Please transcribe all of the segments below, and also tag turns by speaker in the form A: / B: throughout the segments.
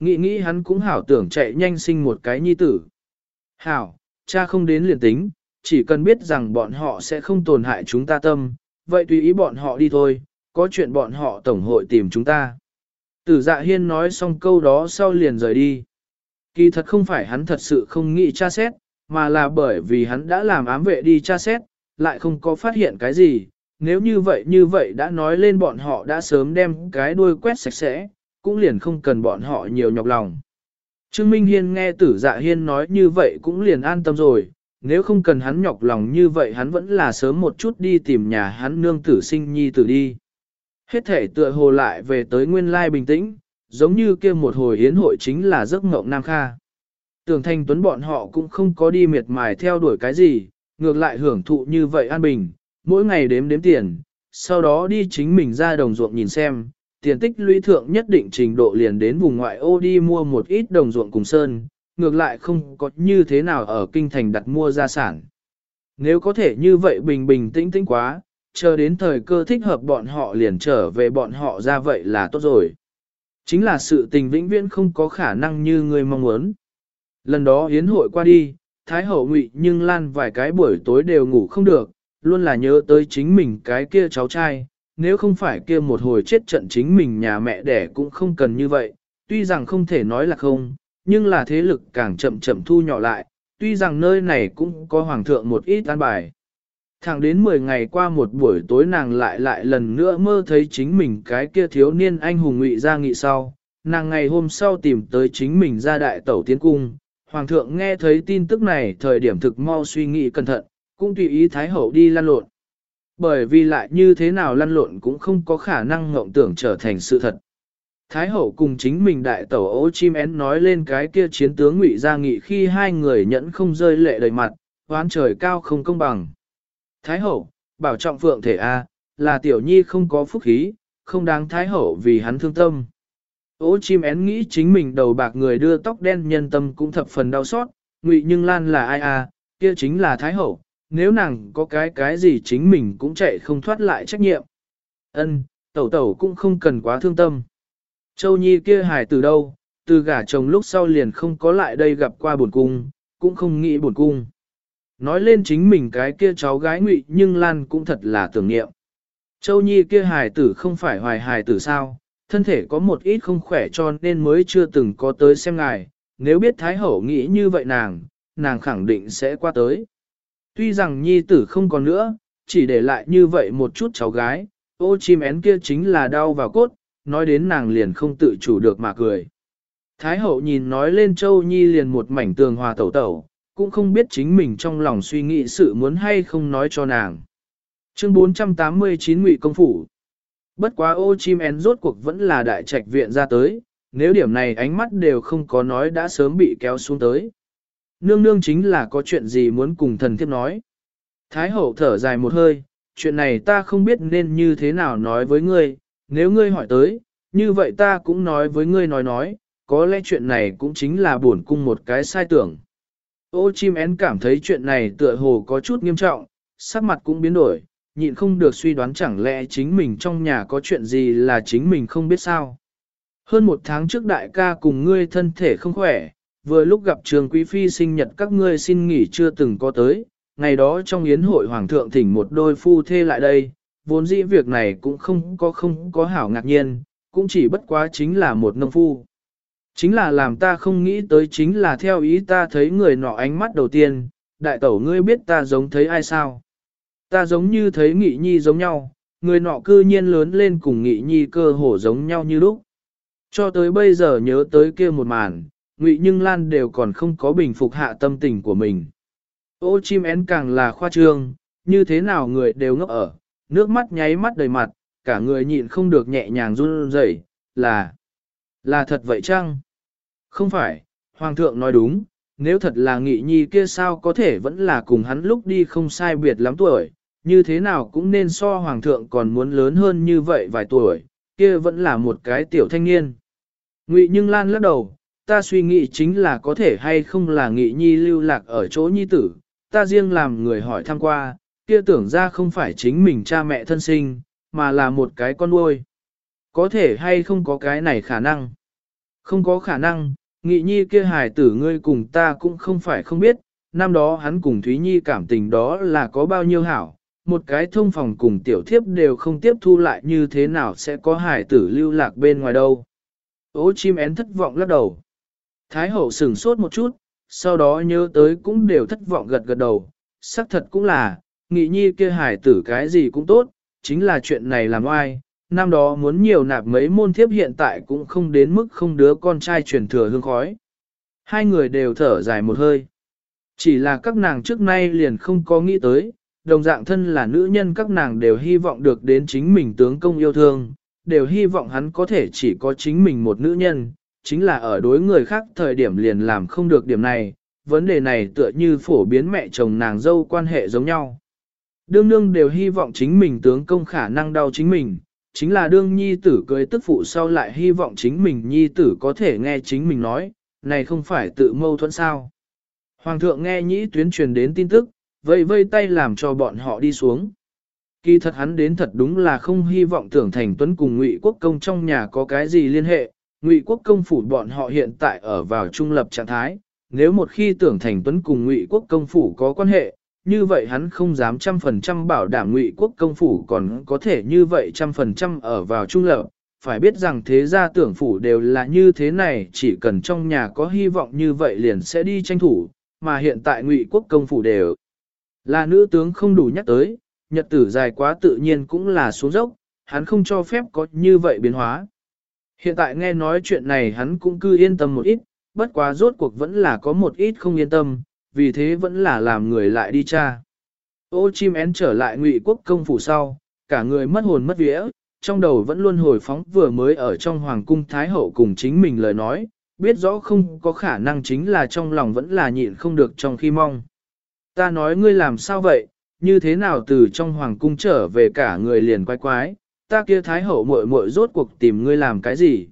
A: Nghĩ nghĩ hắn cũng hảo tưởng chạy nhanh sinh một cái nhi tử. Hảo, cha không đến liền tính, chỉ cần biết rằng bọn họ sẽ không tổn hại chúng ta tâm, vậy tùy ý bọn họ đi thôi, có chuyện bọn họ tổng hội tìm chúng ta. Tử dạ hiên nói xong câu đó sau liền rời đi. Kỳ thật không phải hắn thật sự không nghĩ tra xét, mà là bởi vì hắn đã làm ám vệ đi tra xét, lại không có phát hiện cái gì. Nếu như vậy như vậy đã nói lên bọn họ đã sớm đem cái đuôi quét sạch sẽ, cũng liền không cần bọn họ nhiều nhọc lòng. Trương Minh Hiên nghe tử dạ hiên nói như vậy cũng liền an tâm rồi, nếu không cần hắn nhọc lòng như vậy hắn vẫn là sớm một chút đi tìm nhà hắn nương tử sinh nhi tử đi. Hết thể tựa hồ lại về tới nguyên lai bình tĩnh, giống như kia một hồi hiến hội chính là giấc mộng Nam Kha. Tưởng thanh tuấn bọn họ cũng không có đi miệt mài theo đuổi cái gì, ngược lại hưởng thụ như vậy an bình, mỗi ngày đếm đếm tiền, sau đó đi chính mình ra đồng ruộng nhìn xem, tiền tích lũy thượng nhất định trình độ liền đến vùng ngoại ô đi mua một ít đồng ruộng cùng sơn, ngược lại không có như thế nào ở kinh thành đặt mua gia sản. Nếu có thể như vậy bình bình tĩnh tĩnh quá, chờ đến thời cơ thích hợp bọn họ liền trở về bọn họ ra vậy là tốt rồi. Chính là sự tình vĩnh viễn không có khả năng như người mong muốn. Lần đó hiến hội qua đi, Thái hậu ngụy nhưng lan vài cái buổi tối đều ngủ không được, luôn là nhớ tới chính mình cái kia cháu trai, nếu không phải kia một hồi chết trận chính mình nhà mẹ đẻ cũng không cần như vậy, tuy rằng không thể nói là không, nhưng là thế lực càng chậm chậm thu nhỏ lại, tuy rằng nơi này cũng có hoàng thượng một ít an bài. Thẳng đến 10 ngày qua một buổi tối nàng lại lại lần nữa mơ thấy chính mình cái kia thiếu niên anh hùng ngụy ra nghị sau, nàng ngày hôm sau tìm tới chính mình ra đại tẩu tiến cung, hoàng thượng nghe thấy tin tức này thời điểm thực mau suy nghĩ cẩn thận, cũng tùy ý thái hậu đi lan lộn. Bởi vì lại như thế nào lăn lộn cũng không có khả năng ngộng tưởng trở thành sự thật. Thái hậu cùng chính mình đại tẩu ố chim én nói lên cái kia chiến tướng ngụy ra nghị khi hai người nhẫn không rơi lệ đầy mặt, oán trời cao không công bằng. Thái hậu, bảo trọng phượng thể A, là tiểu nhi không có phúc khí, không đáng thái hậu vì hắn thương tâm. ố chim én nghĩ chính mình đầu bạc người đưa tóc đen nhân tâm cũng thập phần đau xót, ngụy nhưng lan là ai a? kia chính là thái hậu, nếu nàng có cái cái gì chính mình cũng chạy không thoát lại trách nhiệm. Ân, tẩu tẩu cũng không cần quá thương tâm. Châu Nhi kia hài từ đâu, từ gả chồng lúc sau liền không có lại đây gặp qua buồn cung, cũng không nghĩ buồn cung. Nói lên chính mình cái kia cháu gái ngụy nhưng Lan cũng thật là tưởng niệm. Châu Nhi kia hài tử không phải hoài hài tử sao, thân thể có một ít không khỏe cho nên mới chưa từng có tới xem ngài, nếu biết Thái Hậu nghĩ như vậy nàng, nàng khẳng định sẽ qua tới. Tuy rằng Nhi tử không còn nữa, chỉ để lại như vậy một chút cháu gái, ô chim én kia chính là đau vào cốt, nói đến nàng liền không tự chủ được mà cười. Thái hậu nhìn nói lên Châu Nhi liền một mảnh tường hòa tẩu tẩu, cũng không biết chính mình trong lòng suy nghĩ sự muốn hay không nói cho nàng. Chương 489 Ngụy Công Phủ Bất quá ô chim én rốt cuộc vẫn là đại trạch viện ra tới, nếu điểm này ánh mắt đều không có nói đã sớm bị kéo xuống tới. Nương nương chính là có chuyện gì muốn cùng thần thiếp nói. Thái hậu thở dài một hơi, chuyện này ta không biết nên như thế nào nói với ngươi, nếu ngươi hỏi tới, như vậy ta cũng nói với ngươi nói nói, có lẽ chuyện này cũng chính là buồn cung một cái sai tưởng. Ô chim én cảm thấy chuyện này tựa hồ có chút nghiêm trọng, sắc mặt cũng biến đổi, nhịn không được suy đoán chẳng lẽ chính mình trong nhà có chuyện gì là chính mình không biết sao. Hơn một tháng trước đại ca cùng ngươi thân thể không khỏe, vừa lúc gặp trường quý phi sinh nhật các ngươi xin nghỉ chưa từng có tới, ngày đó trong yến hội hoàng thượng thỉnh một đôi phu thê lại đây, vốn dĩ việc này cũng không có không có hảo ngạc nhiên, cũng chỉ bất quá chính là một nông phu. Chính là làm ta không nghĩ tới chính là theo ý ta thấy người nọ ánh mắt đầu tiên, đại tẩu ngươi biết ta giống thấy ai sao. Ta giống như thấy nghị nhi giống nhau, người nọ cư nhiên lớn lên cùng nghị nhi cơ hồ giống nhau như lúc. Cho tới bây giờ nhớ tới kia một màn, ngụy nhưng lan đều còn không có bình phục hạ tâm tình của mình. Ô chim én càng là khoa trương, như thế nào người đều ngốc ở, nước mắt nháy mắt đầy mặt, cả người nhịn không được nhẹ nhàng run rẩy, là, là thật vậy chăng? Không phải, Hoàng thượng nói đúng, nếu thật là nghị nhi kia sao có thể vẫn là cùng hắn lúc đi không sai biệt lắm tuổi, như thế nào cũng nên so Hoàng thượng còn muốn lớn hơn như vậy vài tuổi, kia vẫn là một cái tiểu thanh niên. Ngụy Nhưng Lan lắc đầu, ta suy nghĩ chính là có thể hay không là nghị nhi lưu lạc ở chỗ nhi tử, ta riêng làm người hỏi thăm qua, kia tưởng ra không phải chính mình cha mẹ thân sinh, mà là một cái con nuôi. Có thể hay không có cái này khả năng? Không có khả năng, nghị nhi kia hài tử ngươi cùng ta cũng không phải không biết, năm đó hắn cùng Thúy Nhi cảm tình đó là có bao nhiêu hảo, một cái thông phòng cùng tiểu thiếp đều không tiếp thu lại như thế nào sẽ có hài tử lưu lạc bên ngoài đâu. Ô chim én thất vọng lắc đầu. Thái hậu sửng sốt một chút, sau đó nhớ tới cũng đều thất vọng gật gật đầu, xác thật cũng là, nghị nhi kia hài tử cái gì cũng tốt, chính là chuyện này làm oai, năm đó muốn nhiều nạp mấy môn thiếp hiện tại cũng không đến mức không đứa con trai truyền thừa hương khói. Hai người đều thở dài một hơi. Chỉ là các nàng trước nay liền không có nghĩ tới, đồng dạng thân là nữ nhân các nàng đều hy vọng được đến chính mình tướng công yêu thương, đều hy vọng hắn có thể chỉ có chính mình một nữ nhân, chính là ở đối người khác thời điểm liền làm không được điểm này, vấn đề này tựa như phổ biến mẹ chồng nàng dâu quan hệ giống nhau. Đương nương đều hy vọng chính mình tướng công khả năng đau chính mình, chính là đương nhi tử cưới tức phụ sau lại hy vọng chính mình nhi tử có thể nghe chính mình nói, này không phải tự mâu thuẫn sao. Hoàng thượng nghe nhĩ tuyến truyền đến tin tức, vây vây tay làm cho bọn họ đi xuống. Kỳ thật hắn đến thật đúng là không hy vọng tưởng thành tuấn cùng ngụy quốc công trong nhà có cái gì liên hệ, ngụy quốc công phủ bọn họ hiện tại ở vào trung lập trạng thái, nếu một khi tưởng thành tuấn cùng ngụy quốc công phủ có quan hệ, như vậy hắn không dám trăm phần trăm bảo đảm ngụy quốc công phủ còn có thể như vậy trăm phần trăm ở vào trung lập. Phải biết rằng thế gia tưởng phủ đều là như thế này, chỉ cần trong nhà có hy vọng như vậy liền sẽ đi tranh thủ, mà hiện tại ngụy quốc công phủ đều là nữ tướng không đủ nhắc tới, nhật tử dài quá tự nhiên cũng là xuống dốc, hắn không cho phép có như vậy biến hóa. Hiện tại nghe nói chuyện này hắn cũng cứ yên tâm một ít, bất quá rốt cuộc vẫn là có một ít không yên tâm, vì thế vẫn là làm người lại đi cha. Ô chim én trở lại ngụy quốc công phủ sau, cả người mất hồn mất vía, trong đầu vẫn luôn hồi phóng vừa mới ở trong hoàng cung thái hậu cùng chính mình lời nói, biết rõ không có khả năng chính là trong lòng vẫn là nhịn không được trong khi mong. Ta nói ngươi làm sao vậy, như thế nào từ trong hoàng cung trở về cả người liền quái quái, ta kia thái hậu muội muội rốt cuộc tìm ngươi làm cái gì.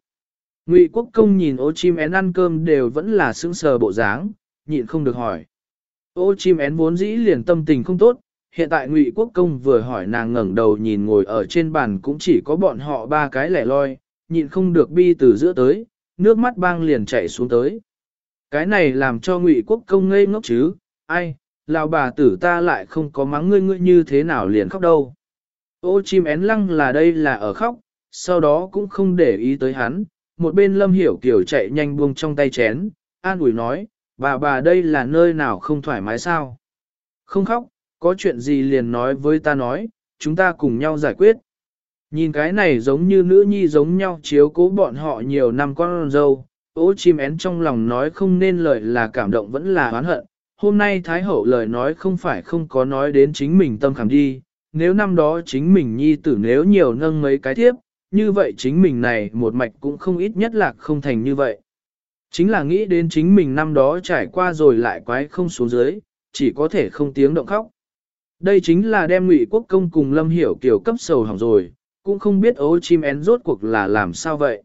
A: Ngụy quốc công nhìn ô chim én ăn cơm đều vẫn là sững sờ bộ dáng, nhịn không được hỏi. Ô chim én vốn dĩ liền tâm tình không tốt, hiện tại Ngụy Quốc Công vừa hỏi nàng ngẩng đầu nhìn ngồi ở trên bàn cũng chỉ có bọn họ ba cái lẻ loi, nhịn không được bi từ giữa tới, nước mắt bang liền chảy xuống tới. Cái này làm cho Ngụy Quốc Công ngây ngốc chứ, ai, lão bà tử ta lại không có mắng ngươi ngươi như thế nào liền khóc đâu. Ô chim én lăng là đây là ở khóc, sau đó cũng không để ý tới hắn, một bên lâm hiểu kiểu chạy nhanh buông trong tay chén, an ủi nói, bà bà đây là nơi nào không thoải mái sao? Không khóc, có chuyện gì liền nói với ta nói, chúng ta cùng nhau giải quyết. Nhìn cái này giống như nữ nhi giống nhau chiếu cố bọn họ nhiều năm con dâu, Ô chim én trong lòng nói không nên lời là cảm động vẫn là oán hận. Hôm nay Thái Hậu lời nói không phải không có nói đến chính mình tâm khảm đi, nếu năm đó chính mình nhi tử nếu nhiều nâng mấy cái tiếp, như vậy chính mình này một mạch cũng không ít nhất là không thành như vậy. Chính là nghĩ đến chính mình năm đó trải qua rồi lại quái không xuống dưới, chỉ có thể không tiếng động khóc. Đây chính là đem ngụy quốc công cùng lâm hiểu kiểu cấp sầu hỏng rồi, cũng không biết ấu chim én rốt cuộc là làm sao vậy.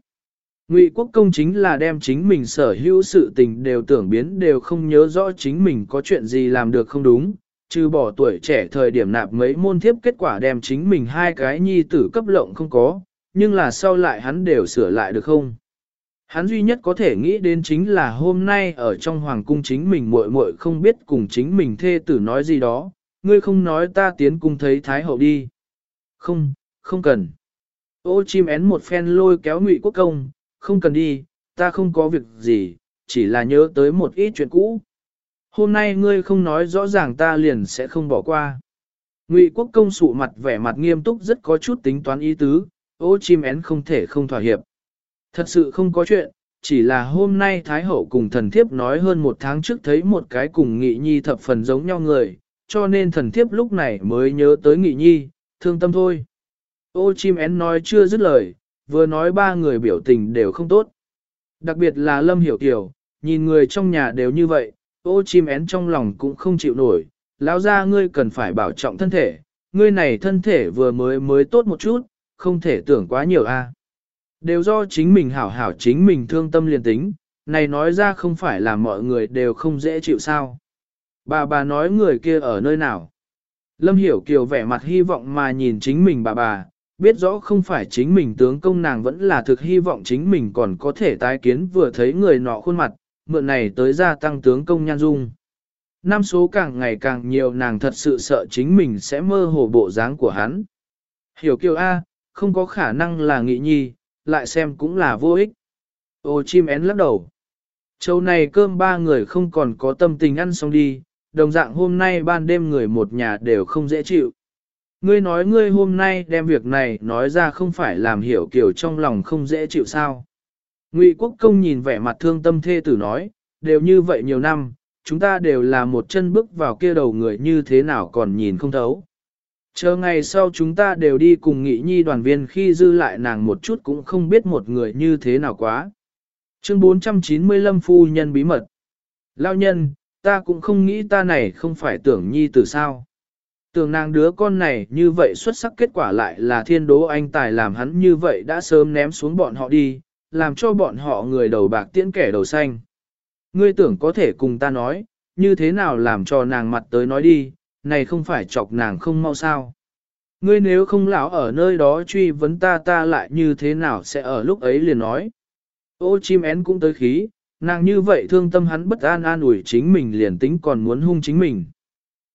A: Ngụy quốc công chính là đem chính mình sở hữu sự tình đều tưởng biến đều không nhớ rõ chính mình có chuyện gì làm được không đúng, trừ bỏ tuổi trẻ thời điểm nạp mấy môn thiếp kết quả đem chính mình hai cái nhi tử cấp lộng không có, nhưng là sau lại hắn đều sửa lại được không. Hắn duy nhất có thể nghĩ đến chính là hôm nay ở trong hoàng cung chính mình muội muội không biết cùng chính mình thê tử nói gì đó, ngươi không nói ta tiến cung thấy thái hậu đi. Không, không cần. Ô chim én một phen lôi kéo ngụy quốc công, không cần đi, ta không có việc gì, chỉ là nhớ tới một ít chuyện cũ. Hôm nay ngươi không nói rõ ràng ta liền sẽ không bỏ qua. Ngụy quốc công sụ mặt vẻ mặt nghiêm túc rất có chút tính toán ý tứ, ô chim én không thể không thỏa hiệp. Thật sự không có chuyện, chỉ là hôm nay Thái Hậu cùng thần thiếp nói hơn một tháng trước thấy một cái cùng nghị nhi thập phần giống nhau người, cho nên thần thiếp lúc này mới nhớ tới nghị nhi, thương tâm thôi. Ô chim én nói chưa dứt lời, vừa nói ba người biểu tình đều không tốt. Đặc biệt là Lâm Hiểu Tiểu, nhìn người trong nhà đều như vậy, ô chim én trong lòng cũng không chịu nổi, lão ra ngươi cần phải bảo trọng thân thể, ngươi này thân thể vừa mới mới tốt một chút, không thể tưởng quá nhiều a. Đều do chính mình hảo hảo chính mình thương tâm liền tính, này nói ra không phải là mọi người đều không dễ chịu sao. Bà bà nói người kia ở nơi nào. Lâm Hiểu Kiều vẻ mặt hy vọng mà nhìn chính mình bà bà, biết rõ không phải chính mình tướng công nàng vẫn là thực hy vọng chính mình còn có thể tái kiến vừa thấy người nọ khuôn mặt, mượn này tới gia tăng tướng công nhan dung. Năm số càng ngày càng nhiều nàng thật sự sợ chính mình sẽ mơ hồ bộ dáng của hắn. Hiểu kiều A, không có khả năng là nghị nhi, lại xem cũng là vô ích. Ô chim én lắc đầu. Châu này cơm ba người không còn có tâm tình ăn xong đi, đồng dạng hôm nay ban đêm người một nhà đều không dễ chịu. Ngươi nói ngươi hôm nay đem việc này nói ra không phải làm hiểu kiểu trong lòng không dễ chịu sao. Ngụy Quốc Công nhìn vẻ mặt thương tâm thê tử nói, đều như vậy nhiều năm, chúng ta đều là một chân bước vào kia đầu người như thế nào còn nhìn không thấu. Chờ ngày sau chúng ta đều đi cùng nghị nhi đoàn viên khi dư lại nàng một chút cũng không biết một người như thế nào quá. Chương 495 Phu Nhân Bí Mật Lao nhân, ta cũng không nghĩ ta này không phải tưởng nhi từ sao. Tưởng nàng đứa con này như vậy xuất sắc kết quả lại là thiên đố anh tài làm hắn như vậy đã sớm ném xuống bọn họ đi, làm cho bọn họ người đầu bạc tiễn kẻ đầu xanh. Ngươi tưởng có thể cùng ta nói, như thế nào làm cho nàng mặt tới nói đi, này không phải chọc nàng không mau sao. Ngươi nếu không lão ở nơi đó truy vấn ta ta lại như thế nào sẽ ở lúc ấy liền nói. Ô chim én cũng tới khí, nàng như vậy thương tâm hắn bất an an ủi chính mình liền tính còn muốn hung chính mình.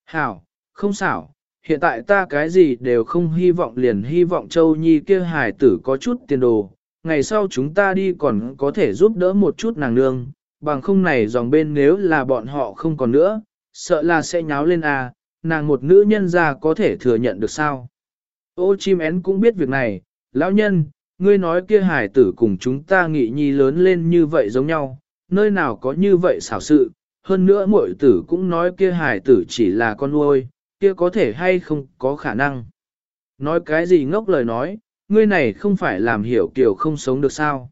A: Hảo, không xảo, hiện tại ta cái gì đều không hy vọng liền hy vọng Châu Nhi kia hài tử có chút tiền đồ, ngày sau chúng ta đi còn có thể giúp đỡ một chút nàng nương, bằng không này dòng bên nếu là bọn họ không còn nữa, sợ là sẽ nháo lên à, nàng một nữ nhân ra có thể thừa nhận được sao. Ô chim én cũng biết việc này, lão nhân, ngươi nói kia hải tử cùng chúng ta nghị nhi lớn lên như vậy giống nhau, nơi nào có như vậy xảo sự, hơn nữa muội tử cũng nói kia hải tử chỉ là con nuôi, kia có thể hay không có khả năng. Nói cái gì ngốc lời nói, ngươi này không phải làm hiểu kiều không sống được sao.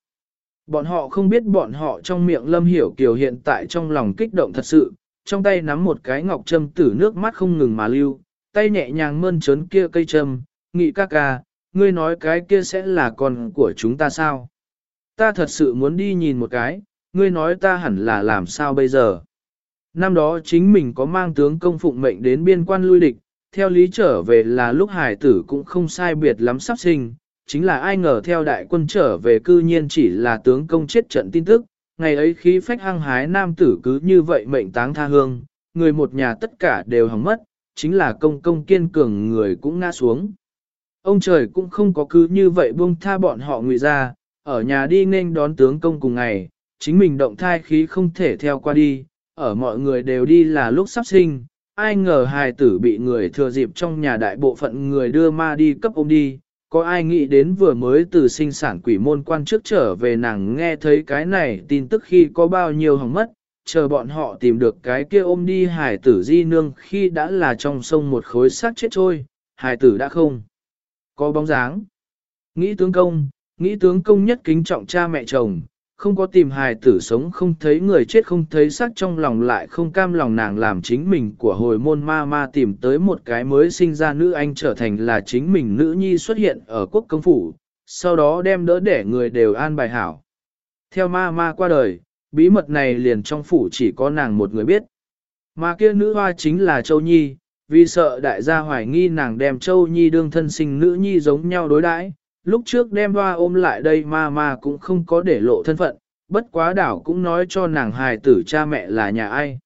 A: Bọn họ không biết bọn họ trong miệng lâm hiểu kiều hiện tại trong lòng kích động thật sự, trong tay nắm một cái ngọc châm tử nước mắt không ngừng mà lưu, tay nhẹ nhàng mơn trớn kia cây châm, nghị ca ca, ngươi nói cái kia sẽ là con của chúng ta sao? Ta thật sự muốn đi nhìn một cái, ngươi nói ta hẳn là làm sao bây giờ? Năm đó chính mình có mang tướng công phụng mệnh đến biên quan lui địch, theo lý trở về là lúc hải tử cũng không sai biệt lắm sắp sinh, chính là ai ngờ theo đại quân trở về cư nhiên chỉ là tướng công chết trận tin tức, ngày ấy khí phách hăng hái nam tử cứ như vậy mệnh táng tha hương, người một nhà tất cả đều hỏng mất, chính là công công kiên cường người cũng ngã xuống. Ông trời cũng không có cứ như vậy buông tha bọn họ ngụy ra, ở nhà đi nên đón tướng công cùng ngày, chính mình động thai khí không thể theo qua đi, ở mọi người đều đi là lúc sắp sinh, ai ngờ hài tử bị người thừa dịp trong nhà đại bộ phận người đưa ma đi cấp ôm đi, có ai nghĩ đến vừa mới từ sinh sản quỷ môn quan trước trở về nàng nghe thấy cái này tin tức khi có bao nhiêu hỏng mất, chờ bọn họ tìm được cái kia ôm đi hài tử di nương khi đã là trong sông một khối xác chết trôi, hài tử đã không có bóng dáng. Nghĩ tướng công, nghĩ tướng công nhất kính trọng cha mẹ chồng, không có tìm hài tử sống không thấy người chết không thấy xác trong lòng lại không cam lòng nàng làm chính mình của hồi môn ma ma tìm tới một cái mới sinh ra nữ anh trở thành là chính mình nữ nhi xuất hiện ở quốc công phủ, sau đó đem đỡ để người đều an bài hảo. Theo ma ma qua đời, bí mật này liền trong phủ chỉ có nàng một người biết. Mà kia nữ hoa chính là Châu Nhi, vì sợ đại gia hoài nghi nàng đem Châu Nhi đương thân sinh nữ nhi giống nhau đối đãi, lúc trước đem hoa ôm lại đây ma ma cũng không có để lộ thân phận, bất quá đảo cũng nói cho nàng hài tử cha mẹ là nhà ai.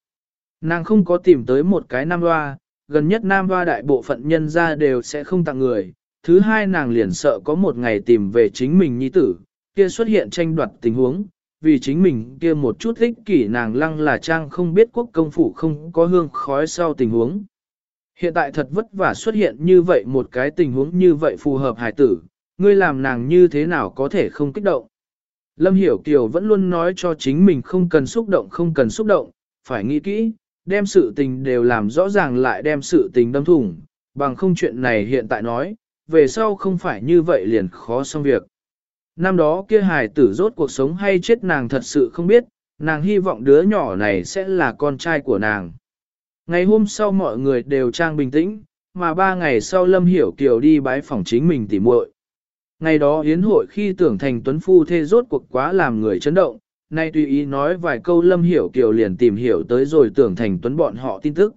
A: Nàng không có tìm tới một cái nam hoa, gần nhất nam hoa đại bộ phận nhân ra đều sẽ không tặng người, thứ hai nàng liền sợ có một ngày tìm về chính mình nhi tử, kia xuất hiện tranh đoạt tình huống, vì chính mình kia một chút ích kỷ nàng lăng là trang không biết quốc công phủ không có hương khói sau tình huống. Hiện tại thật vất vả xuất hiện như vậy một cái tình huống như vậy phù hợp hài tử, ngươi làm nàng như thế nào có thể không kích động. Lâm Hiểu Kiều vẫn luôn nói cho chính mình không cần xúc động không cần xúc động, phải nghĩ kỹ, đem sự tình đều làm rõ ràng lại đem sự tình đâm thủng, bằng không chuyện này hiện tại nói, về sau không phải như vậy liền khó xong việc. Năm đó kia hài tử rốt cuộc sống hay chết nàng thật sự không biết, nàng hy vọng đứa nhỏ này sẽ là con trai của nàng. Ngày hôm sau mọi người đều trang bình tĩnh, mà ba ngày sau Lâm Hiểu Kiều đi bái phòng chính mình tỉ muội. Ngày đó hiến hội khi tưởng thành tuấn phu thê rốt cuộc quá làm người chấn động, nay tùy ý nói vài câu Lâm Hiểu Kiều liền tìm hiểu tới rồi tưởng thành tuấn bọn họ tin tức.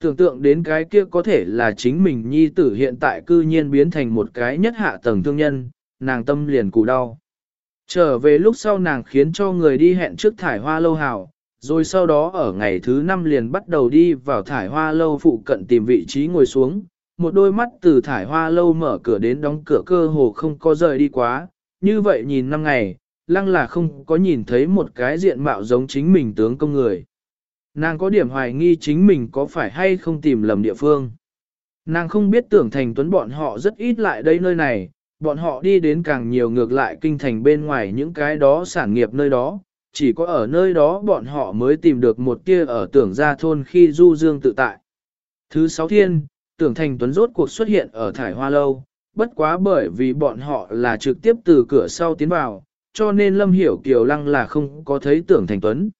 A: Tưởng tượng đến cái kia có thể là chính mình nhi tử hiện tại cư nhiên biến thành một cái nhất hạ tầng thương nhân, nàng tâm liền củ đau. Trở về lúc sau nàng khiến cho người đi hẹn trước thải hoa lâu hào, rồi sau đó ở ngày thứ năm liền bắt đầu đi vào thải hoa lâu phụ cận tìm vị trí ngồi xuống, một đôi mắt từ thải hoa lâu mở cửa đến đóng cửa cơ hồ không có rời đi quá, như vậy nhìn năm ngày, lăng là không có nhìn thấy một cái diện mạo giống chính mình tướng công người. Nàng có điểm hoài nghi chính mình có phải hay không tìm lầm địa phương. Nàng không biết tưởng thành tuấn bọn họ rất ít lại đây nơi này, bọn họ đi đến càng nhiều ngược lại kinh thành bên ngoài những cái đó sản nghiệp nơi đó, chỉ có ở nơi đó bọn họ mới tìm được một kia ở tưởng gia thôn khi du dương tự tại. Thứ sáu thiên, tưởng thành tuấn rốt cuộc xuất hiện ở thải hoa lâu, bất quá bởi vì bọn họ là trực tiếp từ cửa sau tiến vào, cho nên Lâm Hiểu Kiều Lăng là không có thấy tưởng thành tuấn.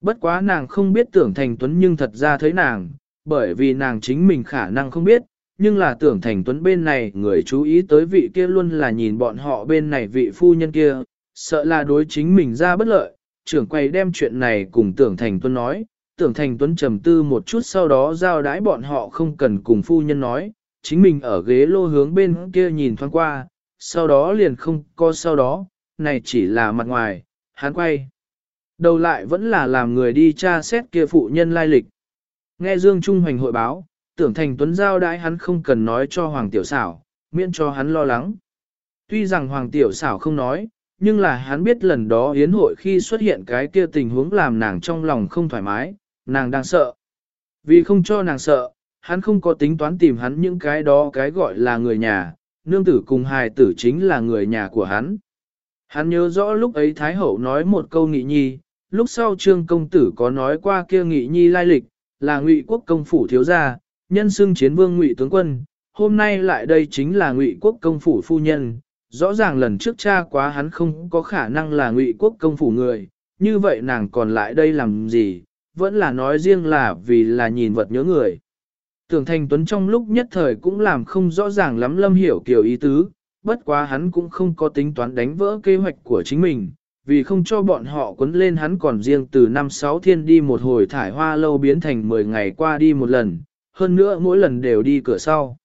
A: Bất quá nàng không biết tưởng thành tuấn nhưng thật ra thấy nàng, bởi vì nàng chính mình khả năng không biết, nhưng là tưởng thành tuấn bên này người chú ý tới vị kia luôn là nhìn bọn họ bên này vị phu nhân kia, sợ là đối chính mình ra bất lợi, trưởng quay đem chuyện này cùng tưởng thành tuấn nói, tưởng thành tuấn trầm tư một chút sau đó giao đái bọn họ không cần cùng phu nhân nói, chính mình ở ghế lô hướng bên kia nhìn thoáng qua, sau đó liền không có sau đó, này chỉ là mặt ngoài, hắn quay. Đầu lại vẫn là làm người đi tra xét kia phụ nhân lai lịch. Nghe Dương Trung Hoành hội báo, tưởng thành tuấn giao đãi hắn không cần nói cho Hoàng Tiểu Xảo, miễn cho hắn lo lắng. Tuy rằng Hoàng Tiểu Xảo không nói, nhưng là hắn biết lần đó yến hội khi xuất hiện cái kia tình huống làm nàng trong lòng không thoải mái, nàng đang sợ. Vì không cho nàng sợ, hắn không có tính toán tìm hắn những cái đó cái gọi là người nhà, nương tử cùng hài tử chính là người nhà của hắn. Hắn nhớ rõ lúc ấy Thái Hậu nói một câu nghị nhi, lúc sau trương công tử có nói qua kia nghị nhi lai lịch, là ngụy quốc công phủ thiếu gia, nhân xưng chiến vương ngụy tướng quân, hôm nay lại đây chính là ngụy quốc công phủ phu nhân, rõ ràng lần trước cha quá hắn không có khả năng là ngụy quốc công phủ người, như vậy nàng còn lại đây làm gì, vẫn là nói riêng là vì là nhìn vật nhớ người. Tưởng Thành Tuấn trong lúc nhất thời cũng làm không rõ ràng lắm Lâm Hiểu Kiều ý tứ, bất quá hắn cũng không có tính toán đánh vỡ kế hoạch của chính mình, vì không cho bọn họ quấn lên hắn còn riêng từ năm sáu thiên đi một hồi thải hoa lâu biến thành 10 ngày qua đi một lần, hơn nữa mỗi lần đều đi cửa sau.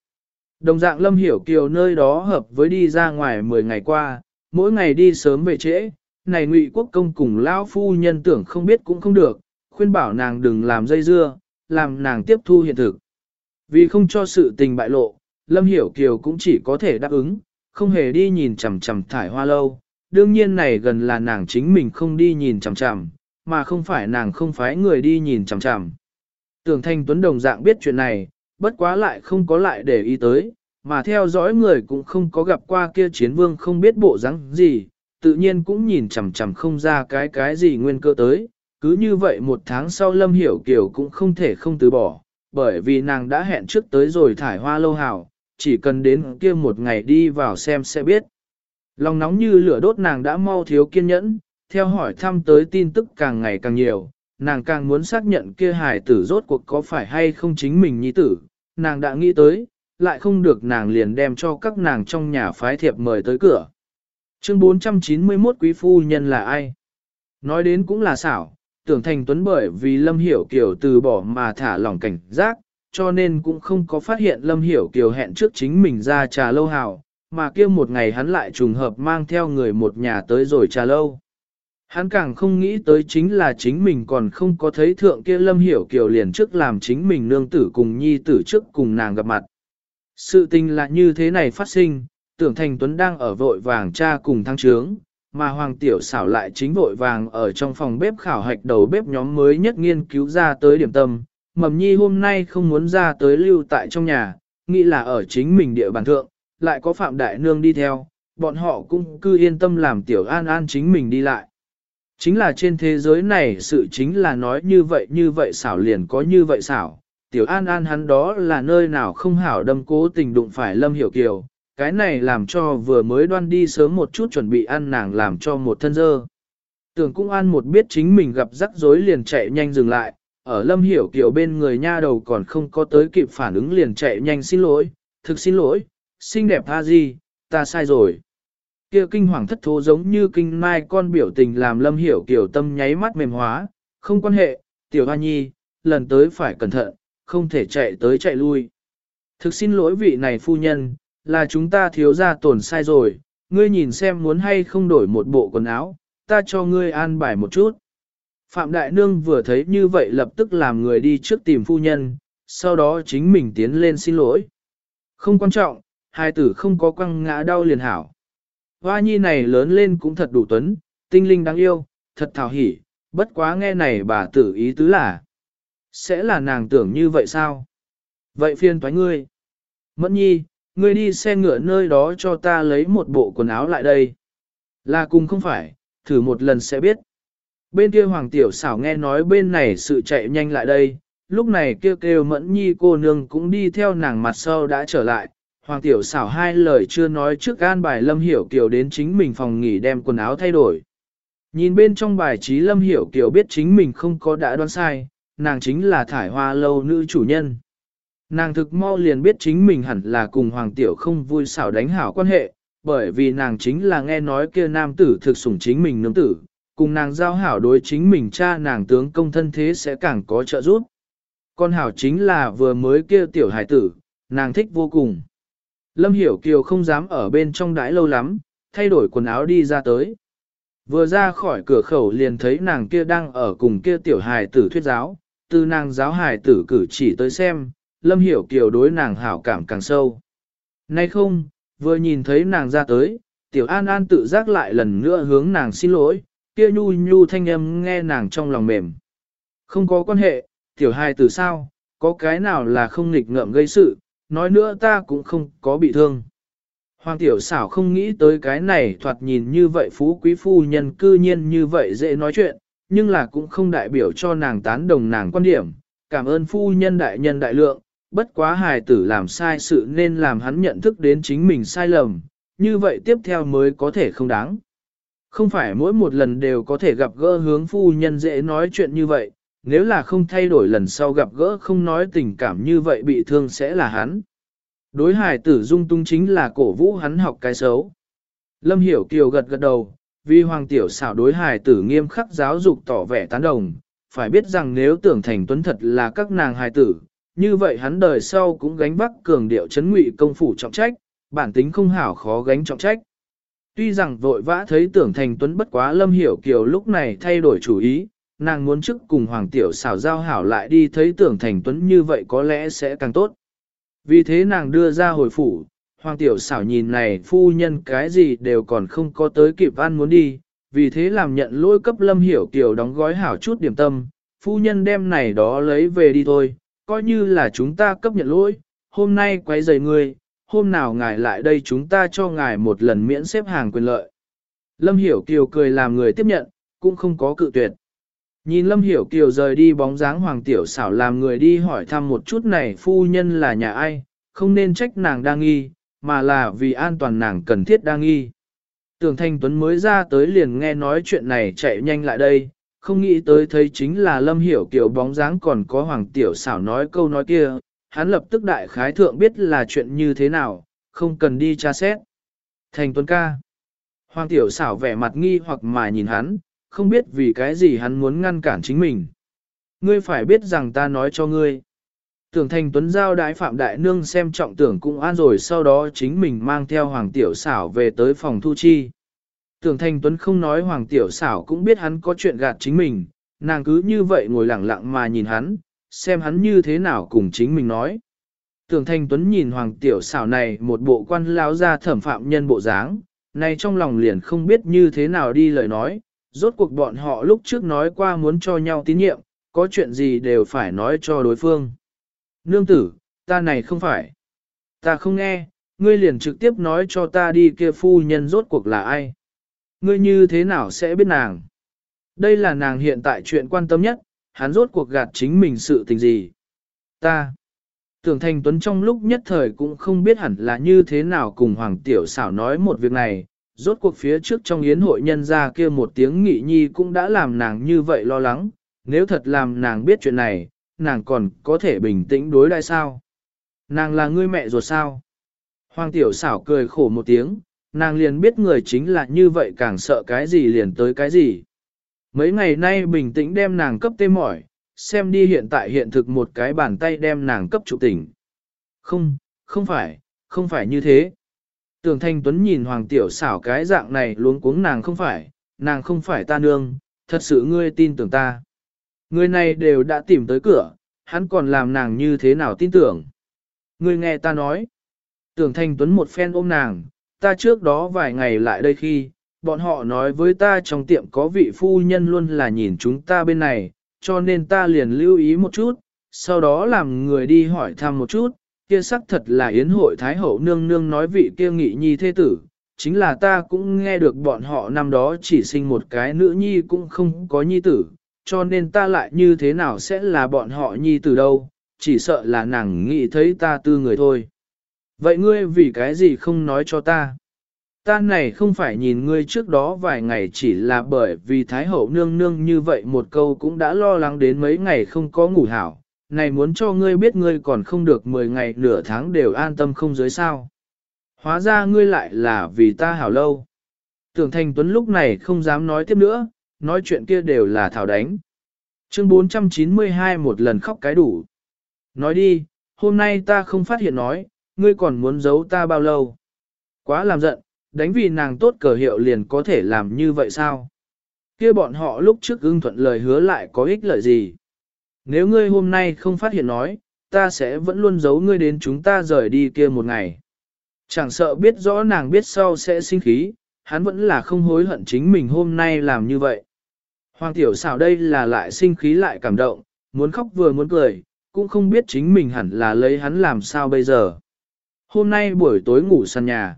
A: Đồng dạng Lâm Hiểu Kiều nơi đó hợp với đi ra ngoài 10 ngày qua, mỗi ngày đi sớm về trễ, này ngụy quốc công cùng lão phu nhân tưởng không biết cũng không được, khuyên bảo nàng đừng làm dây dưa, làm nàng tiếp thu hiện thực. Vì không cho sự tình bại lộ, Lâm Hiểu Kiều cũng chỉ có thể đáp ứng, không hề đi nhìn chằm chằm thải hoa lâu. Đương nhiên này gần là nàng chính mình không đi nhìn chằm chằm, mà không phải nàng không phái người đi nhìn chằm chằm. Tưởng Thanh Tuấn đồng dạng biết chuyện này, bất quá lại không có lại để ý tới, mà theo dõi người cũng không có gặp qua kia chiến vương không biết bộ dáng gì, tự nhiên cũng nhìn chằm chằm không ra cái cái gì nguyên cơ tới. Cứ như vậy một tháng sau Lâm Hiểu Kiều cũng không thể không từ bỏ, bởi vì nàng đã hẹn trước tới rồi thải hoa lâu hào, chỉ cần đến kia một ngày đi vào xem sẽ biết. Lòng nóng như lửa đốt nàng đã mau thiếu kiên nhẫn, theo hỏi thăm tới tin tức càng ngày càng nhiều, nàng càng muốn xác nhận kia hài tử rốt cuộc có phải hay không chính mình nhi tử, nàng đã nghĩ tới, lại không được nàng liền đem cho các nàng trong nhà phái thiệp mời tới cửa. Chương 491 quý phu nhân là ai? Nói đến cũng là xảo, tưởng thành tuấn bởi vì Lâm Hiểu Kiều từ bỏ mà thả lỏng cảnh giác, cho nên cũng không có phát hiện Lâm Hiểu Kiều hẹn trước chính mình ra trà lâu hào, mà kia một ngày hắn lại trùng hợp mang theo người một nhà tới rồi trà lâu. Hắn càng không nghĩ tới chính là chính mình còn không có thấy thượng kia Lâm Hiểu Kiều liền trước làm chính mình nương tử cùng nhi tử trước cùng nàng gặp mặt. Sự tình là như thế này phát sinh, tưởng thành tuấn đang ở vội vàng cha cùng thăng trướng, mà Hoàng Tiểu xảo lại chính vội vàng ở trong phòng bếp khảo hạch đầu bếp nhóm mới nhất nghiên cứu ra tới điểm tâm. Mầm nhi hôm nay không muốn ra tới lưu tại trong nhà, nghĩ là ở chính mình địa bàn thượng, lại có Phạm Đại Nương đi theo, bọn họ cũng cứ yên tâm làm Tiểu An An chính mình đi lại. Chính là trên thế giới này sự chính là nói như vậy như vậy xảo liền có như vậy xảo. Tiểu An An hắn đó là nơi nào không hảo đâm cố tình đụng phải Lâm Hiểu Kiều, cái này làm cho vừa mới đoan đi sớm một chút chuẩn bị ăn nàng làm cho một thân dơ. Tưởng cũng ăn một biết chính mình gặp rắc rối liền chạy nhanh dừng lại, ở Lâm Hiểu kiểu bên người nha đầu còn không có tới kịp phản ứng liền chạy nhanh xin lỗi, thực xin lỗi, xinh đẹp tha gì, ta sai rồi. Kia kinh hoàng thất thố giống như kinh mai con biểu tình làm Lâm Hiểu kiểu tâm nháy mắt mềm hóa, không quan hệ, tiểu hoa nhi, lần tới phải cẩn thận, không thể chạy tới chạy lui. Thực xin lỗi vị này phu nhân, là chúng ta thiếu ra tổn sai rồi, ngươi nhìn xem muốn hay không đổi một bộ quần áo, ta cho ngươi an bài một chút. Phạm Đại Nương vừa thấy như vậy lập tức làm người đi trước tìm phu nhân, sau đó chính mình tiến lên xin lỗi. Không quan trọng, hai tử không có quăng ngã đau liền hảo. Hoa nhi này lớn lên cũng thật đủ tuấn, tinh linh đáng yêu, thật thảo hỉ, bất quá nghe này bà tử ý tứ là. Sẽ là nàng tưởng như vậy sao? Vậy phiên toái ngươi. Mẫn nhi, ngươi đi xe ngựa nơi đó cho ta lấy một bộ quần áo lại đây. Là cùng không phải, thử một lần sẽ biết. Bên kia hoàng tiểu xảo nghe nói bên này sự chạy nhanh lại đây, lúc này kêu kêu mẫn nhi cô nương cũng đi theo nàng mặt sau đã trở lại. Hoàng tiểu xảo hai lời chưa nói trước gan bài lâm hiểu kiều đến chính mình phòng nghỉ đem quần áo thay đổi. Nhìn bên trong bài trí lâm hiểu kiều biết chính mình không có đã đoán sai, nàng chính là thải hoa lâu nữ chủ nhân. Nàng thực mau liền biết chính mình hẳn là cùng hoàng tiểu không vui xảo đánh hảo quan hệ, bởi vì nàng chính là nghe nói kia nam tử thực sủng chính mình nương tử, cùng nàng giao hảo đối chính mình cha nàng tướng công thân thế sẽ càng có trợ giúp. Con hảo chính là vừa mới kia tiểu hải tử, nàng thích vô cùng. Lâm Hiểu Kiều không dám ở bên trong đãi lâu lắm, thay đổi quần áo đi ra tới. Vừa ra khỏi cửa khẩu liền thấy nàng kia đang ở cùng kia tiểu hài tử thuyết giáo, từ nàng giáo hài tử cử chỉ tới xem, Lâm Hiểu Kiều đối nàng hảo cảm càng sâu. Nay không, vừa nhìn thấy nàng ra tới, tiểu an an tự giác lại lần nữa hướng nàng xin lỗi, kia nhu nhu thanh âm nghe nàng trong lòng mềm. Không có quan hệ, tiểu hai từ sao, có cái nào là không nghịch ngợm gây sự, nói nữa ta cũng không có bị thương. Hoàng tiểu xảo không nghĩ tới cái này thoạt nhìn như vậy phú quý phu nhân cư nhiên như vậy dễ nói chuyện, nhưng là cũng không đại biểu cho nàng tán đồng nàng quan điểm. Cảm ơn phu nhân đại nhân đại lượng, bất quá hài tử làm sai sự nên làm hắn nhận thức đến chính mình sai lầm, như vậy tiếp theo mới có thể không đáng. Không phải mỗi một lần đều có thể gặp gỡ hướng phu nhân dễ nói chuyện như vậy, nếu là không thay đổi lần sau gặp gỡ không nói tình cảm như vậy bị thương sẽ là hắn. Đối hài tử dung tung chính là cổ vũ hắn học cái xấu. Lâm Hiểu Kiều gật gật đầu, vì hoàng tiểu xảo đối hài tử nghiêm khắc giáo dục tỏ vẻ tán đồng, phải biết rằng nếu tưởng thành tuấn thật là các nàng hài tử, như vậy hắn đời sau cũng gánh vác cường điệu chấn ngụy công phủ trọng trách, bản tính không hảo khó gánh trọng trách. Tuy rằng vội vã thấy tưởng thành tuấn bất quá lâm hiểu kiều lúc này thay đổi chủ ý, nàng muốn trước cùng hoàng tiểu xảo giao hảo lại đi thấy tưởng thành tuấn như vậy có lẽ sẽ càng tốt. Vì thế nàng đưa ra hồi phủ, hoàng tiểu xảo nhìn này phu nhân cái gì đều còn không có tới kịp ăn muốn đi, vì thế làm nhận lỗi cấp lâm hiểu kiều đóng gói hảo chút điểm tâm, phu nhân đem này đó lấy về đi thôi, coi như là chúng ta cấp nhận lỗi, hôm nay quấy rầy người, hôm nào ngài lại đây chúng ta cho ngài một lần miễn xếp hàng quyền lợi. Lâm Hiểu Kiều cười làm người tiếp nhận, cũng không có cự tuyệt. Nhìn Lâm Hiểu Kiều rời đi bóng dáng Hoàng Tiểu xảo làm người đi hỏi thăm một chút này phu nhân là nhà ai, không nên trách nàng đang nghi, mà là vì an toàn nàng cần thiết đang nghi. Tưởng Thanh Tuấn mới ra tới liền nghe nói chuyện này chạy nhanh lại đây, không nghĩ tới thấy chính là Lâm Hiểu Kiều bóng dáng còn có Hoàng Tiểu xảo nói câu nói kia, hắn lập tức đại khái thượng biết là chuyện như thế nào, không cần đi tra xét. Thành Tuấn ca. Hoàng Tiểu xảo vẻ mặt nghi hoặc mà nhìn hắn, không biết vì cái gì hắn muốn ngăn cản chính mình. Ngươi phải biết rằng ta nói cho ngươi. Tưởng Thành Tuấn giao đại phạm đại nương xem trọng tưởng cũng an rồi sau đó chính mình mang theo Hoàng Tiểu xảo về tới phòng thu chi. Tưởng Thành Tuấn không nói Hoàng Tiểu xảo cũng biết hắn có chuyện gạt chính mình, nàng cứ như vậy ngồi lặng lặng mà nhìn hắn, xem hắn như thế nào cùng chính mình nói. Tưởng Thanh Tuấn nhìn Hoàng Tiểu xảo này một bộ quan lao ra thẩm phạm nhân bộ dáng, này trong lòng liền không biết như thế nào đi lời nói, rốt cuộc bọn họ lúc trước nói qua muốn cho nhau tín nhiệm, có chuyện gì đều phải nói cho đối phương. Nương tử, ta này không phải. Ta không nghe, ngươi liền trực tiếp nói cho ta đi kia phu nhân rốt cuộc là ai. Ngươi như thế nào sẽ biết nàng? Đây là nàng hiện tại chuyện quan tâm nhất, hắn rốt cuộc gạt chính mình sự tình gì. Ta, tưởng thành tuấn trong lúc nhất thời cũng không biết hẳn là như thế nào cùng Hoàng Tiểu xảo nói một việc này, rốt cuộc phía trước trong yến hội nhân ra kia một tiếng nghị nhi cũng đã làm nàng như vậy lo lắng, nếu thật làm nàng biết chuyện này, nàng còn có thể bình tĩnh đối đại sao. Nàng là ngươi mẹ ruột sao? Hoàng Tiểu xảo cười khổ một tiếng, nàng liền biết người chính là như vậy càng sợ cái gì liền tới cái gì. Mấy ngày nay bình tĩnh đem nàng cấp tê mỏi, xem đi hiện tại hiện thực một cái bàn tay đem nàng cấp trụ tỉnh. Không, không phải, không phải như thế. Tưởng Thanh Tuấn nhìn Hoàng Tiểu xảo cái dạng này luống cuống nàng không phải, nàng không phải ta nương, thật sự ngươi tin tưởng ta. Người này đều đã tìm tới cửa, hắn còn làm nàng như thế nào tin tưởng. Ngươi nghe ta nói. Tưởng Thanh Tuấn một phen ôm nàng, ta trước đó vài ngày lại đây khi, bọn họ nói với ta trong tiệm có vị phu nhân luôn là nhìn chúng ta bên này, cho nên ta liền lưu ý một chút, sau đó làm người đi hỏi thăm một chút, kia sắc thật là yến hội Thái Hậu nương nương nói vị kia nghị nhi thế tử, chính là ta cũng nghe được bọn họ năm đó chỉ sinh một cái nữ nhi cũng không có nhi tử, cho nên ta lại như thế nào sẽ là bọn họ nhi tử đâu, chỉ sợ là nàng nghĩ thấy ta tư người thôi. Vậy ngươi vì cái gì không nói cho ta? Ta này không phải nhìn ngươi trước đó vài ngày chỉ là bởi vì Thái Hậu nương nương như vậy một câu cũng đã lo lắng đến mấy ngày không có ngủ hảo, này muốn cho ngươi biết ngươi còn không được 10 ngày nửa tháng đều an tâm không dưới sao. Hóa ra ngươi lại là vì ta hảo lâu. Tưởng Thành Tuấn lúc này không dám nói tiếp nữa, nói chuyện kia đều là thảo đánh. Chương 492 một lần khóc cái đủ. Nói đi, hôm nay ta không phát hiện nói, ngươi còn muốn giấu ta bao lâu. Quá làm giận, đánh vì nàng tốt cờ hiệu liền có thể làm như vậy sao? kia bọn họ lúc trước ưng thuận lời hứa lại có ích lợi gì? Nếu ngươi hôm nay không phát hiện nói, ta sẽ vẫn luôn giấu ngươi đến chúng ta rời đi kia một ngày. Chẳng sợ biết rõ nàng biết sau sẽ sinh khí, hắn vẫn là không hối hận chính mình hôm nay làm như vậy. Hoàng tiểu xảo đây là lại sinh khí lại cảm động, muốn khóc vừa muốn cười, cũng không biết chính mình hẳn là lấy hắn làm sao bây giờ. Hôm nay buổi tối ngủ sàn nhà.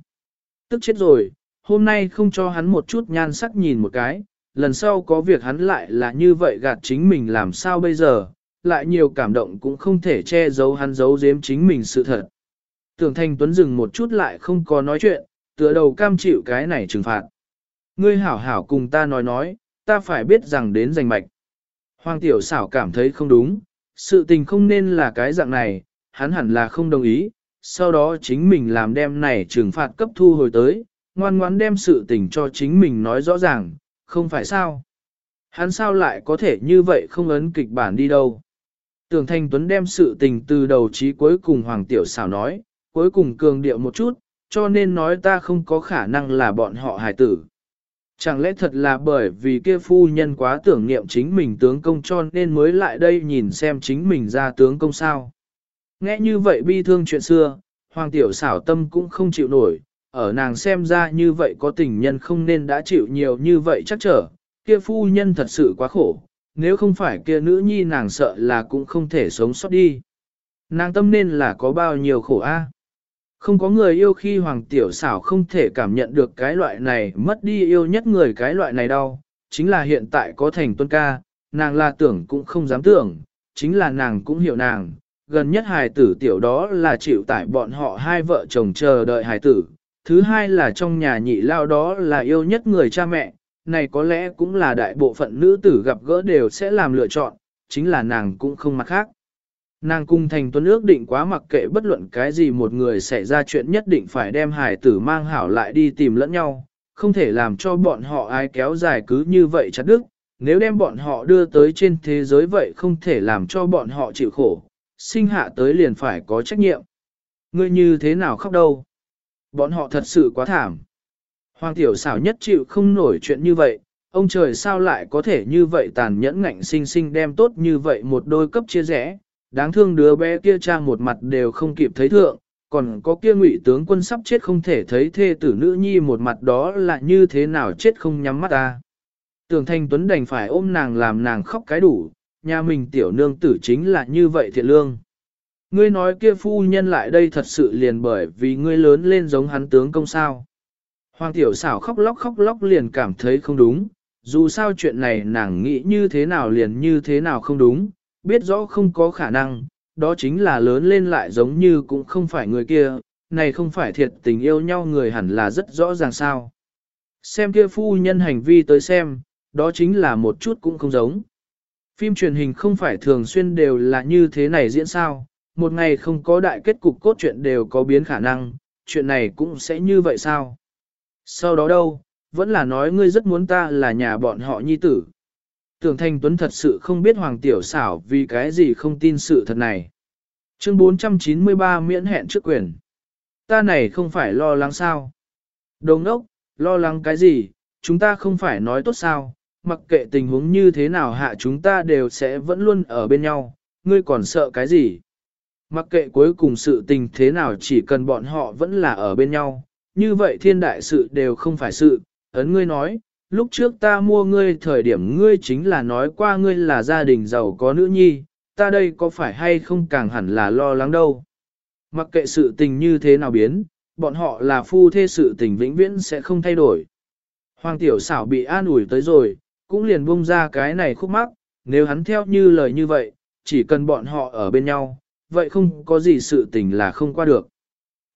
A: Tức chết rồi, hôm nay không cho hắn một chút nhan sắc nhìn một cái, lần sau có việc hắn lại là như vậy gạt chính mình làm sao bây giờ, lại nhiều cảm động cũng không thể che giấu hắn giấu giếm chính mình sự thật. Tưởng Thanh Tuấn dừng một chút lại không có nói chuyện, tựa đầu cam chịu cái này trừng phạt. Ngươi hảo hảo cùng ta nói nói, ta phải biết rằng đến giành mạch. Hoàng tiểu xảo cảm thấy không đúng, sự tình không nên là cái dạng này, hắn hẳn là không đồng ý, sau đó chính mình làm đem này trừng phạt cấp thu hồi tới, ngoan ngoãn đem sự tình cho chính mình nói rõ ràng, không phải sao. Hắn sao lại có thể như vậy không ấn kịch bản đi đâu. Tưởng Thanh Tuấn đem sự tình từ đầu chí cuối cùng Hoàng Tiểu xảo nói, cuối cùng cường điệu một chút, cho nên nói ta không có khả năng là bọn họ hài tử. Chẳng lẽ thật là bởi vì kia phu nhân quá tưởng niệm chính mình tướng công cho nên mới lại đây nhìn xem chính mình ra tướng công sao. Nghe như vậy bi thương chuyện xưa, hoàng tiểu xảo tâm cũng không chịu nổi, ở nàng xem ra như vậy có tình nhân không nên đã chịu nhiều như vậy chắc trở, kia phu nhân thật sự quá khổ, nếu không phải kia nữ nhi nàng sợ là cũng không thể sống sót đi. Nàng tâm nên là có bao nhiêu khổ a? Không có người yêu khi hoàng tiểu xảo không thể cảm nhận được cái loại này mất đi yêu nhất người cái loại này đau, chính là hiện tại có thành tuân ca, nàng là tưởng cũng không dám tưởng, chính là nàng cũng hiểu nàng, gần nhất hài tử tiểu đó là chịu tải bọn họ hai vợ chồng chờ đợi hài tử, thứ hai là trong nhà nhị lao đó là yêu nhất người cha mẹ, này có lẽ cũng là đại bộ phận nữ tử gặp gỡ đều sẽ làm lựa chọn, chính là nàng cũng không mặc khác. Nàng cung thành tuấn ước định quá mặc kệ bất luận cái gì một người xảy ra chuyện nhất định phải đem hải tử mang hảo lại đi tìm lẫn nhau, không thể làm cho bọn họ ai kéo dài cứ như vậy chặt đức, nếu đem bọn họ đưa tới trên thế giới vậy không thể làm cho bọn họ chịu khổ, sinh hạ tới liền phải có trách nhiệm. Ngươi như thế nào khóc đâu? Bọn họ thật sự quá thảm. Hoàng tiểu xảo nhất chịu không nổi chuyện như vậy, ông trời sao lại có thể như vậy tàn nhẫn ngạnh sinh sinh đem tốt như vậy một đôi cấp chia rẽ, đáng thương đứa bé kia cha một mặt đều không kịp thấy thượng, còn có kia ngụy tướng quân sắp chết không thể thấy thê tử nữ nhi một mặt đó là như thế nào chết không nhắm mắt ta. Tưởng thanh tuấn đành phải ôm nàng làm nàng khóc cái đủ, nhà mình tiểu nương tử chính là như vậy thiện lương. Ngươi nói kia phu nhân lại đây thật sự liền bởi vì ngươi lớn lên giống hắn tướng công sao. Hoàng tiểu xảo khóc lóc khóc lóc liền cảm thấy không đúng, dù sao chuyện này nàng nghĩ như thế nào liền như thế nào không đúng, biết rõ không có khả năng, đó chính là lớn lên lại giống như cũng không phải người kia, này không phải thiệt tình yêu nhau người hẳn là rất rõ ràng sao. Xem kia phu nhân hành vi tới xem, đó chính là một chút cũng không giống. Phim truyền hình không phải thường xuyên đều là như thế này diễn sao, một ngày không có đại kết cục cốt truyện đều có biến khả năng, chuyện này cũng sẽ như vậy sao. Sau đó đâu, vẫn là nói ngươi rất muốn ta là nhà bọn họ nhi tử. Tưởng Thanh Tuấn thật sự không biết Hoàng Tiểu xảo vì cái gì không tin sự thật này. Chương 493 miễn hẹn trước quyền. Ta này không phải lo lắng sao? Đồng ốc, lo lắng cái gì? Chúng ta không phải nói tốt sao? Mặc kệ tình huống như thế nào hạ chúng ta đều sẽ vẫn luôn ở bên nhau. Ngươi còn sợ cái gì? Mặc kệ cuối cùng sự tình thế nào chỉ cần bọn họ vẫn là ở bên nhau. Như vậy thiên đại sự đều không phải sự. Ấn ngươi nói, lúc trước ta mua ngươi thời điểm ngươi chính là nói qua ngươi là gia đình giàu có nữ nhi, ta đây có phải hay không càng hẳn là lo lắng đâu. Mặc kệ sự tình như thế nào biến, bọn họ là phu thê sự tình vĩnh viễn sẽ không thay đổi. Hoàng tiểu xảo bị an ủi tới rồi, cũng liền buông ra cái này khúc mắc, nếu hắn theo như lời như vậy, chỉ cần bọn họ ở bên nhau, vậy không có gì sự tình là không qua được.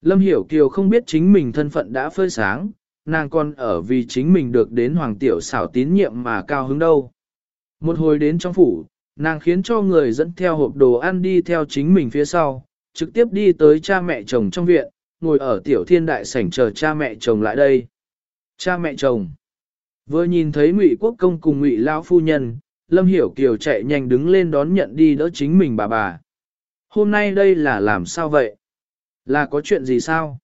A: Lâm Hiểu Kiều không biết chính mình thân phận đã phơi sáng, nàng còn ở vì chính mình được đến Hoàng Tiểu xảo tín nhiệm mà cao hứng đâu. Một hồi đến trong phủ, nàng khiến cho người dẫn theo hộp đồ ăn đi theo chính mình phía sau, trực tiếp đi tới cha mẹ chồng trong viện, ngồi ở tiểu thiên đại sảnh chờ cha mẹ chồng lại đây. Cha mẹ chồng. Vừa nhìn thấy Ngụy Quốc công cùng Ngụy lão phu nhân, Lâm Hiểu Kiều chạy nhanh đứng lên đón nhận đi đỡ chính mình bà bà. Hôm nay đây là làm sao vậy? Là có chuyện gì sao?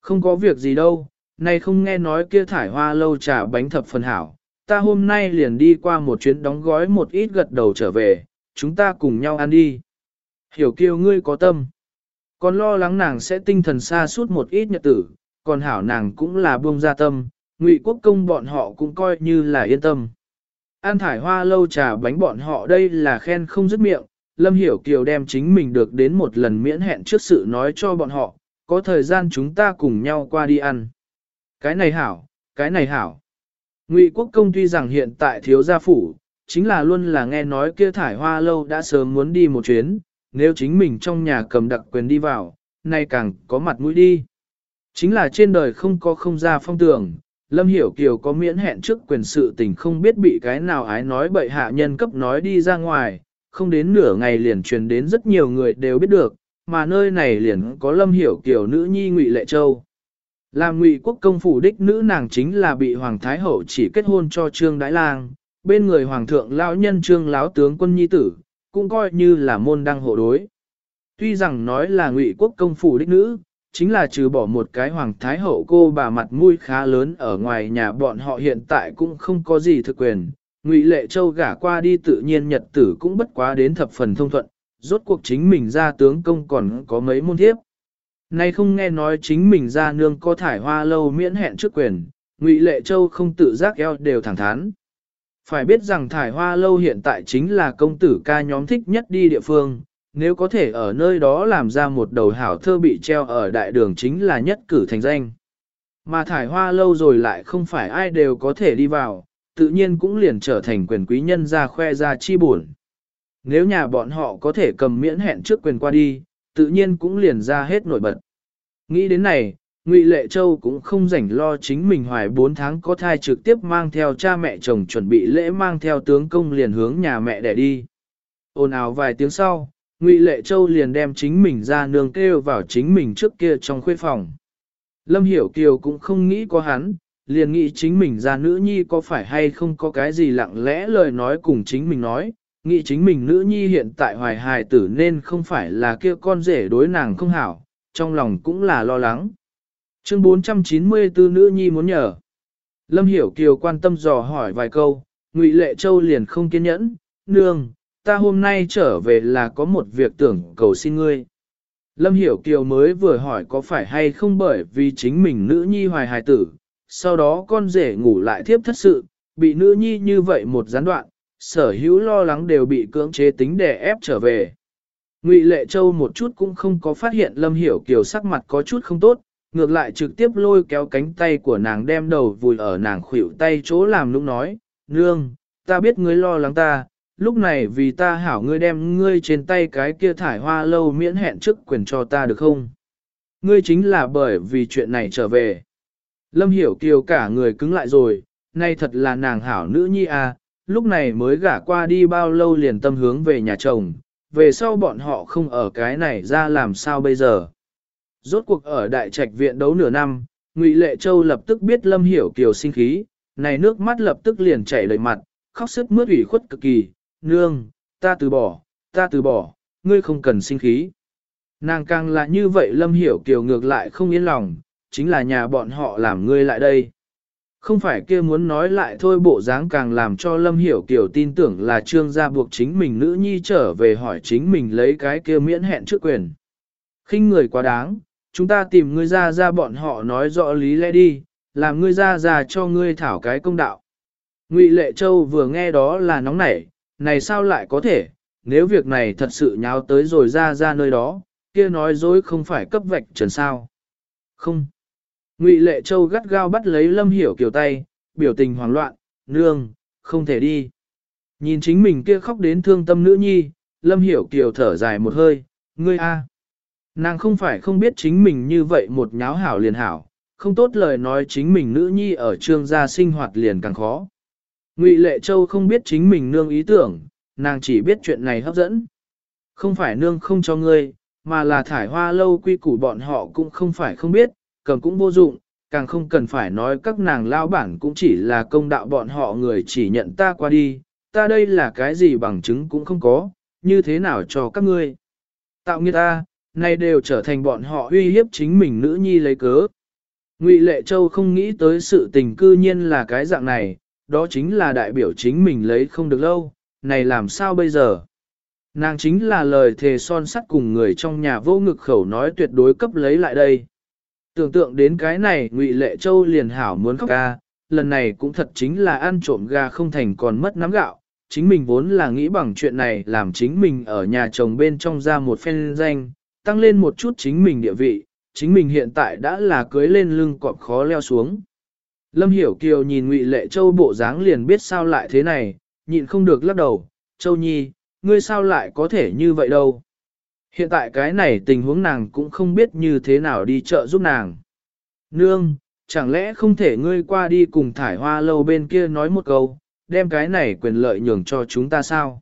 A: Không có việc gì đâu, nay không nghe nói kia thải hoa lâu trà bánh thập phần hảo. Ta hôm nay liền đi qua một chuyến đóng gói một ít gật đầu trở về, chúng ta cùng nhau ăn đi. Hiểu Kiều ngươi có tâm. Còn lo lắng nàng sẽ tinh thần xa suốt một ít nhật tử, còn hảo nàng cũng là buông ra tâm, ngụy quốc công bọn họ cũng coi như là yên tâm. An thải hoa lâu trà bánh bọn họ đây là khen không dứt miệng, Lâm Hiểu Kiều đem chính mình được đến một lần miễn hẹn trước sự nói cho bọn họ, có thời gian chúng ta cùng nhau qua đi ăn. Cái này hảo, cái này hảo. Ngụy quốc công tuy rằng hiện tại thiếu gia phủ, chính là luôn là nghe nói kia thải hoa lâu đã sớm muốn đi một chuyến, nếu chính mình trong nhà cầm đặc quyền đi vào, nay càng có mặt mũi đi. Chính là trên đời không có không ra phong tưởng, Lâm Hiểu Kiều có miễn hẹn trước quyền sự tình không biết bị cái nào ái nói bậy hạ nhân cấp nói đi ra ngoài, không đến nửa ngày liền truyền đến rất nhiều người đều biết được, mà nơi này liền có Lâm Hiểu Kiều nữ nhi Ngụy Lệ Châu. Làm Ngụy quốc công phủ đích nữ nàng chính là bị Hoàng Thái Hậu chỉ kết hôn cho Trương Đái Lang, bên người Hoàng thượng lão nhân Trương lão tướng quân nhi tử, cũng coi như là môn đăng hộ đối. Tuy rằng nói là ngụy quốc công phủ đích nữ, chính là trừ bỏ một cái hoàng thái hậu cô bà mặt mũi khá lớn ở ngoài nhà bọn họ hiện tại cũng không có gì thực quyền. Ngụy Lệ Châu gả qua đi tự nhiên nhật tử cũng bất quá đến thập phần thông thuận, rốt cuộc chính mình ra tướng công còn có mấy môn thiếp. Nay không nghe nói chính mình ra nương có thải hoa lâu miễn hẹn trước quyền, Ngụy Lệ Châu không tự giác eo đều thẳng thắn. Phải biết rằng thải hoa lâu hiện tại chính là công tử ca nhóm thích nhất đi địa phương, nếu có thể ở nơi đó làm ra một đầu hảo thơ bị treo ở đại đường chính là nhất cử thành danh. Mà thải hoa lâu rồi lại không phải ai đều có thể đi vào, tự nhiên cũng liền trở thành quyền quý nhân ra khoe ra chi buồn. Nếu nhà bọn họ có thể cầm miễn hẹn trước quyền qua đi, tự nhiên cũng liền ra hết nổi bật. Nghĩ đến này, Ngụy Lệ Châu cũng không rảnh lo chính mình hoài 4 tháng có thai trực tiếp mang theo cha mẹ chồng chuẩn bị lễ mang theo tướng công liền hướng nhà mẹ để đi. Ôn ào vài tiếng sau, Ngụy Lệ Châu liền đem chính mình ra nương kêu vào chính mình trước kia trong khuê phòng. Lâm Hiểu Kiều cũng không nghĩ có hắn, liền nghĩ chính mình ra nữ nhi có phải hay không có cái gì lặng lẽ lời nói cùng chính mình nói, nghĩ chính mình nữ nhi hiện tại hoài hài tử nên không phải là kia con rể đối nàng không hảo, trong lòng cũng là lo lắng. Chương 494 nữ nhi muốn nhờ. Lâm Hiểu Kiều quan tâm dò hỏi vài câu, Ngụy Lệ Châu liền không kiên nhẫn, nương, ta hôm nay trở về là có một việc tưởng cầu xin ngươi. Lâm Hiểu Kiều mới vừa hỏi có phải hay không bởi vì chính mình nữ nhi hoài hài tử, sau đó con rể ngủ lại thiếp thất sự, bị nữ nhi như vậy một gián đoạn, sở hữu lo lắng đều bị cưỡng chế tính để ép trở về. Ngụy Lệ Châu một chút cũng không có phát hiện Lâm Hiểu Kiều sắc mặt có chút không tốt, ngược lại trực tiếp lôi kéo cánh tay của nàng đem đầu vùi ở nàng khuỷu tay chỗ làm lúc nói, nương, ta biết ngươi lo lắng ta, lúc này vì ta hảo ngươi đem ngươi trên tay cái kia thải hoa lâu miễn hẹn trước quyền cho ta được không? Ngươi chính là bởi vì chuyện này trở về. Lâm hiểu kiều cả người cứng lại rồi, nay thật là nàng hảo nữ nhi à, lúc này mới gả qua đi bao lâu liền tâm hướng về nhà chồng, về sau bọn họ không ở cái này ra làm sao bây giờ. Rốt cuộc ở đại trạch viện đấu nửa năm, Ngụy Lệ Châu lập tức biết Lâm Hiểu Kiều sinh khí, này nước mắt lập tức liền chảy đầy mặt, khóc sức mướt ủy khuất cực kỳ, nương, ta từ bỏ, ta từ bỏ, ngươi không cần sinh khí. Nàng càng là như vậy lâm hiểu kiều ngược lại không yên lòng, chính là nhà bọn họ làm ngươi lại đây. Không phải kia muốn nói lại thôi bộ dáng càng làm cho Lâm Hiểu Kiều tin tưởng là trương gia buộc chính mình nữ nhi trở về hỏi chính mình lấy cái kia miễn hẹn trước quyền. khinh người quá đáng, chúng ta tìm ngươi ra ra bọn họ nói rõ lý lẽ đi, làm ngươi ra ra cho ngươi thảo cái công đạo. Ngụy Lệ Châu vừa nghe đó là nóng nảy, này sao lại có thể, nếu việc này thật sự nháo tới rồi ra ra nơi đó, kia nói dối không phải cấp vạch trần sao. Không. Ngụy Lệ Châu gắt gao bắt lấy Lâm Hiểu Kiều tay, biểu tình hoảng loạn, nương, không thể đi. Nhìn chính mình kia khóc đến thương tâm nữ nhi, Lâm Hiểu Kiều thở dài một hơi, ngươi a, Nàng không phải không biết chính mình như vậy một nháo hảo liền hảo, không tốt lời nói chính mình nữ nhi ở trương gia sinh hoạt liền càng khó. Ngụy Lệ Châu không biết chính mình nương ý tưởng, nàng chỉ biết chuyện này hấp dẫn. Không phải nương không cho ngươi, mà là thải hoa lâu quy củ bọn họ cũng không phải không biết, cầm cũng vô dụng, càng không cần phải nói các nàng lao bản cũng chỉ là công đạo bọn họ người chỉ nhận ta qua đi, ta đây là cái gì bằng chứng cũng không có, như thế nào cho các ngươi. Tạo nghiệt ta, nay đều trở thành bọn họ uy hiếp chính mình nữ nhi lấy cớ. Ngụy Lệ Châu không nghĩ tới sự tình cư nhiên là cái dạng này, đó chính là đại biểu chính mình lấy không được lâu, này làm sao bây giờ? Nàng chính là lời thề son sắt cùng người trong nhà vô ngực khẩu nói tuyệt đối cấp lấy lại đây. Tưởng tượng đến cái này ngụy Lệ Châu liền hảo muốn khóc ca, lần này cũng thật chính là ăn trộm gà không thành còn mất nắm gạo. Chính mình vốn là nghĩ bằng chuyện này làm chính mình ở nhà chồng bên trong ra một phen danh, tăng lên một chút chính mình địa vị, chính mình hiện tại đã là cưới lên lưng cọp khó leo xuống. Lâm Hiểu Kiều nhìn Ngụy Lệ Châu bộ dáng liền biết sao lại thế này, nhịn không được lắc đầu, Châu Nhi, ngươi sao lại có thể như vậy đâu. Hiện tại cái này tình huống nàng cũng không biết như thế nào đi chợ giúp nàng. Nương, chẳng lẽ không thể ngươi qua đi cùng thải hoa lâu bên kia nói một câu, đem cái này quyền lợi nhường cho chúng ta sao?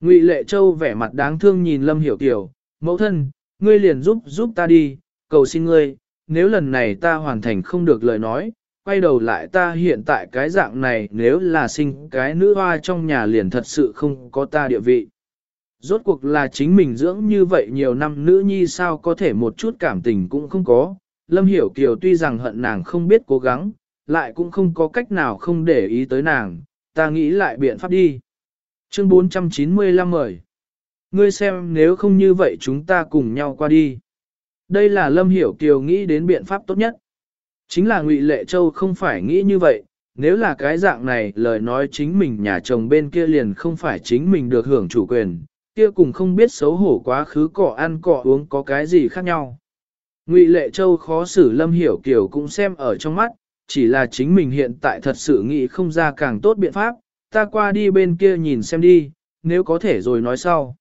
A: Ngụy Lệ Châu vẻ mặt đáng thương nhìn Lâm Hiểu Kiều, mẫu thân, ngươi liền giúp giúp ta đi, cầu xin ngươi, nếu lần này ta hoàn thành không được lời nói, quay đầu lại ta hiện tại cái dạng này nếu là sinh cái nữ hoa trong nhà liền thật sự không có ta địa vị. Rốt cuộc là chính mình dưỡng như vậy nhiều năm nữ nhi sao có thể một chút cảm tình cũng không có. Lâm Hiểu Kiều tuy rằng hận nàng không biết cố gắng, lại cũng không có cách nào không để ý tới nàng, ta nghĩ lại biện pháp đi. Chương 495 mời. Ngươi xem nếu không như vậy chúng ta cùng nhau qua đi. Đây là Lâm Hiểu Kiều nghĩ đến biện pháp tốt nhất. Chính là Ngụy Lệ Châu không phải nghĩ như vậy, nếu là cái dạng này lời nói chính mình nhà chồng bên kia liền không phải chính mình được hưởng chủ quyền, kia cùng không biết xấu hổ quá khứ cỏ ăn cỏ uống có cái gì khác nhau. Ngụy Lệ Châu khó xử Lâm Hiểu Kiều cũng xem ở trong mắt, chỉ là chính mình hiện tại thật sự nghĩ không ra càng tốt biện pháp, ta qua đi bên kia nhìn xem đi, nếu có thể rồi nói sau.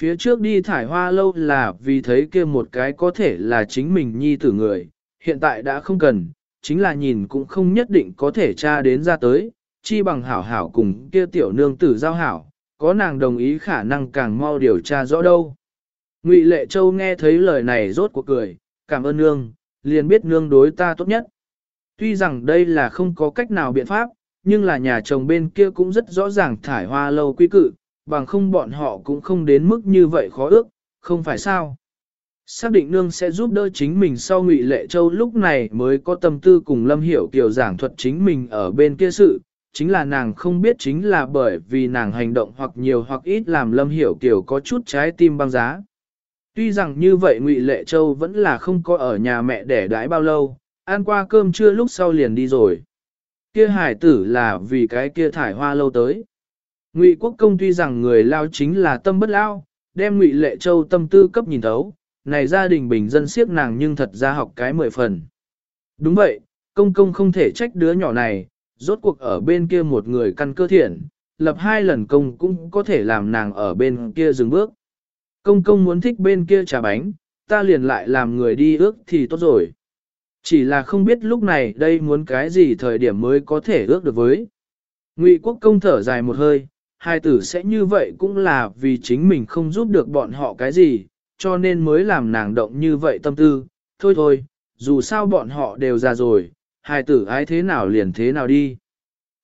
A: Phía trước đi thải hoa lâu là vì thấy kia một cái có thể là chính mình nhi tử người, hiện tại đã không cần, chính là nhìn cũng không nhất định có thể tra đến ra tới, chi bằng hảo hảo cùng kia tiểu nương tử giao hảo, có nàng đồng ý khả năng càng mau điều tra rõ đâu. Ngụy Lệ Châu nghe thấy lời này rốt cuộc cười, cảm ơn nương, liền biết nương đối ta tốt nhất. Tuy rằng đây là không có cách nào biện pháp, nhưng là nhà chồng bên kia cũng rất rõ ràng thải hoa lâu quy cự, bằng không bọn họ cũng không đến mức như vậy khó ước, không phải sao. Xác định nương sẽ giúp đỡ chính mình sau Ngụy Lệ Châu lúc này mới có tâm tư cùng Lâm Hiểu Kiều giảng thuật chính mình ở bên kia sự, chính là nàng không biết chính là bởi vì nàng hành động hoặc nhiều hoặc ít làm Lâm Hiểu Kiều có chút trái tim băng giá. Tuy rằng như vậy Ngụy Lệ Châu vẫn là không có ở nhà mẹ đẻ đãi bao lâu, ăn qua cơm trưa lúc sau liền đi rồi. Kia hải tử là vì cái kia thải hoa lâu tới. Ngụy Quốc Công tuy rằng người lao chính là tâm bất lao, đem Ngụy Lệ Châu tâm tư cấp nhìn thấu, này gia đình bình dân siếp nàng nhưng thật ra học cái mười phần. Đúng vậy, công công không thể trách đứa nhỏ này, rốt cuộc ở bên kia một người căn cơ thiện, lập hai lần công cũng có thể làm nàng ở bên kia dừng bước. Công công muốn thích bên kia trà bánh, ta liền lại làm người đi ước thì tốt rồi. Chỉ là không biết lúc này đây muốn cái gì thời điểm mới có thể ước được với. Ngụy quốc công thở dài một hơi, hai tử sẽ như vậy cũng là vì chính mình không giúp được bọn họ cái gì, cho nên mới làm nàng động như vậy tâm tư. Thôi thôi, dù sao bọn họ đều già rồi, hài tử ái thế nào liền thế nào đi.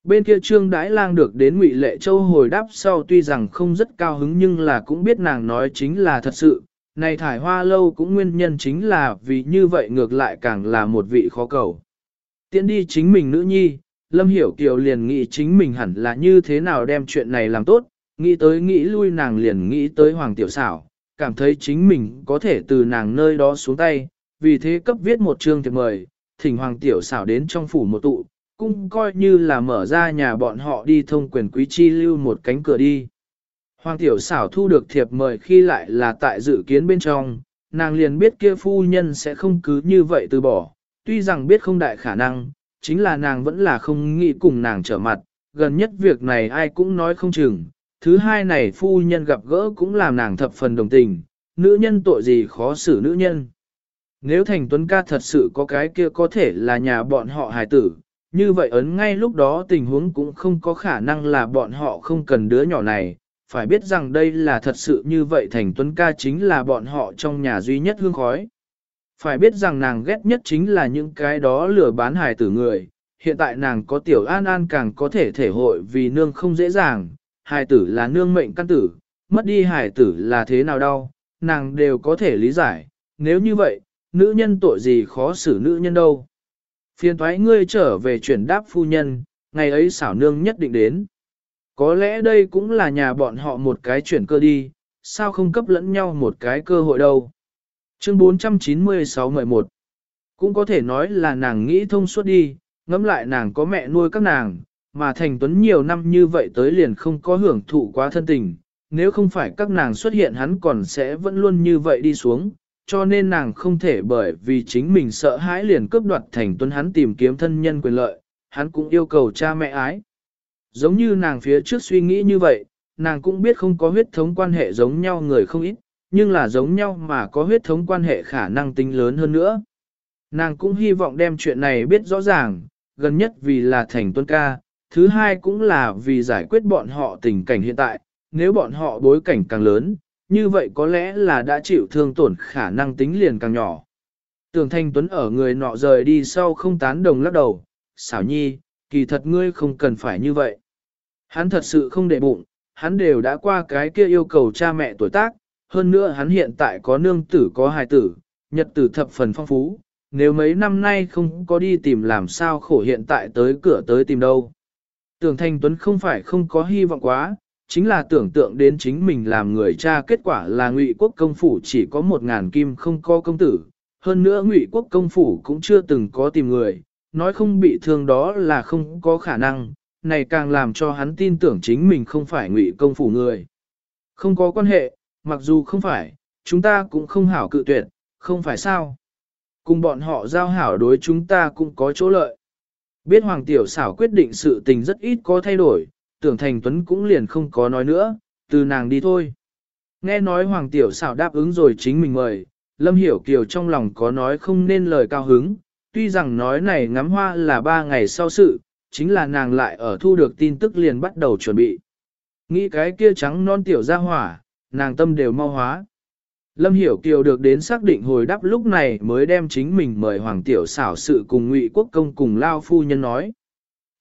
A: Bên kia trương đãi lang được đến ngụy Lệ Châu hồi đáp sau tuy rằng không rất cao hứng nhưng là cũng biết nàng nói chính là thật sự, này thải hoa lâu cũng nguyên nhân chính là vì như vậy ngược lại càng là một vị khó cầu. Tiến đi chính mình nữ nhi, Lâm Hiểu Kiều liền nghĩ chính mình hẳn là như thế nào đem chuyện này làm tốt, nghĩ tới nghĩ lui nàng liền nghĩ tới Hoàng Tiểu Xảo, cảm thấy chính mình có thể từ nàng nơi đó xuống tay, vì thế cấp viết một chương thiệp mời, thỉnh Hoàng Tiểu Xảo đến trong phủ một tụ, cũng coi như là mở ra nhà bọn họ đi thông quyền quý chi lưu một cánh cửa đi. Hoàng Tiểu Xảo thu được thiệp mời khi lại là tại dự kiến bên trong, nàng liền biết kia phu nhân sẽ không cứ như vậy từ bỏ, tuy rằng biết không đại khả năng, chính là nàng vẫn là không nghĩ cùng nàng trở mặt, gần nhất việc này ai cũng nói không chừng. Thứ hai này phu nhân gặp gỡ cũng làm nàng thập phần đồng tình, nữ nhân tội gì khó xử nữ nhân. Nếu thành tuấn ca thật sự có cái kia có thể là nhà bọn họ hài tử, như vậy ấn ngay lúc đó tình huống cũng không có khả năng là bọn họ không cần đứa nhỏ này, phải biết rằng đây là thật sự như vậy thành tuấn ca chính là bọn họ trong nhà duy nhất hương khói. Phải biết rằng nàng ghét nhất chính là những cái đó lừa bán hài tử người, hiện tại nàng có tiểu an an càng có thể thể hội vì nương không dễ dàng, hài tử là nương mệnh căn tử, mất đi hài tử là thế nào đau, nàng đều có thể lý giải, nếu như vậy, nữ nhân tội gì khó xử nữ nhân đâu. Phiền thoái ngươi trở về chuyển đáp phu nhân, ngày ấy xảo nương nhất định đến. Có lẽ đây cũng là nhà bọn họ một cái chuyển cơ đi, sao không cấp lẫn nhau một cái cơ hội đâu. Chương 496-11 Cũng có thể nói là nàng nghĩ thông suốt đi, ngẫm lại nàng có mẹ nuôi các nàng, mà thành tuấn nhiều năm như vậy tới liền không có hưởng thụ quá thân tình, nếu không phải các nàng xuất hiện hắn còn sẽ vẫn luôn như vậy đi xuống, cho nên nàng không thể bởi vì chính mình sợ hãi liền cướp đoạt thành tuấn hắn tìm kiếm thân nhân quyền lợi, hắn cũng yêu cầu cha mẹ ái. Giống như nàng phía trước suy nghĩ như vậy, nàng cũng biết không có huyết thống quan hệ giống nhau người không ít, nhưng là giống nhau mà có huyết thống quan hệ khả năng tính lớn hơn nữa. Nàng cũng hy vọng đem chuyện này biết rõ ràng, gần nhất vì là thành tuân ca, thứ hai cũng là vì giải quyết bọn họ tình cảnh hiện tại, nếu bọn họ bối cảnh càng lớn, như vậy có lẽ là đã chịu thương tổn khả năng tính liền càng nhỏ. Tưởng Thanh Tuấn ở người nọ rời đi sau không tán đồng lắc đầu, xảo nhi, kỳ thật ngươi không cần phải như vậy. Hắn thật sự không để bụng, hắn đều đã qua cái kia yêu cầu cha mẹ tuổi tác, hơn nữa hắn hiện tại có nương tử có hài tử, nhật tử thập phần phong phú, nếu mấy năm nay không có đi tìm làm sao khổ hiện tại tới cửa tới tìm đâu. Tưởng Thanh Tuấn không phải không có hy vọng quá, chính là tưởng tượng đến chính mình làm người cha kết quả là ngụy quốc công phủ chỉ có một ngàn kim không có công tử, hơn nữa ngụy quốc công phủ cũng chưa từng có tìm người, nói không bị thương đó là không có khả năng, này càng làm cho hắn tin tưởng chính mình không phải ngụy công phủ người. Không có quan hệ, mặc dù không phải, chúng ta cũng không hảo cự tuyệt, không phải sao. Cùng bọn họ giao hảo đối chúng ta cũng có chỗ lợi. Biết Hoàng Tiểu xảo quyết định sự tình rất ít có thay đổi, tưởng Thành Tuấn cũng liền không có nói nữa, từ nàng đi thôi. Nghe nói Hoàng Tiểu xảo đáp ứng rồi chính mình mời, Lâm Hiểu Kiều trong lòng có nói không nên lời cao hứng, tuy rằng nói này ngắm hoa là ba ngày sau sự, chính là nàng lại ở thu được tin tức liền bắt đầu chuẩn bị. Nghĩ cái kia trắng non tiểu ra hỏa, nàng tâm đều mau hóa. Lâm Hiểu Kiều được đến xác định hồi đáp lúc này mới đem chính mình mời Hoàng Tiểu xảo sự cùng Ngụy Quốc Công cùng Lao Phu Nhân nói.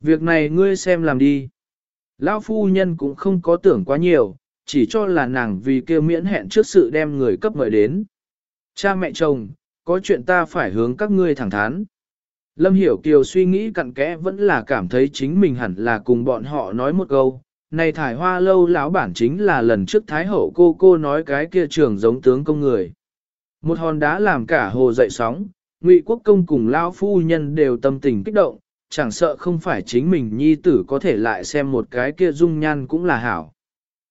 A: Việc này ngươi xem làm đi. Lao Phu Nhân cũng không có tưởng quá nhiều, chỉ cho là nàng vì kêu miễn hẹn trước sự đem người cấp mời đến. Cha mẹ chồng, có chuyện ta phải hướng các ngươi thẳng thắn. Lâm Hiểu Kiều suy nghĩ cặn kẽ vẫn là cảm thấy chính mình hẳn là cùng bọn họ nói một câu, này thải hoa lâu lão bản chính là lần trước Thái Hậu cô cô nói cái kia trường giống tướng công người. Một hòn đá làm cả hồ dậy sóng, Ngụy Quốc công cùng lão phu nhân đều tâm tình kích động, chẳng sợ không phải chính mình nhi tử có thể lại xem một cái kia dung nhan cũng là hảo.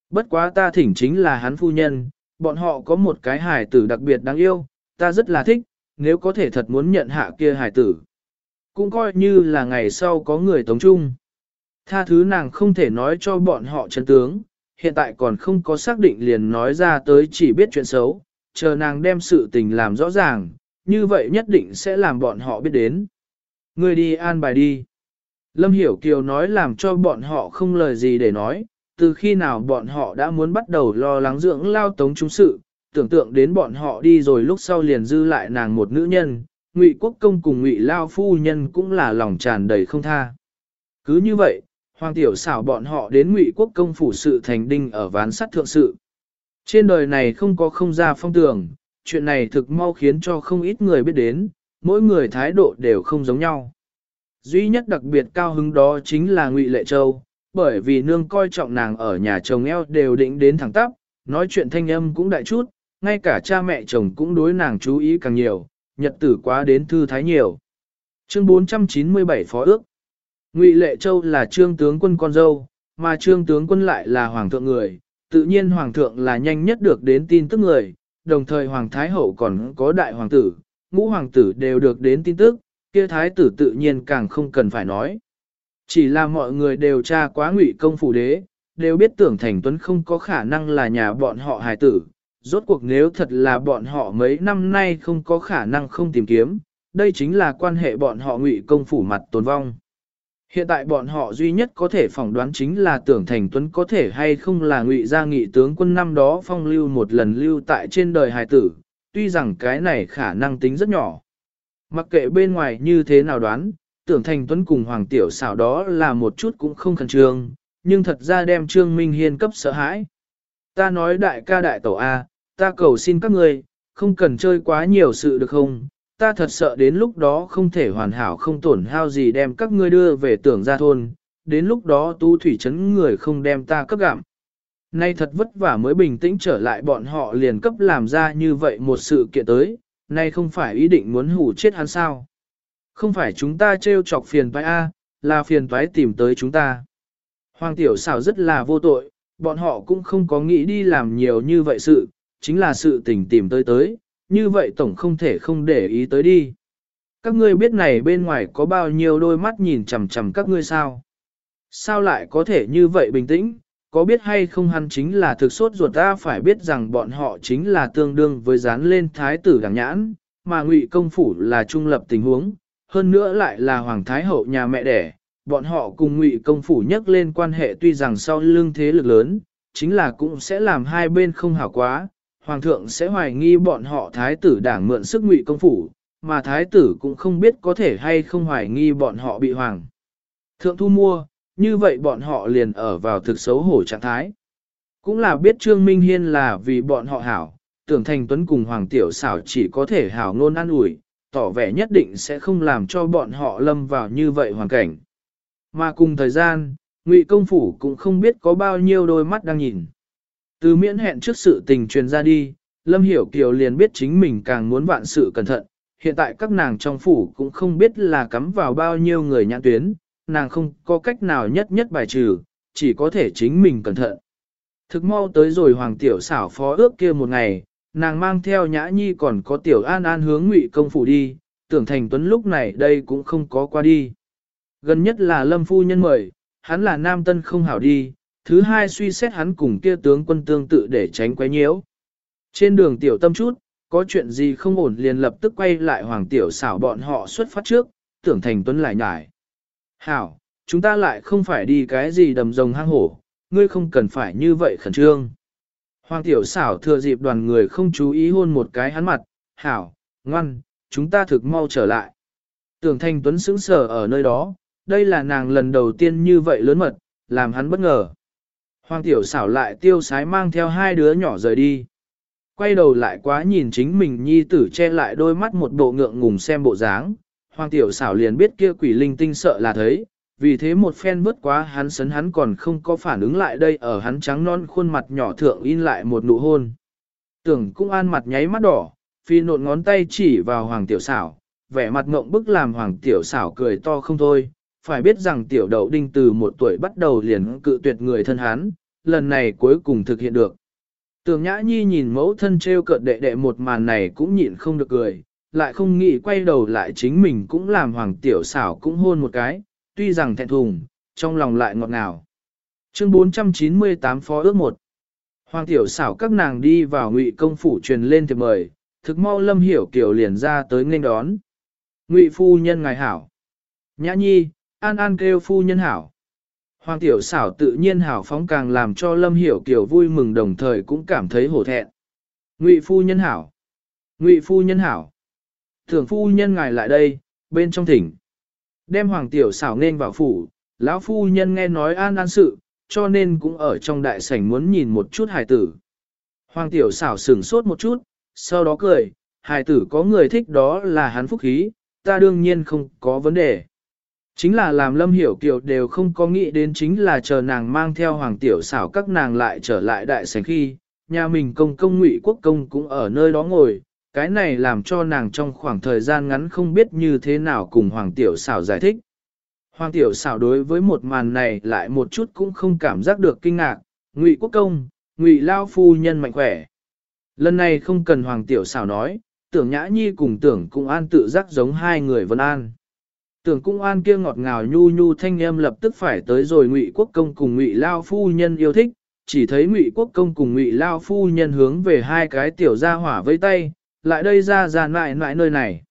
A: Bất quá ta thỉnh chính là hắn phu nhân, bọn họ có một cái hài tử đặc biệt đáng yêu, ta rất là thích, nếu có thể thật muốn nhận hạ kia hài tử. Cũng coi như là ngày sau có người tống trung. Tha thứ nàng không thể nói cho bọn họ chân tướng, hiện tại còn không có xác định liền nói ra tới chỉ biết chuyện xấu, chờ nàng đem sự tình làm rõ ràng, như vậy nhất định sẽ làm bọn họ biết đến. Người đi an bài đi. Lâm Hiểu Kiều nói làm cho bọn họ không lời gì để nói, từ khi nào bọn họ đã muốn bắt đầu lo lắng dưỡng lao tống chúng sự, tưởng tượng đến bọn họ đi rồi lúc sau liền dư lại nàng một nữ nhân, Ngụy Quốc công cùng Ngụy Lao phu nhân cũng là lòng tràn đầy không tha. Cứ như vậy, Hoàng tiểu xảo bọn họ đến ngụy quốc công phủ sự thành đinh ở ván sắt thượng sự. Trên đời này không có không ra phong tường, chuyện này thực mau khiến cho không ít người biết đến, mỗi người thái độ đều không giống nhau. Duy nhất đặc biệt cao hứng đó chính là Ngụy Lệ Châu, bởi vì nương coi trọng nàng ở nhà chồng eo đều định đến thẳng tắp, nói chuyện thanh âm cũng đại chút, ngay cả cha mẹ chồng cũng đối nàng chú ý càng nhiều, nhật tử quá đến thư thái nhiều. Chương 497 Phó ước Ngụy Lệ Châu là trương tướng quân con dâu, mà trương tướng quân lại là hoàng thượng người, tự nhiên hoàng thượng là nhanh nhất được đến tin tức người, đồng thời hoàng thái hậu còn có đại hoàng tử, ngũ hoàng tử đều được đến tin tức, kia thái tử tự nhiên càng không cần phải nói. Chỉ là mọi người đều tra quá ngụy công phủ đế, đều biết tưởng thành tuấn không có khả năng là nhà bọn họ hài tử. Rốt cuộc nếu thật là bọn họ mấy năm nay không có khả năng không tìm kiếm, đây chính là quan hệ bọn họ ngụy công phủ mặt tồn vong. Hiện tại bọn họ duy nhất có thể phỏng đoán chính là tưởng thành tuấn có thể hay không là ngụy gia nghị tướng quân năm đó phong lưu một lần lưu tại trên đời hài tử, tuy rằng cái này khả năng tính rất nhỏ. Mặc kệ bên ngoài như thế nào đoán, tưởng thành tuấn cùng hoàng tiểu xảo đó là một chút cũng không khẩn trương, nhưng thật ra đem Trương Minh Hiên cấp sợ hãi. Ta nói đại ca đại tổ A, ta cầu xin các người, không cần chơi quá nhiều sự được không? Ta thật sợ đến lúc đó không thể hoàn hảo không tổn hao gì đem các ngươi đưa về tưởng ra thôn, đến lúc đó tu thủy chấn người không đem ta cấp gặm. Nay thật vất vả mới bình tĩnh trở lại bọn họ liền cấp làm ra như vậy một sự kiện tới, nay không phải ý định muốn hủ chết hắn sao. Không phải chúng ta trêu chọc phiền toái A, là phiền toái tìm tới chúng ta. Hoàng tiểu xảo rất là vô tội, bọn họ cũng không có nghĩ đi làm nhiều như vậy sự, chính là sự tình tìm tới tới, như vậy tổng không thể không để ý tới đi. Các ngươi biết này bên ngoài có bao nhiêu đôi mắt nhìn chằm chằm các ngươi sao? Sao lại có thể như vậy bình tĩnh? Có biết hay không hắn chính là thực sốt ruột ta phải biết rằng bọn họ chính là tương đương với dán lên thái tử đảng nhãn, mà ngụy công phủ là trung lập tình huống, hơn nữa lại là hoàng thái hậu nhà mẹ đẻ, bọn họ cùng ngụy công phủ nhắc lên quan hệ tuy rằng sau lưng thế lực lớn, chính là cũng sẽ làm hai bên không hảo quá, hoàng thượng sẽ hoài nghi bọn họ thái tử đảng mượn sức ngụy công phủ, mà thái tử cũng không biết có thể hay không hoài nghi bọn họ bị hoàng. Thượng thu mua, như vậy bọn họ liền ở vào thực xấu hổ trạng thái. Cũng là biết Trương Minh Hiên là vì bọn họ hảo, tưởng thành tuấn cùng Hoàng Tiểu xảo chỉ có thể hảo ngôn an ủi, tỏ vẻ nhất định sẽ không làm cho bọn họ lâm vào như vậy hoàn cảnh. Mà cùng thời gian, Ngụy công phủ cũng không biết có bao nhiêu đôi mắt đang nhìn. Từ miễn hẹn trước sự tình truyền ra đi, Lâm Hiểu Kiều liền biết chính mình càng muốn vạn sự cẩn thận, hiện tại các nàng trong phủ cũng không biết là cắm vào bao nhiêu người nhãn tuyến, nàng không có cách nào nhất nhất bài trừ, chỉ có thể chính mình cẩn thận. Thực mau tới rồi Hoàng Tiểu xảo phó ước kia một ngày, nàng mang theo Nhã Nhi còn có Tiểu An An hướng Ngụy công phủ đi, tưởng thành tuấn lúc này đây cũng không có qua đi. Gần nhất là Lâm Phu Nhân mời, hắn là nam tân không hảo đi, thứ hai suy xét hắn cùng kia tướng quân tương tự để tránh quấy nhiễu. Trên đường tiểu tâm chút, có chuyện gì không ổn liền lập tức quay lại hoàng tiểu xảo bọn họ xuất phát trước, tưởng thành tuấn lại nhải. Hảo, chúng ta lại không phải đi cái gì đầm rồng hang hổ, ngươi không cần phải như vậy khẩn trương. Hoàng tiểu xảo thừa dịp đoàn người không chú ý hôn một cái hắn mặt, hảo, ngoan, chúng ta thực mau trở lại. Tưởng thành tuấn sững sờ ở nơi đó, đây là nàng lần đầu tiên như vậy lớn mật, làm hắn bất ngờ. Hoàng tiểu xảo lại tiêu sái mang theo hai đứa nhỏ rời đi. Quay đầu lại quá nhìn chính mình nhi tử che lại đôi mắt một bộ ngượng ngùng xem bộ dáng. Hoàng tiểu xảo liền biết kia quỷ linh tinh sợ là thấy, vì thế một phen vứt quá hắn sấn hắn còn không có phản ứng lại đây ở hắn trắng non khuôn mặt nhỏ thượng in lại một nụ hôn. Tưởng cũng an mặt nháy mắt đỏ, phi nộn ngón tay chỉ vào hoàng tiểu xảo, vẻ mặt ngộng bức làm hoàng tiểu xảo cười to không thôi, phải biết rằng tiểu đậu đinh từ một tuổi bắt đầu liền cự tuyệt người thân hắn, lần này cuối cùng thực hiện được. tường nhã nhi nhìn mẫu thân treo cợt đệ đệ một màn này cũng nhịn không được cười, lại không nghĩ quay đầu lại chính mình cũng làm hoàng tiểu xảo cũng hôn một cái, tuy rằng thẹn thùng, trong lòng lại ngọt ngào. Chương 498 Phó ước 1 Hoàng tiểu xảo các nàng đi vào ngụy công phủ truyền lên thiệp mời, thực mau lâm hiểu kiểu liền ra tới nghênh đón. Ngụy phu nhân ngài hảo. Nhã nhi, An An kêu phu nhân hảo. Hoàng tiểu xảo tự nhiên hảo phóng càng làm cho Lâm Hiểu Kiều vui mừng đồng thời cũng cảm thấy hổ thẹn. Ngụy phu nhân hảo. Ngụy phu nhân hảo. Thưởng phu nhân ngài lại đây, bên trong thỉnh. Đem hoàng tiểu xảo nên vào phủ, lão phu nhân nghe nói an an sự, cho nên cũng ở trong đại sảnh muốn nhìn một chút hài tử. Hoàng tiểu xảo sửng sốt một chút, sau đó cười, hài tử có người thích đó là hắn phúc khí, ta đương nhiên không có vấn đề. Chính là làm lâm hiểu kiều đều không có nghĩ đến chính là chờ nàng mang theo hoàng tiểu xảo các nàng lại trở lại đại sảnh khi, nhà mình công công ngụy quốc công cũng ở nơi đó ngồi, cái này làm cho nàng trong khoảng thời gian ngắn không biết như thế nào cùng hoàng tiểu xảo giải thích. Hoàng tiểu xảo đối với một màn này lại một chút cũng không cảm giác được kinh ngạc, ngụy quốc công, ngụy lao phu nhân mạnh khỏe. Lần này không cần hoàng tiểu xảo nói, tưởng nhã nhi cùng tưởng cũng an tự giác giống hai người vân an. Tưởng cung an kia ngọt ngào nhu nhu thanh âm lập tức phải tới rồi ngụy quốc công cùng ngụy lao phu nhân yêu thích, chỉ thấy ngụy quốc công cùng ngụy lao phu nhân hướng về hai cái tiểu gia hỏa với tay, lại đây ra ra lại lại nơi này.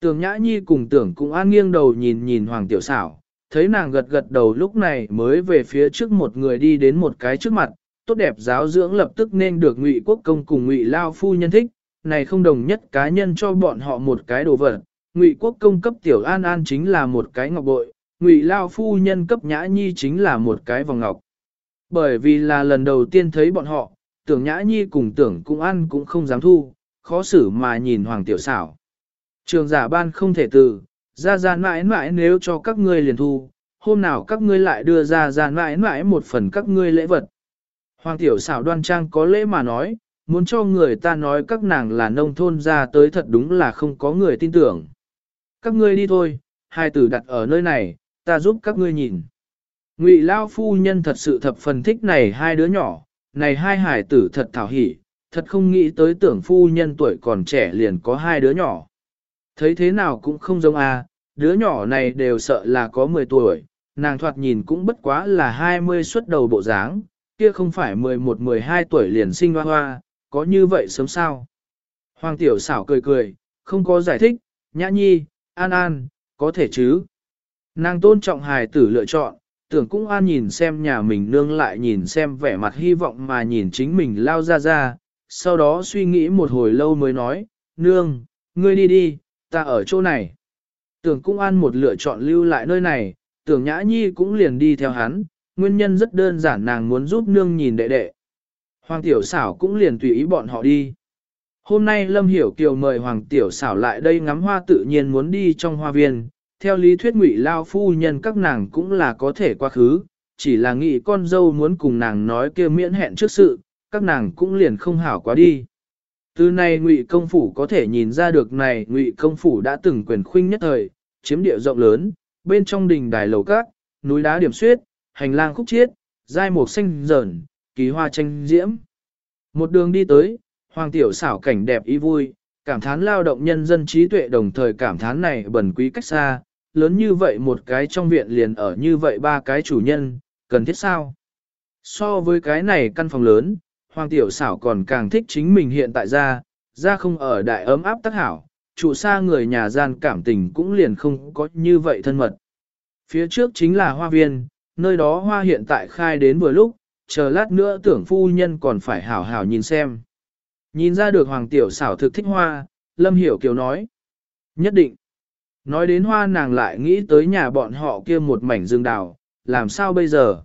A: Tưởng nhã nhi cùng tưởng cung an nghiêng đầu nhìn nhìn hoàng tiểu xảo, thấy nàng gật gật đầu lúc này mới về phía trước một người đi đến một cái trước mặt, tốt đẹp giáo dưỡng lập tức nên được ngụy quốc công cùng ngụy lao phu nhân thích, này không đồng nhất cá nhân cho bọn họ một cái đồ vật. Ngụy quốc công cấp tiểu an an chính là một cái ngọc bội, ngụy lao phu nhân cấp nhã nhi chính là một cái vòng ngọc. Bởi vì là lần đầu tiên thấy bọn họ, tưởng nhã nhi cùng tưởng cũng ăn cũng không dám thu, khó xử mà nhìn hoàng tiểu xảo. Trường giả ban không thể từ, ra ra mãi mãi nếu cho các ngươi liền thu, hôm nào các ngươi lại đưa ra ra mãi mãi một phần các ngươi lễ vật. Hoàng tiểu xảo đoan trang có lễ mà nói, muốn cho người ta nói các nàng là nông thôn ra tới thật đúng là không có người tin tưởng. Các ngươi đi thôi, hai tử đặt ở nơi này, ta giúp các ngươi nhìn. Ngụy Lao phu nhân thật sự thập phần thích này hai đứa nhỏ, này hai hải tử thật thảo hỉ, thật không nghĩ tới tưởng phu nhân tuổi còn trẻ liền có hai đứa nhỏ. Thấy thế nào cũng không giống a, à, đứa nhỏ này đều sợ là có 10 tuổi, nàng thoạt nhìn cũng bất quá là 20 xuất đầu bộ dáng, kia không phải 11-12 tuổi liền sinh hoa hoa, có như vậy sớm sao? Hoàng tiểu xảo cười cười, không có giải thích, nhã nhi, an an, có thể chứ? Nàng tôn trọng hài tử lựa chọn, tưởng cũng an nhìn xem nhà mình nương lại nhìn xem vẻ mặt hy vọng mà nhìn chính mình lao ra ra, sau đó suy nghĩ một hồi lâu mới nói, nương, ngươi đi đi, ta ở chỗ này. Tưởng cũng an một lựa chọn lưu lại nơi này, tưởng nhã nhi cũng liền đi theo hắn, nguyên nhân rất đơn giản nàng muốn giúp nương nhìn đệ đệ. Hoàng tiểu xảo cũng liền tùy ý bọn họ đi. Hôm nay Lâm Hiểu Kiều mời Hoàng tiểu xảo lại đây ngắm hoa tự nhiên muốn đi trong hoa viên, theo lý thuyết ngụy lao phu nhân các nàng cũng là có thể quá khứ, chỉ là nghĩ con dâu muốn cùng nàng nói kia miễn hẹn trước sự, các nàng cũng liền không hảo quá đi. Từ này ngụy công phủ có thể nhìn ra được này ngụy công phủ đã từng quyền khuynh nhất thời, chiếm địa rộng lớn, bên trong đình đài lầu cát, núi đá điểm suyết, hành lang khúc chiết, dai mục xanh dởn, kỳ hoa tranh diễm. Một đường đi tới, hoàng tiểu xảo cảnh đẹp ý vui, cảm thán lao động nhân dân trí tuệ đồng thời cảm thán này bẩn quý cách xa, lớn như vậy một cái trong viện liền ở như vậy ba cái chủ nhân, cần thiết sao? So với cái này căn phòng lớn, hoàng tiểu xảo còn càng thích chính mình hiện tại ra, ra không ở đại ấm áp tác hảo, trụ xa người nhà gian cảm tình cũng liền không có như vậy thân mật. Phía trước chính là hoa viên, nơi đó hoa hiện tại khai đến vừa lúc, chờ lát nữa tưởng phu nhân còn phải hảo hảo nhìn xem. Nhìn ra được hoàng tiểu xảo thực thích hoa, Lâm Hiểu Kiều nói. Nhất định. Nói đến hoa nàng lại nghĩ tới nhà bọn họ kia một mảnh rừng đào, làm sao bây giờ?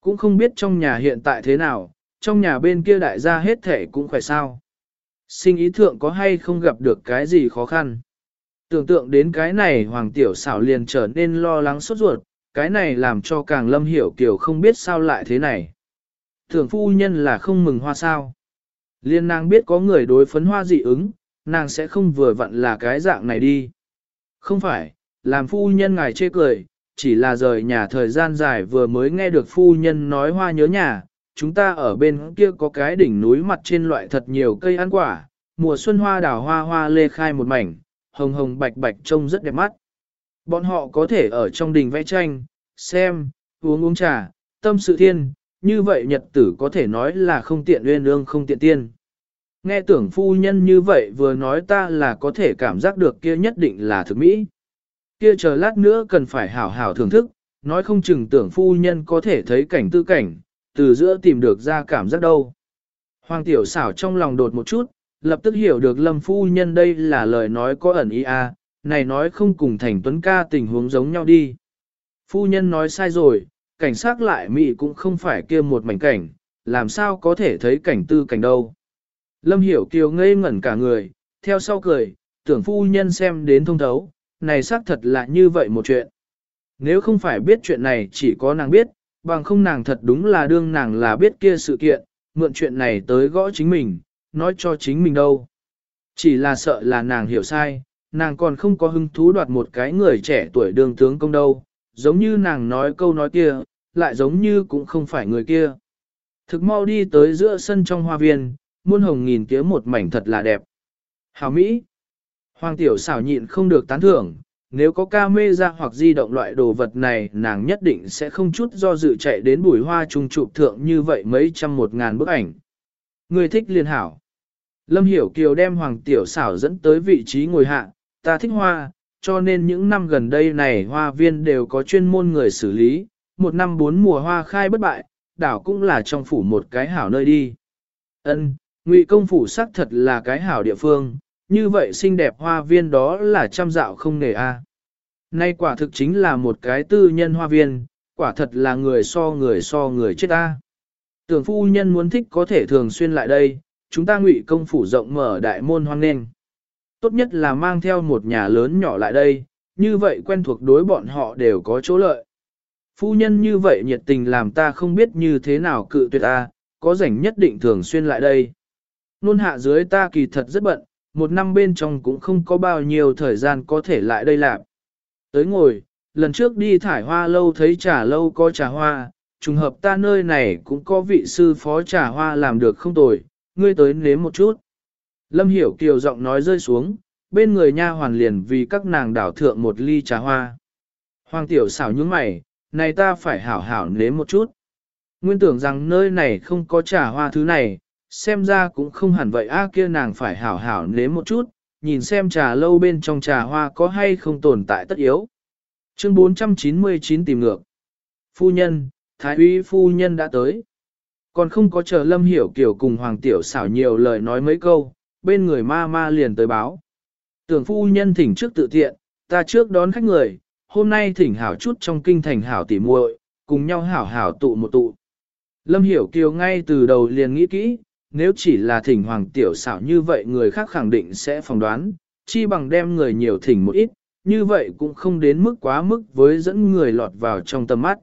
A: Cũng không biết trong nhà hiện tại thế nào, trong nhà bên kia đại gia hết thể cũng phải sao. Sinh ý thượng có hay không gặp được cái gì khó khăn. Tưởng tượng đến cái này hoàng tiểu xảo liền trở nên lo lắng sốt ruột, cái này làm cho càng lâm hiểu kiểu không biết sao lại thế này. Thường phu nhân là không mừng hoa sao. Liên nàng biết có người đối phấn hoa dị ứng, nàng sẽ không vừa vặn là cái dạng này đi. Không phải, làm phu nhân ngài chê cười, chỉ là rời nhà thời gian dài vừa mới nghe được phu nhân nói hoa nhớ nhà, chúng ta ở bên kia có cái đỉnh núi mặt trên loại thật nhiều cây ăn quả, mùa xuân hoa đào hoa hoa lê khai một mảnh, hồng hồng bạch bạch trông rất đẹp mắt. Bọn họ có thể ở trong đình vẽ tranh, xem, uống uống trà, tâm sự thiên, như vậy nhật tử có thể nói là không tiện uyên ương không tiện tiên. Nghe tưởng phu nhân như vậy vừa nói ta là có thể cảm giác được kia nhất định là thực mỹ. Kia chờ lát nữa cần phải hảo hảo thưởng thức, nói không chừng tưởng phu nhân có thể thấy cảnh tư cảnh, từ giữa tìm được ra cảm giác đâu. Hoàng tiểu xảo trong lòng đột một chút, lập tức hiểu được lâm phu nhân đây là lời nói có ẩn ý à này nói không cùng thành tuấn ca tình huống giống nhau đi. Phu nhân nói sai rồi, cảnh sát lại mị cũng không phải kia một mảnh cảnh, làm sao có thể thấy cảnh tư cảnh đâu. Lâm Hiểu Kiều ngây ngẩn cả người, theo sau cười, tưởng phu nhân xem đến thông thấu, này xác thật là như vậy một chuyện. Nếu không phải biết chuyện này chỉ có nàng biết, bằng không nàng thật đúng là đương nàng là biết kia sự kiện, mượn chuyện này tới gõ chính mình, nói cho chính mình đâu. Chỉ là sợ là nàng hiểu sai, nàng còn không có hứng thú đoạt một cái người trẻ tuổi đường tướng công đâu, giống như nàng nói câu nói kia, lại giống như cũng không phải người kia. Thực mau đi tới giữa sân trong hoa viên, muôn hồng nghìn tía một mảnh thật là đẹp. Hảo Mỹ! Hoàng tiểu xảo nhịn không được tán thưởng, nếu có ca mê ra hoặc di động loại đồ vật này nàng nhất định sẽ không chút do dự chạy đến bùi hoa trung chụp thượng như vậy mấy trăm một ngàn bức ảnh. Người thích liên hảo. Lâm Hiểu Kiều đem Hoàng Tiểu xảo dẫn tới vị trí ngồi hạ, ta thích hoa, cho nên những năm gần đây này hoa viên đều có chuyên môn người xử lý, một năm bốn mùa hoa khai bất bại, đảo cũng là trong phủ một cái hảo nơi đi. Ân, Ngụy công phủ xác thật là cái hảo địa phương, như vậy xinh đẹp hoa viên đó là trăm dạo không nề a. Nay quả thực chính là một cái tư nhân hoa viên, quả thật là người so người so người chết ta. Tưởng phu nhân muốn thích có thể thường xuyên lại đây, chúng ta ngụy công phủ rộng mở đại môn hoang nên. Tốt nhất là mang theo một nhà lớn nhỏ lại đây, như vậy quen thuộc đối bọn họ đều có chỗ lợi. Phu nhân như vậy nhiệt tình làm ta không biết như thế nào cự tuyệt ta, có rảnh nhất định thường xuyên lại đây. Nôn hạ dưới ta kỳ thật rất bận, một năm bên trong cũng không có bao nhiêu thời gian có thể lại đây làm. Tới ngồi, lần trước đi thải hoa lâu thấy trà lâu có trà hoa, trùng hợp ta nơi này cũng có vị sư phó trà hoa làm được không tồi, ngươi tới nếm một chút. Lâm Hiểu Kiều giọng nói rơi xuống, bên người nha hoàn liền vì các nàng đảo thượng một ly trà hoa. Hoàng tiểu xảo nhướng mày, này ta phải hảo hảo nếm một chút. Nguyên tưởng rằng nơi này không có trà hoa thứ này, xem ra cũng không hẳn vậy a kia nàng phải hảo hảo nếm một chút, nhìn xem trà lâu bên trong trà hoa có hay không tồn tại tất yếu. Chương 499 tìm ngược. Phu nhân, Thái úy phu nhân đã tới. Còn không có chờ Lâm Hiểu Kiều cùng Hoàng Tiểu xảo nhiều lời nói mấy câu, bên người ma ma liền tới báo. Tưởng phu nhân thỉnh trước tự thiện, ta trước đón khách người, hôm nay thỉnh hảo chút trong kinh thành hảo tỉ muội, cùng nhau hảo hảo tụ một tụ. Lâm Hiểu Kiều ngay từ đầu liền nghĩ kỹ, nếu chỉ là thỉnh hoàng tiểu xảo như vậy người khác khẳng định sẽ phỏng đoán, chi bằng đem người nhiều thỉnh một ít, như vậy cũng không đến mức quá mức với dẫn người lọt vào trong tầm mắt.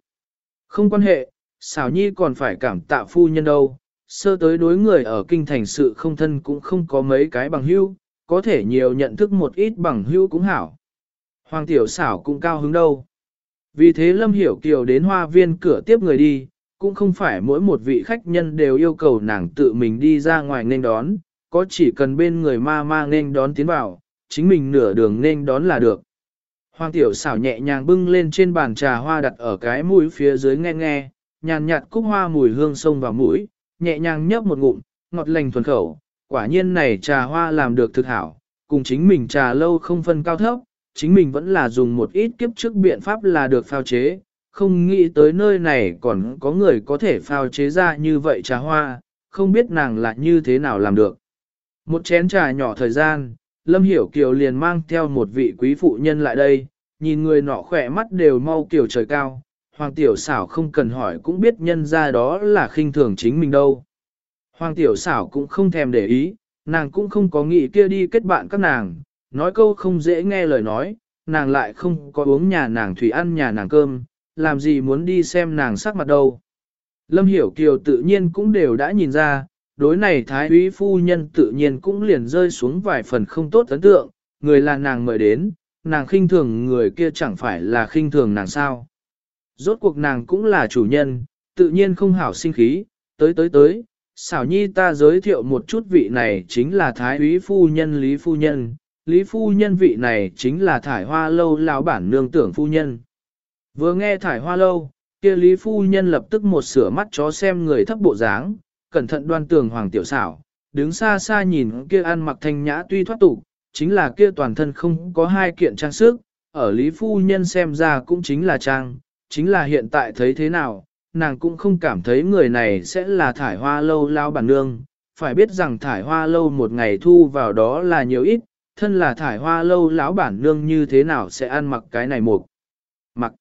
A: Không quan hệ, xảo nhi còn phải cảm tạ phu nhân đâu, sơ tới đối người ở kinh thành sự không thân cũng không có mấy cái bằng hữu, có thể nhiều nhận thức một ít bằng hữu cũng hảo. Hoàng tiểu xảo cũng cao hứng đâu. Vì thế Lâm Hiểu Kiều đến hoa viên cửa tiếp người đi, cũng không phải mỗi một vị khách nhân đều yêu cầu nàng tự mình đi ra ngoài nên đón, có chỉ cần bên người ma ma nên đón tiến vào, chính mình nửa đường nên đón là được. Hoàng tiểu xảo nhẹ nhàng bưng lên trên bàn trà hoa đặt ở cái mũi phía dưới nghe nghe, nhàn nhạt cúc hoa mùi hương sông vào mũi, nhẹ nhàng nhấp một ngụm, ngọt lành thuần khẩu, quả nhiên này trà hoa làm được thực hảo, cùng chính mình trà lâu không phân cao thấp, chính mình vẫn là dùng một ít kiếp trước biện pháp là được phao chế, không nghĩ tới nơi này còn có người có thể phao chế ra như vậy trà hoa, không biết nàng là như thế nào làm được. Một chén trà nhỏ thời gian, Lâm Hiểu Kiều liền mang theo một vị quý phụ nhân lại đây, nhìn người nọ khỏe mắt đều mau kiểu trời cao, Hoàng Tiểu Xảo không cần hỏi cũng biết nhân ra đó là khinh thường chính mình đâu. Hoàng Tiểu Xảo cũng không thèm để ý, nàng cũng không có nghĩ kia đi kết bạn các nàng, nói câu không dễ nghe lời nói, nàng lại không có uống nhà nàng thủy ăn nhà nàng cơm, làm gì muốn đi xem nàng sắc mặt đâu. Lâm Hiểu Kiều tự nhiên cũng đều đã nhìn ra, đối này Thái úy phu nhân tự nhiên cũng liền rơi xuống vài phần không tốt ấn tượng, người là nàng mời đến, nàng khinh thường người kia chẳng phải là khinh thường nàng sao. Rốt cuộc nàng cũng là chủ nhân, tự nhiên không hảo sinh khí, tới tới tới, xảo nhi ta giới thiệu một chút vị này chính là Thái úy phu nhân Lý Phu Nhân, Lý Phu Nhân vị này chính là Thải Hoa Lâu lão bản nương tưởng Phu Nhân. Vừa nghe thải hoa lâu, kia Lý Phu Nhân lập tức một sửa mắt chó xem người thấp bộ dáng, cẩn thận đoan tường hoàng tiểu xảo, đứng xa xa nhìn kia ăn mặc thanh nhã tuy thoát tục, chính là kia toàn thân không có hai kiện trang sức, ở Lý Phu Nhân xem ra cũng chính là trang, chính là hiện tại thấy thế nào, nàng cũng không cảm thấy người này sẽ là thải hoa lâu lao bản nương, phải biết rằng thải hoa lâu một ngày thu vào đó là nhiều ít, thân là thải hoa lâu lão bản nương như thế nào sẽ ăn mặc cái này một. Mặc.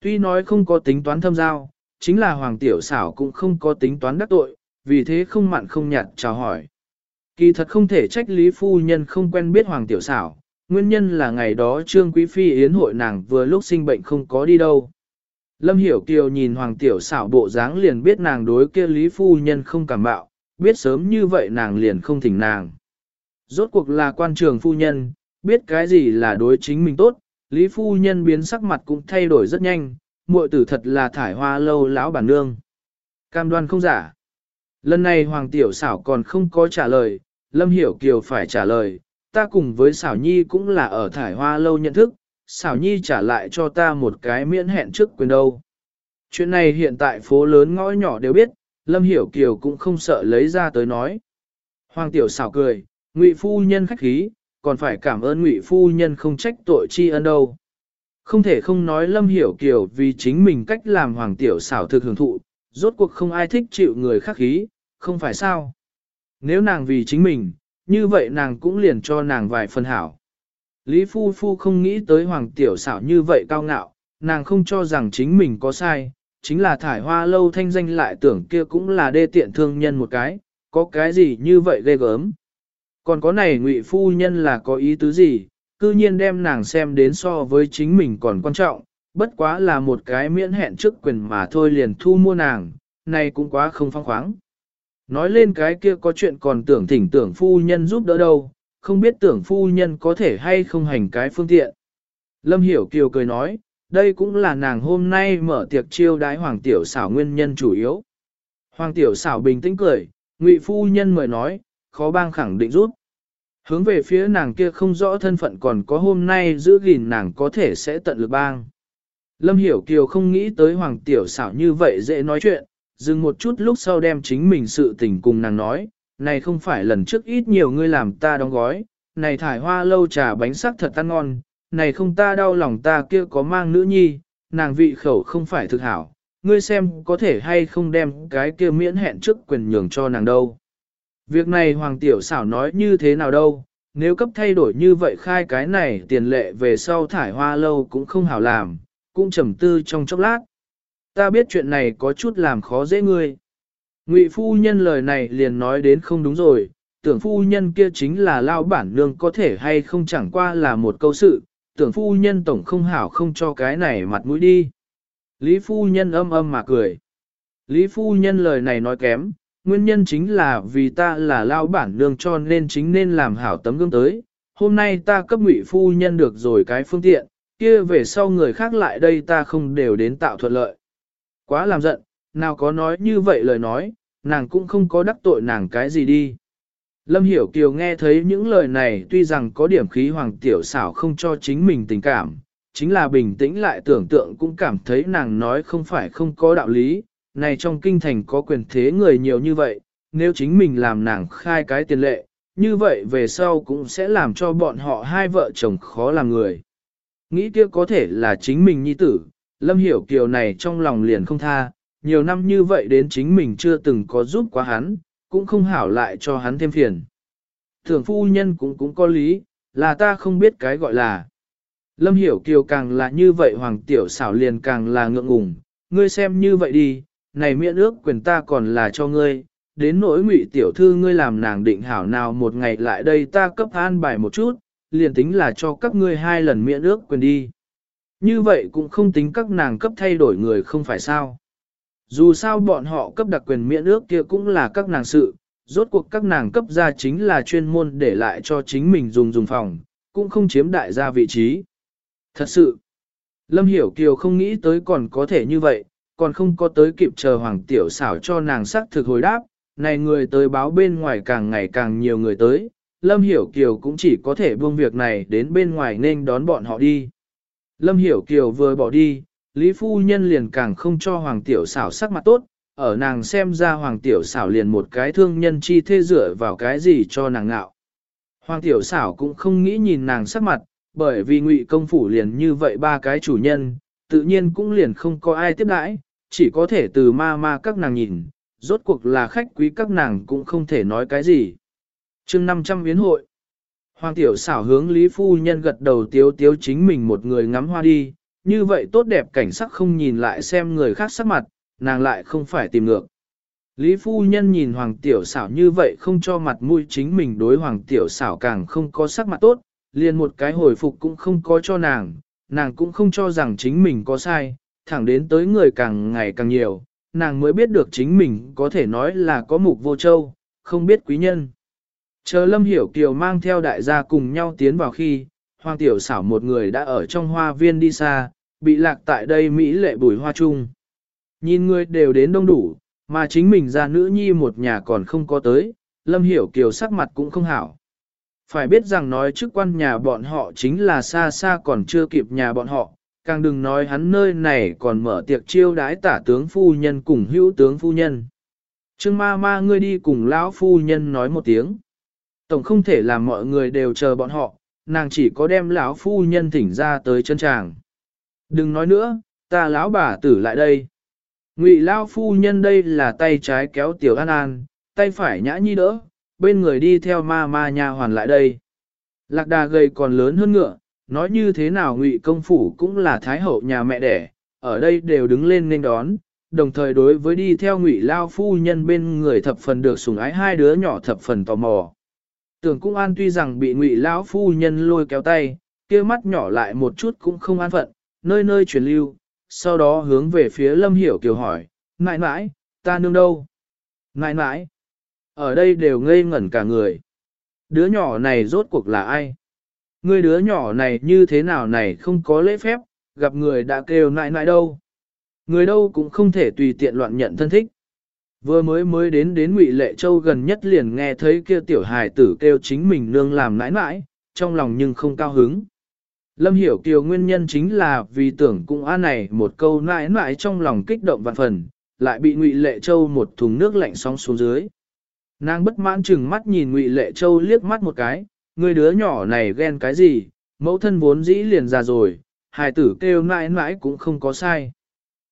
A: Tuy nói không có tính toán thâm giao, chính là Hoàng Tiểu xảo cũng không có tính toán đắc tội, vì thế không mặn không nhạt chào hỏi. Kỳ thật không thể trách Lý Phu Nhân không quen biết Hoàng Tiểu xảo, nguyên nhân là ngày đó Trương Quý Phi yến hội nàng vừa lúc sinh bệnh không có đi đâu. Lâm Hiểu Kiều nhìn Hoàng Tiểu xảo bộ dáng liền biết nàng đối kia Lý Phu Nhân không cảm bạo, biết sớm như vậy nàng liền không thỉnh nàng. Rốt cuộc là quan trường phu nhân, biết cái gì là đối chính mình tốt, Lý Phu Nhân biến sắc mặt cũng thay đổi rất nhanh, muội tử thật là thải hoa lâu lão bản nương. Cam đoan không giả. Lần này Hoàng Tiểu xảo còn không có trả lời, Lâm Hiểu Kiều phải trả lời, ta cùng với xảo nhi cũng là ở thải hoa lâu nhận thức, xảo nhi trả lại cho ta một cái miễn hẹn trước quyền đâu. Chuyện này hiện tại phố lớn ngõ nhỏ đều biết, Lâm Hiểu Kiều cũng không sợ lấy ra tới nói. Hoàng tiểu xảo cười, ngụy phu nhân khách khí, còn phải cảm ơn ngụy phu nhân không trách tội chi ân đâu. Không thể không nói Lâm Hiểu Kiều vì chính mình cách làm hoàng tiểu xảo thực hưởng thụ, rốt cuộc không ai thích chịu người khách khí, không phải sao. Nếu nàng vì chính mình, như vậy nàng cũng liền cho nàng vài phần hảo. Lý Phu Phu không nghĩ tới hoàng tiểu xảo như vậy cao ngạo, nàng không cho rằng chính mình có sai, chính là thải hoa lâu thanh danh lại tưởng kia cũng là đê tiện thương nhân một cái, có cái gì như vậy ghê gớm. Còn có này ngụy phu nhân là có ý tứ gì, cư nhiên đem nàng xem đến so với chính mình còn quan trọng, bất quá là một cái miễn hẹn trước quyền mà thôi liền thu mua nàng, này cũng quá không phong khoáng. Nói lên cái kia có chuyện còn tưởng thỉnh tưởng phu nhân giúp đỡ đâu, không biết tưởng phu nhân có thể hay không hành cái phương tiện. Lâm Hiểu Kiều cười nói, đây cũng là nàng hôm nay mở tiệc chiêu đái Hoàng Tiểu xảo nguyên nhân chủ yếu. Hoàng Tiểu xảo bình tĩnh cười, Ngụy phu nhân mời nói, khó bang khẳng định rút. Hướng về phía nàng kia không rõ thân phận còn có hôm nay giữ gìn nàng có thể sẽ tận lực bang. Lâm Hiểu Kiều không nghĩ tới Hoàng Tiểu xảo như vậy dễ nói chuyện, dừng một chút lúc sau đem chính mình sự tình cùng nàng nói, này không phải lần trước ít nhiều ngươi làm ta đóng gói, này thải hoa lâu trà bánh sắc thật ăn ngon, này không ta đau lòng ta kia có mang nữ nhi, nàng vị khẩu không phải thực hảo, ngươi xem có thể hay không đem cái kia miễn hẹn trước quyền nhường cho nàng đâu. Việc này Hoàng Tiểu xảo nói như thế nào đâu, nếu cấp thay đổi như vậy khai cái này tiền lệ về sau thải hoa lâu cũng không hảo làm, cũng trầm tư trong chốc lát. Ta biết chuyện này có chút làm khó dễ ngươi. Ngụy phu nhân lời này liền nói đến không đúng rồi, tưởng phu nhân kia chính là lao bản nương có thể hay không chẳng qua là một câu sự, tưởng phu nhân tổng không hảo không cho cái này mặt mũi đi. Lý phu nhân âm âm mà cười. Lý phu nhân lời này nói kém, nguyên nhân chính là vì ta là lao bản nương cho nên chính nên làm hảo tấm gương tới. Hôm nay ta cấp ngụy phu nhân được rồi cái phương tiện, kia về sau người khác lại đây ta không đều đến tạo thuận lợi. Quá làm giận, nào có nói như vậy lời nói, nàng cũng không có đắc tội nàng cái gì đi. Lâm Hiểu Kiều nghe thấy những lời này tuy rằng có điểm khí hoàng tiểu xảo không cho chính mình tình cảm, chính là bình tĩnh lại tưởng tượng cũng cảm thấy nàng nói không phải không có đạo lý, này trong kinh thành có quyền thế người nhiều như vậy, nếu chính mình làm nàng khai cái tiền lệ, như vậy về sau cũng sẽ làm cho bọn họ hai vợ chồng khó làm người. Nghĩ kia có thể là chính mình nhi tử, Lâm Hiểu Kiều này trong lòng liền không tha, nhiều năm như vậy đến chính mình chưa từng có giúp quá hắn, cũng không hảo lại cho hắn thêm phiền. Thường phu nhân cũng cũng có lý, là ta không biết cái gọi là. Lâm Hiểu Kiều càng là như vậy Hoàng Tiểu xảo liền càng là ngượng ngùng, ngươi xem như vậy đi, này miễn ước quyền ta còn là cho ngươi, đến nỗi ngụy tiểu thư ngươi làm nàng định hảo nào một ngày lại đây ta cấp an bài một chút, liền tính là cho các ngươi hai lần miễn ước quyền đi. Như vậy cũng không tính các nàng cấp thay đổi người không phải sao. Dù sao bọn họ cấp đặc quyền miễn ước kia cũng là các nàng sự, rốt cuộc các nàng cấp ra chính là chuyên môn để lại cho chính mình dùng dùng phòng, cũng không chiếm đại gia vị trí. Thật sự, Lâm Hiểu Kiều không nghĩ tới còn có thể như vậy, còn không có tới kịp chờ Hoàng Tiểu xảo cho nàng xác thực hồi đáp, này người tới báo bên ngoài càng ngày càng nhiều người tới, Lâm Hiểu Kiều cũng chỉ có thể buông việc này đến bên ngoài nên đón bọn họ đi. Lâm Hiểu Kiều vừa bỏ đi, Lý Phu Nhân liền càng không cho Hoàng Tiểu xảo sắc mặt tốt, ở nàng xem ra Hoàng Tiểu xảo liền một cái thương nhân chi thế dựa vào cái gì cho nàng ngạo. Hoàng Tiểu xảo cũng không nghĩ nhìn nàng sắc mặt, bởi vì ngụy công phủ liền như vậy ba cái chủ nhân, tự nhiên cũng liền không có ai tiếp đãi, chỉ có thể từ ma ma các nàng nhìn, rốt cuộc là khách quý các nàng cũng không thể nói cái gì. chương 500 biến hội, Hoàng tiểu xảo hướng Lý Phu Nhân gật đầu tiếu tiếu chính mình một người ngắm hoa đi, như vậy tốt đẹp cảnh sắc không nhìn lại xem người khác sắc mặt, nàng lại không phải tìm ngược. Lý phu nhân nhìn hoàng tiểu xảo như vậy không cho mặt mũi chính mình đối hoàng tiểu xảo càng không có sắc mặt tốt, liền một cái hồi phục cũng không có cho nàng, nàng cũng không cho rằng chính mình có sai, thẳng đến tới người càng ngày càng nhiều, nàng mới biết được chính mình có thể nói là có mục vô châu, không biết quý nhân. Chờ Lâm Hiểu Kiều mang theo đại gia cùng nhau tiến vào khi, Hoàng Tiểu xảo một người đã ở trong hoa viên đi xa, bị lạc tại đây Mỹ lệ bùi hoa chung. Nhìn người đều đến đông đủ, mà chính mình ra nữ nhi một nhà còn không có tới, Lâm Hiểu Kiều sắc mặt cũng không hảo. Phải biết rằng nói chức quan nhà bọn họ chính là xa xa còn chưa kịp nhà bọn họ, càng đừng nói hắn nơi này còn mở tiệc chiêu đái tả tướng phu nhân cùng hữu tướng phu nhân. Trương ma ma ngươi đi cùng lão phu nhân nói một tiếng. Tổng không thể làm mọi người đều chờ bọn họ, nàng chỉ có đem lão phu nhân thỉnh ra tới chân tràng. Đừng nói nữa, ta lão bà tử lại đây. Ngụy lão phu nhân đây là tay trái kéo tiểu an an, tay phải nhã nhi đỡ, bên người đi theo ma ma nha hoàn lại đây. Lạc đà gầy còn lớn hơn ngựa, nói như thế nào ngụy công phủ cũng là thái hậu nhà mẹ đẻ, ở đây đều đứng lên nên đón, đồng thời đối với đi theo ngụy Lão phu nhân bên người thập phần được sủng ái hai đứa nhỏ thập phần tò mò. Tưởng cung an tuy rằng bị ngụy lão phu nhân lôi kéo tay, kia mắt nhỏ lại một chút cũng không an phận, nơi nơi truyền lưu, sau đó hướng về phía lâm hiểu kiều hỏi, mãi mãi, ta nương đâu? Mãi mãi, ở đây đều ngây ngẩn cả người. Đứa nhỏ này rốt cuộc là ai? Người đứa nhỏ này như thế nào này không có lễ phép, gặp người đã kêu nại nại đâu. Người đâu cũng không thể tùy tiện loạn nhận thân thích. Vừa mới mới đến đến Ngụy Lệ Châu gần nhất liền nghe thấy kia tiểu hài tử kêu chính mình nương làm nãi nãi, trong lòng nhưng không cao hứng. Lâm hiểu kiều nguyên nhân chính là vì tưởng cung an này một câu nãi nãi trong lòng kích động vạn phần, lại bị Ngụy Lệ Châu một thùng nước lạnh sóng xuống dưới. Nàng bất mãn chừng mắt nhìn Ngụy Lệ Châu liếc mắt một cái, người đứa nhỏ này ghen cái gì, mẫu thân vốn dĩ liền già rồi, hài tử kêu nãi nãi cũng không có sai.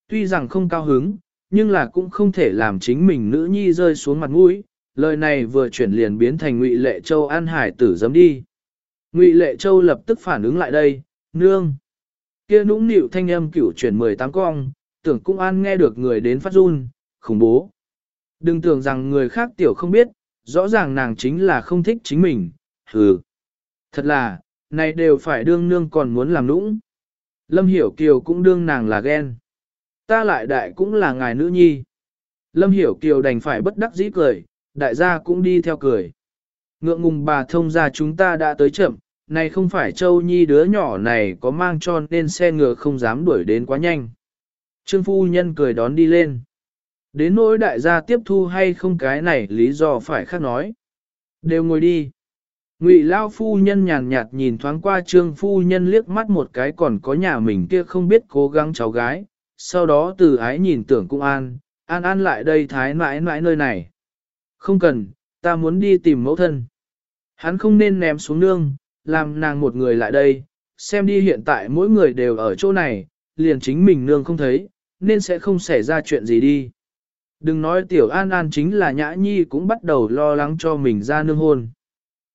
A: Tuy rằng không cao hứng, nhưng là cũng không thể làm chính mình nữ nhi rơi xuống mặt mũi, lời này vừa chuyển liền biến thành Ngụy Lệ Châu an hải tử dám đi. Ngụy Lệ Châu lập tức phản ứng lại đây, nương. Kia nũng nịu thanh âm cửu chuyển 18 cong, tưởng cũng an nghe được người đến phát run, khủng bố. Đừng tưởng rằng người khác tiểu không biết, rõ ràng nàng chính là không thích chính mình, hừ. Thật là, này đều phải đương nương còn muốn làm nũng. Lâm Hiểu Kiều cũng đương nàng là ghen. Ta lại đại cũng là ngài nữ nhi. Lâm Hiểu Kiều đành phải bất đắc dĩ cười, đại gia cũng đi theo cười. Ngượng ngùng bà thông ra chúng ta đã tới chậm, này không phải Châu Nhi đứa nhỏ này có mang cho nên xe ngựa không dám đuổi đến quá nhanh. Trương Phu Nhân cười đón đi lên. Đến nỗi đại gia tiếp thu hay không cái này lý do phải khác nói. Đều ngồi đi. Ngụy Lao Phu Nhân nhàn nhạt nhìn thoáng qua Trương Phu Nhân liếc mắt một cái còn có nhà mình kia không biết cố gắng cháu gái, sau đó từ ái nhìn tưởng cung an, an an lại đây thái mãi mãi nơi này. Không cần, ta muốn đi tìm mẫu thân. Hắn không nên ném xuống nương, làm nàng một người lại đây, xem đi hiện tại mỗi người đều ở chỗ này, liền chính mình nương không thấy, nên sẽ không xảy ra chuyện gì đi. Đừng nói tiểu an an chính là nhã nhi cũng bắt đầu lo lắng cho mình ra nương hôn.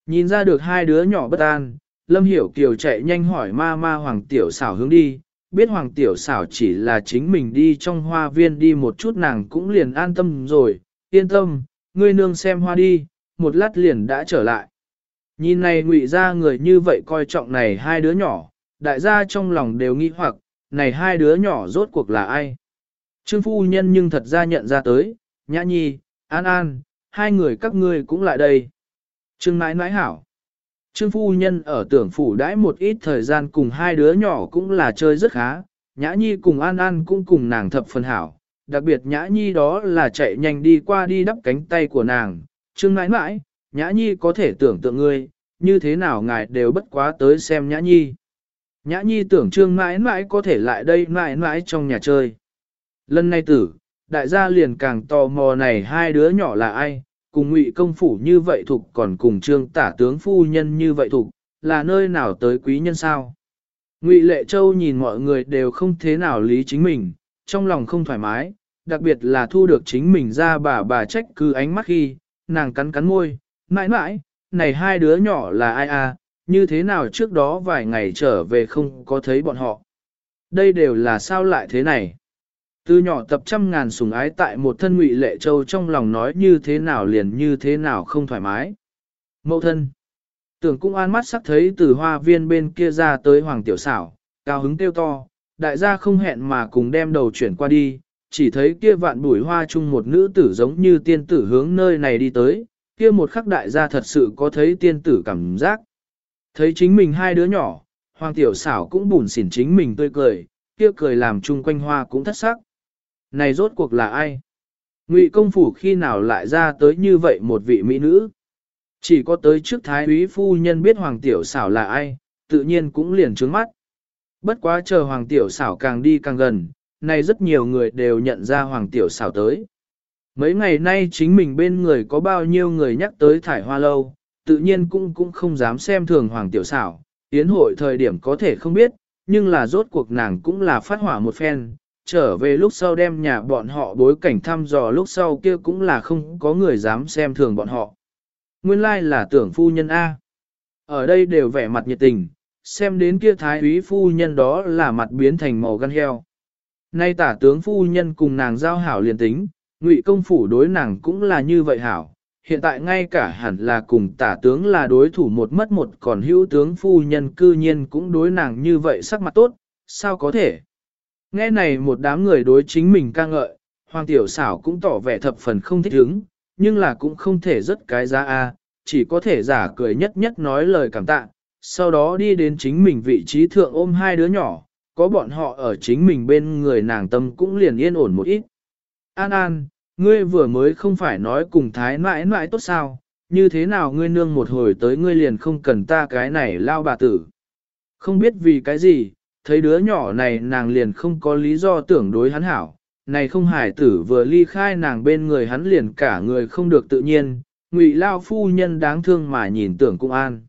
A: Nhìn ra được hai đứa nhỏ bất an, Lâm Hiểu Kiều chạy nhanh hỏi ma ma hoàng tiểu xảo hướng đi, biết hoàng tiểu xảo chỉ là chính mình đi trong hoa viên đi một chút nàng cũng liền an tâm rồi, yên tâm, ngươi nương xem hoa đi, một lát liền đã trở lại. Nhìn này ngụy ra người như vậy coi trọng này hai đứa nhỏ, đại gia trong lòng đều nghi hoặc, này hai đứa nhỏ rốt cuộc là ai? Trương phu nhân nhưng thật ra nhận ra tới, nhã nhi, an an, hai người các ngươi cũng lại đây. Trương nãi nãi hảo. Trương phu nhân ở tưởng phủ đãi một ít thời gian cùng hai đứa nhỏ cũng là chơi rất khá, Nhã Nhi cùng An An cũng cùng nàng thập phần hảo, đặc biệt Nhã Nhi đó là chạy nhanh đi qua đi đắp cánh tay của nàng. Trương nãi nãi, Nhã Nhi có thể tưởng tượng ngươi, như thế nào ngài đều bất quá tới xem Nhã Nhi. Nhã Nhi tưởng Trương mãi mãi có thể lại đây mãi mãi trong nhà chơi. Lần này tử, đại gia liền càng tò mò này hai đứa nhỏ là ai, cùng ngụy công phủ như vậy thục còn cùng trương tả tướng phu nhân như vậy thục, là nơi nào tới quý nhân sao? Ngụy Lệ Châu nhìn mọi người đều không thế nào lý chính mình, trong lòng không thoải mái, đặc biệt là thu được chính mình ra bà bà trách cứ ánh mắt khi, nàng cắn cắn môi, mãi mãi, này hai đứa nhỏ là ai à, như thế nào trước đó vài ngày trở về không có thấy bọn họ. đây đều là sao lại thế này. Từ nhỏ tập trăm ngàn sùng ái tại một thân ngụy lệ châu trong lòng nói như thế nào liền như thế nào không thoải mái. Mẫu thân. Tưởng cũng an mắt sắc thấy từ hoa viên bên kia ra tới hoàng tiểu xảo, cao hứng tiêu to, đại gia không hẹn mà cùng đem đầu chuyển qua đi, chỉ thấy kia vạn bụi hoa chung một nữ tử giống như tiên tử hướng nơi này đi tới, kia một khắc đại gia thật sự có thấy tiên tử cảm giác. Thấy chính mình hai đứa nhỏ, hoàng tiểu xảo cũng bùn xỉn chính mình tươi cười, kia cười làm chung quanh hoa cũng thất sắc. Này rốt cuộc là ai? Ngụy công phủ khi nào lại ra tới như vậy một vị mỹ nữ? Chỉ có tới trước thái úy phu nhân biết hoàng tiểu xảo là ai, tự nhiên cũng liền trướng mắt. Bất quá chờ hoàng tiểu xảo càng đi càng gần, nay rất nhiều người đều nhận ra hoàng tiểu xảo tới. Mấy ngày nay chính mình bên người có bao nhiêu người nhắc tới thải hoa lâu, tự nhiên cũng cũng không dám xem thường hoàng tiểu xảo, yến hội thời điểm có thể không biết, nhưng là rốt cuộc nàng cũng là phát hỏa một phen, trở về lúc sau đem nhà bọn họ bối cảnh thăm dò lúc sau kia cũng là không có người dám xem thường bọn họ. Nguyên lai like là tưởng phu nhân A. Ở đây đều vẻ mặt nhiệt tình, xem đến kia thái úy phu nhân đó là mặt biến thành màu gan heo. Nay tả tướng phu nhân cùng nàng giao hảo liền tính, ngụy công phủ đối nàng cũng là như vậy hảo. Hiện tại ngay cả hẳn là cùng tả tướng là đối thủ một mất một còn hữu tướng phu nhân cư nhiên cũng đối nàng như vậy sắc mặt tốt, sao có thể? Nghe này một đám người đối chính mình ca ngợi, hoàng tiểu xảo cũng tỏ vẻ thập phần không thích hứng, nhưng là cũng không thể rất cái giá a, chỉ có thể giả cười nhất nhất nói lời cảm tạ, sau đó đi đến chính mình vị trí thượng ôm hai đứa nhỏ, có bọn họ ở chính mình bên người nàng tâm cũng liền yên ổn một ít. An An, ngươi vừa mới không phải nói cùng thái mãi mãi tốt sao, như thế nào ngươi nương một hồi tới ngươi liền không cần ta cái này lao bà tử. Không biết vì cái gì, thấy đứa nhỏ này nàng liền không có lý do tưởng đối hắn hảo, này không hải tử vừa ly khai nàng bên người hắn liền cả người không được tự nhiên, ngụy lao phu nhân đáng thương mà nhìn tưởng cung an.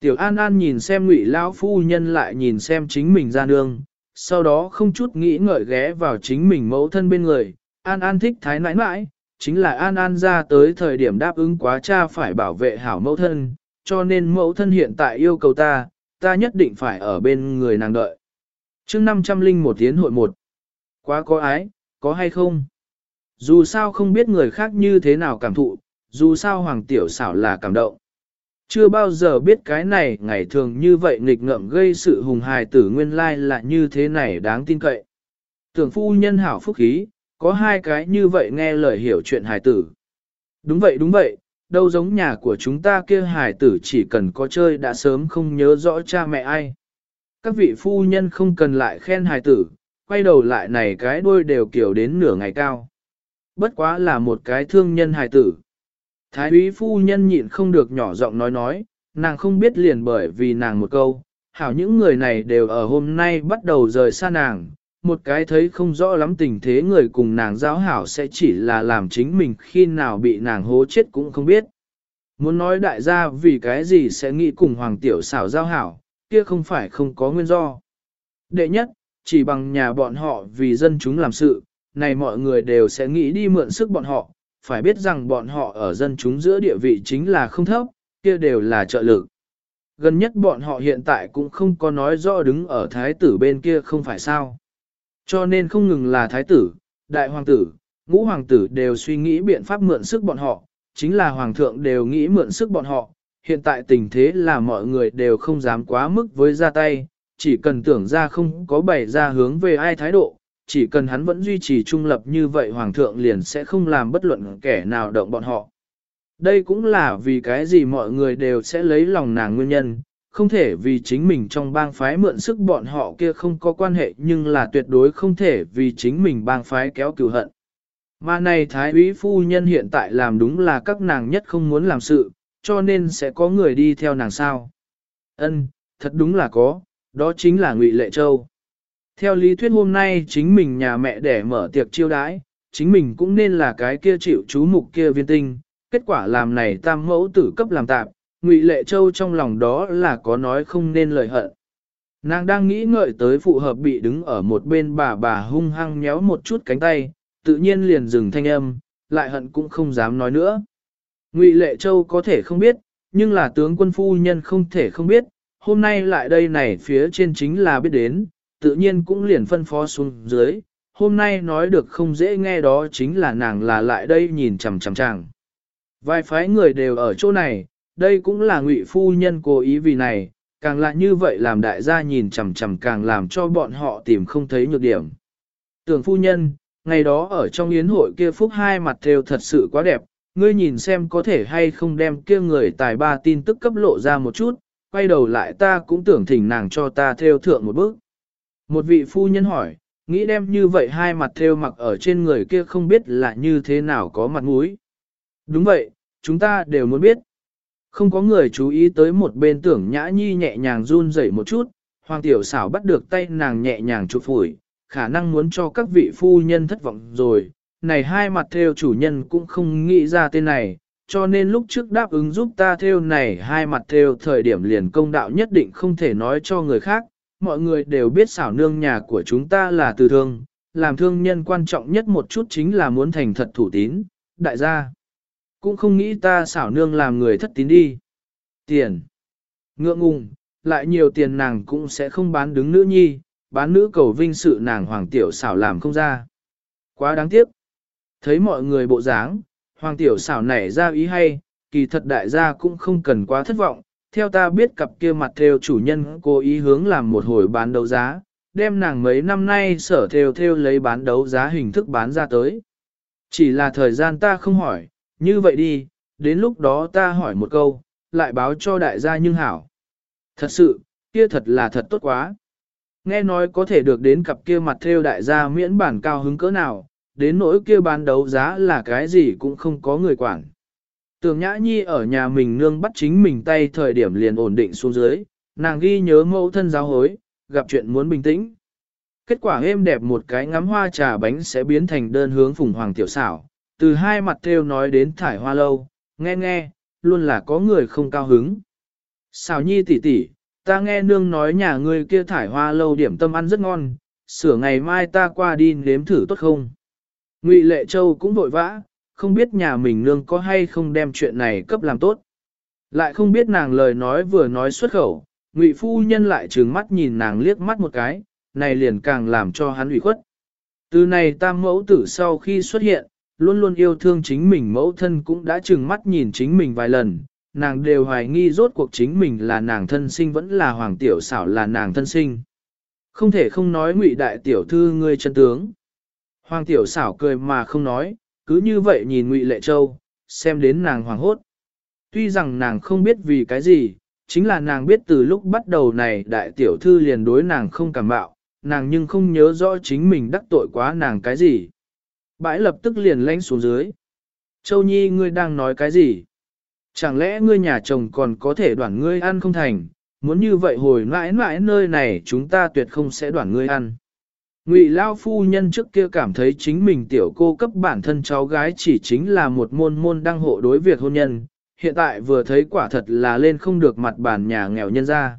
A: Tiểu An An nhìn xem ngụy lão phu nhân lại nhìn xem chính mình ra nương, sau đó không chút nghĩ ngợi ghé vào chính mình mẫu thân bên người. An An thích thái nãi nãi, chính là An An ra tới thời điểm đáp ứng quá cha phải bảo vệ hảo mẫu thân, cho nên mẫu thân hiện tại yêu cầu ta, ta nhất định phải ở bên người nàng đợi. chương 500 linh một tiến hội một. Quá có ái, có hay không? Dù sao không biết người khác như thế nào cảm thụ, dù sao hoàng tiểu xảo là cảm động. Chưa bao giờ biết cái này ngày thường như vậy nghịch ngợm gây sự hùng hài tử nguyên lai là như thế này đáng tin cậy. Tưởng phu nhân hảo phúc khí, có hai cái như vậy nghe lời hiểu chuyện hài tử. Đúng vậy đúng vậy, đâu giống nhà của chúng ta kia hài tử chỉ cần có chơi đã sớm không nhớ rõ cha mẹ ai. Các vị phu nhân không cần lại khen hài tử, quay đầu lại này cái đuôi đều kiểu đến nửa ngày cao. Bất quá là một cái thương nhân hài tử. Thái úy phu nhân nhịn không được nhỏ giọng nói nói, nàng không biết liền bởi vì nàng một câu, hảo những người này đều ở hôm nay bắt đầu rời xa nàng, một cái thấy không rõ lắm tình thế người cùng nàng giáo hảo sẽ chỉ là làm chính mình khi nào bị nàng hố chết cũng không biết. Muốn nói đại gia vì cái gì sẽ nghĩ cùng hoàng tiểu xảo giao hảo, kia không phải không có nguyên do. Đệ nhất, chỉ bằng nhà bọn họ vì dân chúng làm sự, này mọi người đều sẽ nghĩ đi mượn sức bọn họ, phải biết rằng bọn họ ở dân chúng giữa địa vị chính là không thấp, kia đều là trợ lực. Gần nhất bọn họ hiện tại cũng không có nói rõ đứng ở thái tử bên kia không phải sao. Cho nên không ngừng là thái tử, đại hoàng tử, ngũ hoàng tử đều suy nghĩ biện pháp mượn sức bọn họ, chính là hoàng thượng đều nghĩ mượn sức bọn họ. Hiện tại tình thế là mọi người đều không dám quá mức với ra tay, chỉ cần tưởng ra không có bày ra hướng về ai thái độ, chỉ cần hắn vẫn duy trì trung lập như vậy hoàng thượng liền sẽ không làm bất luận kẻ nào động bọn họ. Đây cũng là vì cái gì mọi người đều sẽ lấy lòng nàng nguyên nhân, không thể vì chính mình trong bang phái mượn sức bọn họ kia không có quan hệ nhưng là tuyệt đối không thể vì chính mình bang phái kéo cửu hận. Mà này thái úy phu nhân hiện tại làm đúng là các nàng nhất không muốn làm sự, cho nên sẽ có người đi theo nàng sao. Ân, thật đúng là có, đó chính là Ngụy Lệ Châu. Theo lý thuyết hôm nay chính mình nhà mẹ để mở tiệc chiêu đãi, chính mình cũng nên là cái kia chịu chú mục kia viên tinh, kết quả làm này tam mẫu tử cấp làm tạm, Ngụy Lệ Châu trong lòng đó là có nói không nên lời hận. Nàng đang nghĩ ngợi tới phụ hợp bị đứng ở một bên bà bà hung hăng nhéo một chút cánh tay, tự nhiên liền dừng thanh âm, lại hận cũng không dám nói nữa. Ngụy Lệ Châu có thể không biết, nhưng là tướng quân phu nhân không thể không biết, hôm nay lại đây này phía trên chính là biết đến, tự nhiên cũng liền phân phó xuống dưới, hôm nay nói được không dễ nghe đó chính là nàng là lại đây nhìn chằm chằm chàng. Vài phái người đều ở chỗ này, đây cũng là ngụy phu nhân cố ý vì này, càng lại như vậy làm đại gia nhìn chằm chằm càng làm cho bọn họ tìm không thấy nhược điểm. Tưởng phu nhân, ngày đó ở trong yến hội kia phúc hai mặt theo thật sự quá đẹp, ngươi nhìn xem có thể hay không đem kia người tài ba tin tức cấp lộ ra một chút, quay đầu lại ta cũng tưởng thỉnh nàng cho ta theo thượng một bước. Một vị phu nhân hỏi, nghĩ đem như vậy hai mặt theo mặc ở trên người kia không biết là như thế nào có mặt mũi. Đúng vậy, chúng ta đều muốn biết. Không có người chú ý tới một bên tưởng nhã nhi nhẹ nhàng run rẩy một chút, hoàng tiểu xảo bắt được tay nàng nhẹ nhàng chụp phủi, khả năng muốn cho các vị phu nhân thất vọng rồi, này hai mặt theo chủ nhân cũng không nghĩ ra tên này, cho nên lúc trước đáp ứng giúp ta theo này hai mặt theo thời điểm liền công đạo nhất định không thể nói cho người khác, mọi người đều biết xảo nương nhà của chúng ta là từ thương, làm thương nhân quan trọng nhất một chút chính là muốn thành thật thủ tín, đại gia. Cũng không nghĩ ta xảo nương làm người thất tín đi. Tiền. Ngượng ngùng, lại nhiều tiền nàng cũng sẽ không bán đứng nữ nhi, bán nữ cầu vinh sự nàng hoàng tiểu xảo làm không ra. Quá đáng tiếc. Thấy mọi người bộ dáng, hoàng tiểu xảo nảy ra ý hay, kỳ thật đại gia cũng không cần quá thất vọng. Theo ta biết cặp kia mặt theo chủ nhân cố ý hướng làm một hồi bán đấu giá, đem nàng mấy năm nay sở theo theo lấy bán đấu giá hình thức bán ra tới. Chỉ là thời gian ta không hỏi, như vậy đi, đến lúc đó ta hỏi một câu, lại báo cho đại gia nhưng hảo. Thật sự, kia thật là thật tốt quá. Nghe nói có thể được đến cặp kia mặt theo đại gia miễn bản cao hứng cỡ nào, đến nỗi kia bán đấu giá là cái gì cũng không có người quản. Tường Nhã Nhi ở nhà mình nương bắt chính mình tay thời điểm liền ổn định xuống dưới, nàng ghi nhớ mẫu thân giáo hối, gặp chuyện muốn bình tĩnh. Kết quả êm đẹp một cái ngắm hoa trà bánh sẽ biến thành đơn hướng phùng hoàng tiểu xảo, từ hai mặt theo nói đến thải hoa lâu, nghe nghe, luôn là có người không cao hứng. xào nhi tỷ tỷ, ta nghe nương nói nhà ngươi kia thải hoa lâu điểm tâm ăn rất ngon, sửa ngày mai ta qua đi nếm thử tốt không? Ngụy Lệ Châu cũng vội vã, không biết nhà mình nương có hay không đem chuyện này cấp làm tốt. Lại không biết nàng lời nói vừa nói xuất khẩu, Ngụy phu nhân lại trừng mắt nhìn nàng liếc mắt một cái, này liền càng làm cho hắn ủy khuất. Từ này tam mẫu tử sau khi xuất hiện, luôn luôn yêu thương chính mình mẫu thân cũng đã chừng mắt nhìn chính mình vài lần, nàng đều hoài nghi rốt cuộc chính mình là nàng thân sinh vẫn là hoàng tiểu xảo là nàng thân sinh. Không thể không nói ngụy đại tiểu thư ngươi chân tướng. Hoàng tiểu xảo cười mà không nói, cứ như vậy nhìn ngụy lệ châu, xem đến nàng hoàng hốt. Tuy rằng nàng không biết vì cái gì, chính là nàng biết từ lúc bắt đầu này đại tiểu thư liền đối nàng không cảm bạo, nàng nhưng không nhớ rõ chính mình đắc tội quá nàng cái gì. Bãi lập tức liền lánh xuống dưới. Châu Nhi ngươi đang nói cái gì? Chẳng lẽ ngươi nhà chồng còn có thể đoản ngươi ăn không thành, muốn như vậy hồi mãi mãi nơi này chúng ta tuyệt không sẽ đoản ngươi ăn. Ngụy Lao phu nhân trước kia cảm thấy chính mình tiểu cô cấp bản thân cháu gái chỉ chính là một môn môn đăng hộ đối việc hôn nhân, hiện tại vừa thấy quả thật là lên không được mặt bản nhà nghèo nhân ra.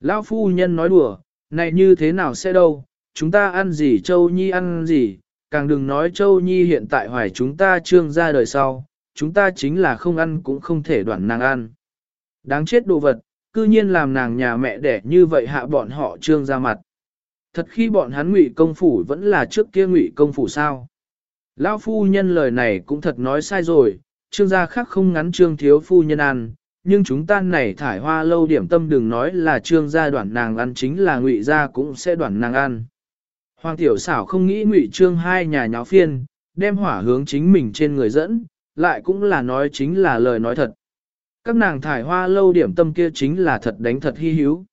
A: Lao phu nhân nói đùa, này như thế nào sẽ đâu, chúng ta ăn gì châu nhi ăn gì, càng đừng nói châu nhi hiện tại hoài chúng ta trương ra đời sau, chúng ta chính là không ăn cũng không thể đoạn nàng ăn. Đáng chết đồ vật, cư nhiên làm nàng nhà mẹ đẻ như vậy hạ bọn họ trương ra mặt. Thật khi bọn hắn ngụy công phủ vẫn là trước kia ngụy công phủ sao. Lão phu nhân lời này cũng thật nói sai rồi, trương gia khác không ngắn trương thiếu phu nhân ăn, nhưng chúng ta này thải hoa lâu điểm tâm đừng nói là trương gia đoạn nàng ăn chính là ngụy gia cũng sẽ đoạn nàng ăn. Hoàng tiểu xảo không nghĩ ngụy trương hai nhà nháo phiên, đem hỏa hướng chính mình trên người dẫn, lại cũng là nói chính là lời nói thật. Các nàng thải hoa lâu điểm tâm kia chính là thật đánh thật hy hữu.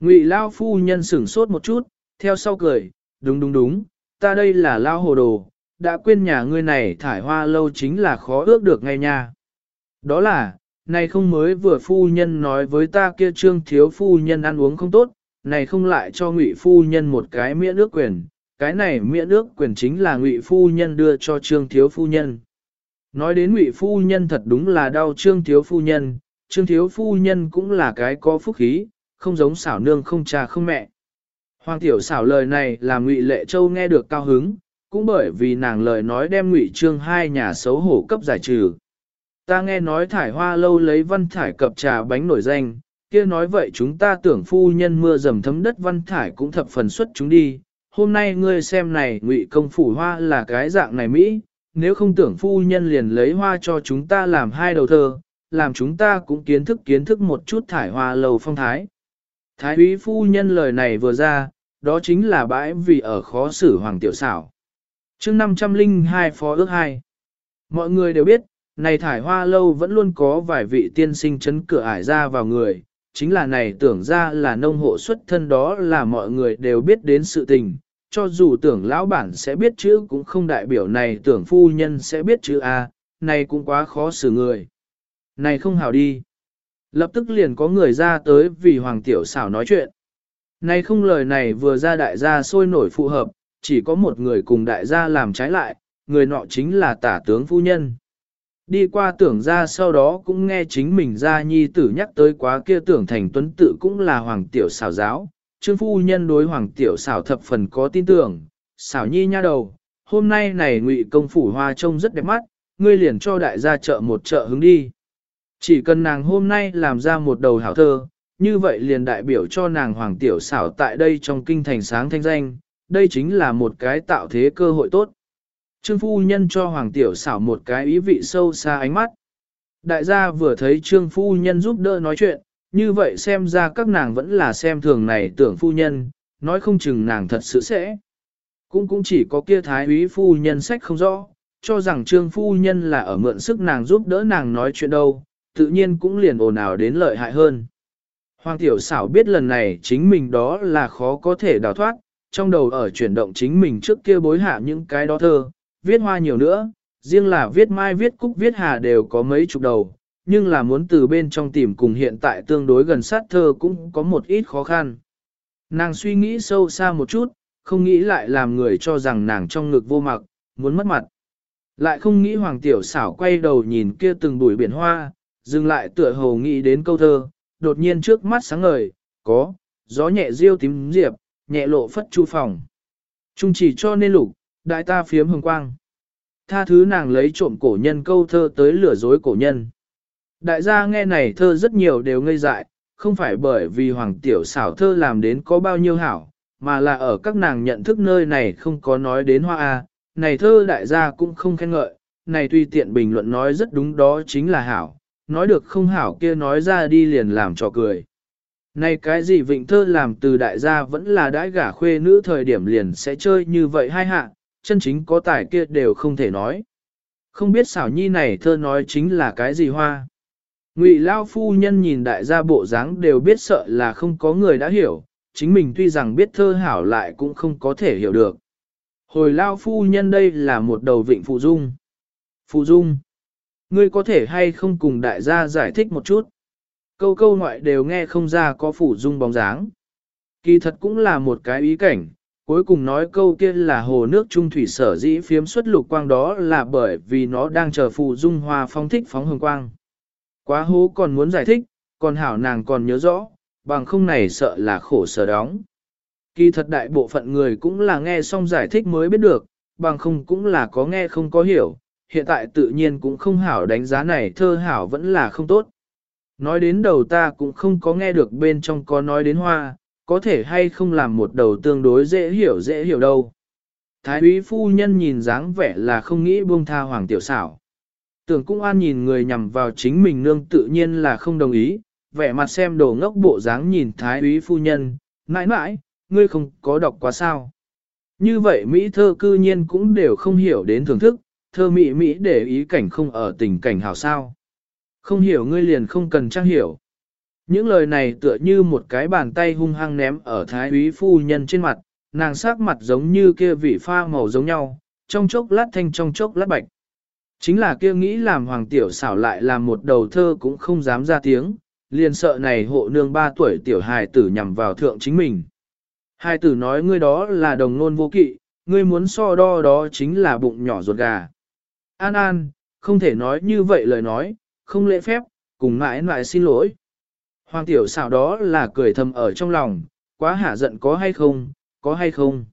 A: Ngụy lao phu nhân sửng sốt một chút, theo sau cười, đúng đúng đúng, ta đây là lao hồ đồ, đã quên nhà ngươi này thải hoa lâu chính là khó ước được ngay nha. Đó là, này không mới vừa phu nhân nói với ta kia trương thiếu phu nhân ăn uống không tốt, này không lại cho ngụy phu nhân một cái miễn ước quyền, cái này miễn ước quyền chính là ngụy phu nhân đưa cho trương thiếu phu nhân. Nói đến ngụy phu nhân thật đúng là đau trương thiếu phu nhân, trương thiếu phu nhân cũng là cái có phúc khí, không giống xảo nương không cha không mẹ. Hoàng tiểu xảo lời này làm ngụy lệ châu nghe được cao hứng, cũng bởi vì nàng lời nói đem ngụy trương hai nhà xấu hổ cấp giải trừ. Ta nghe nói thải hoa lâu lấy văn thải cập trà bánh nổi danh, kia nói vậy chúng ta tưởng phu nhân mưa dầm thấm đất văn thải cũng thập phần xuất chúng đi. Hôm nay ngươi xem này ngụy công phủ hoa là cái dạng này Mỹ, nếu không tưởng phu nhân liền lấy hoa cho chúng ta làm hai đầu thơ, làm chúng ta cũng kiến thức kiến thức một chút thải hoa lầu phong thái. Thái úy phu nhân lời này vừa ra, đó chính là bãi vì ở khó xử hoàng tiểu xảo. chương 502 phó ước 2. Mọi người đều biết, này thải hoa lâu vẫn luôn có vài vị tiên sinh chấn cửa ải ra vào người, chính là này tưởng ra là nông hộ xuất thân đó là mọi người đều biết đến sự tình, cho dù tưởng lão bản sẽ biết chữ cũng không đại biểu này tưởng phu nhân sẽ biết chữ A, này cũng quá khó xử người. Này không hảo đi. Lập tức liền có người ra tới vì Hoàng Tiểu xảo nói chuyện. Này không lời này vừa ra đại gia sôi nổi phù hợp, chỉ có một người cùng đại gia làm trái lại, người nọ chính là tả tướng phu nhân. Đi qua tưởng ra sau đó cũng nghe chính mình ra nhi tử nhắc tới quá kia tưởng thành tuấn tự cũng là hoàng tiểu xảo giáo. Trương phu nhân đối hoàng tiểu xảo thập phần có tin tưởng, xảo nhi nha đầu, hôm nay này ngụy công phủ hoa trông rất đẹp mắt, ngươi liền cho đại gia chợ một chợ hứng đi. Chỉ cần nàng hôm nay làm ra một đầu hảo thơ, như vậy liền đại biểu cho nàng hoàng tiểu xảo tại đây trong kinh thành sáng thanh danh, đây chính là một cái tạo thế cơ hội tốt. Trương phu nhân cho hoàng tiểu xảo một cái ý vị sâu xa ánh mắt. Đại gia vừa thấy trương phu nhân giúp đỡ nói chuyện, như vậy xem ra các nàng vẫn là xem thường này tưởng phu nhân, nói không chừng nàng thật sự sẽ. Cũng cũng chỉ có kia thái úy phu nhân sách không rõ, cho rằng trương phu nhân là ở mượn sức nàng giúp đỡ nàng nói chuyện đâu, tự nhiên cũng liền ồn ào đến lợi hại hơn. Hoàng tiểu xảo biết lần này chính mình đó là khó có thể đào thoát, trong đầu ở chuyển động chính mình trước kia bối hạ những cái đó thơ, viết hoa nhiều nữa, riêng là viết mai viết cúc viết hà đều có mấy chục đầu, nhưng là muốn từ bên trong tìm cùng hiện tại tương đối gần sát thơ cũng có một ít khó khăn. Nàng suy nghĩ sâu xa một chút, không nghĩ lại làm người cho rằng nàng trong ngực vô mặc, muốn mất mặt. Lại không nghĩ hoàng tiểu xảo quay đầu nhìn kia từng bụi biển hoa, dừng lại tựa hồ nghĩ đến câu thơ, đột nhiên trước mắt sáng ngời, có, gió nhẹ riêu tím diệp, nhẹ lộ phất chu phòng. Trung chỉ cho nên lục, đại ta phiếm hồng quang. Tha thứ nàng lấy trộm cổ nhân câu thơ tới lừa dối cổ nhân. Đại gia nghe này thơ rất nhiều đều ngây dại, không phải bởi vì hoàng tiểu xảo thơ làm đến có bao nhiêu hảo, mà là ở các nàng nhận thức nơi này không có nói đến hoa A, này thơ đại gia cũng không khen ngợi, này tuy tiện bình luận nói rất đúng đó chính là hảo, nói được không hảo kia nói ra đi liền làm cho cười. Này cái gì vịnh thơ làm từ đại gia vẫn là đãi gả khuê nữ thời điểm liền sẽ chơi như vậy hai hạ, chân chính có tài kia đều không thể nói. Không biết xảo nhi này thơ nói chính là cái gì hoa. Ngụy Lao phu nhân nhìn đại gia bộ dáng đều biết sợ là không có người đã hiểu, chính mình tuy rằng biết thơ hảo lại cũng không có thể hiểu được. Hồi Lao phu nhân đây là một đầu vịnh phụ dung. Phụ dung. Ngươi có thể hay không cùng đại gia giải thích một chút. Câu câu ngoại đều nghe không ra có phụ dung bóng dáng. Kỳ thật cũng là một cái ý cảnh, cuối cùng nói câu kia là hồ nước trung thủy sở dĩ phiếm xuất lục quang đó là bởi vì nó đang chờ phụ dung hoa phong thích phóng hồng quang. Quá hố còn muốn giải thích, còn hảo nàng còn nhớ rõ, bằng không này sợ là khổ sở đóng. Kỳ thật đại bộ phận người cũng là nghe xong giải thích mới biết được, bằng không cũng là có nghe không có hiểu, hiện tại tự nhiên cũng không hảo đánh giá này thơ hảo vẫn là không tốt. Nói đến đầu ta cũng không có nghe được bên trong có nói đến hoa, có thể hay không làm một đầu tương đối dễ hiểu dễ hiểu đâu. Thái úy phu nhân nhìn dáng vẻ là không nghĩ buông tha hoàng tiểu xảo. Tưởng cung an nhìn người nhằm vào chính mình nương tự nhiên là không đồng ý, vẻ mặt xem đồ ngốc bộ dáng nhìn thái úy phu nhân, nãi nãi ngươi không có đọc quá sao. Như vậy Mỹ thơ cư nhiên cũng đều không hiểu đến thưởng thức, thơ Mỹ Mỹ để ý cảnh không ở tình cảnh hảo sao. Không hiểu ngươi liền không cần trang hiểu. Những lời này tựa như một cái bàn tay hung hăng ném ở thái úy phu nhân trên mặt, nàng sắc mặt giống như kia vị pha màu giống nhau, trong chốc lát thanh trong chốc lát bạch. Chính là kia nghĩ làm hoàng tiểu xảo lại làm một đầu thơ cũng không dám ra tiếng, liền sợ này hộ nương ba tuổi tiểu hài tử nhằm vào thượng chính mình. Hài tử nói ngươi đó là đồng nôn vô kỵ, ngươi muốn so đo đó chính là bụng nhỏ ruột gà. An An, không thể nói như vậy lời nói, không lễ phép, cùng mãi mãi xin lỗi. Hoàng tiểu xảo đó là cười thầm ở trong lòng, quá hả giận có hay không, có hay không.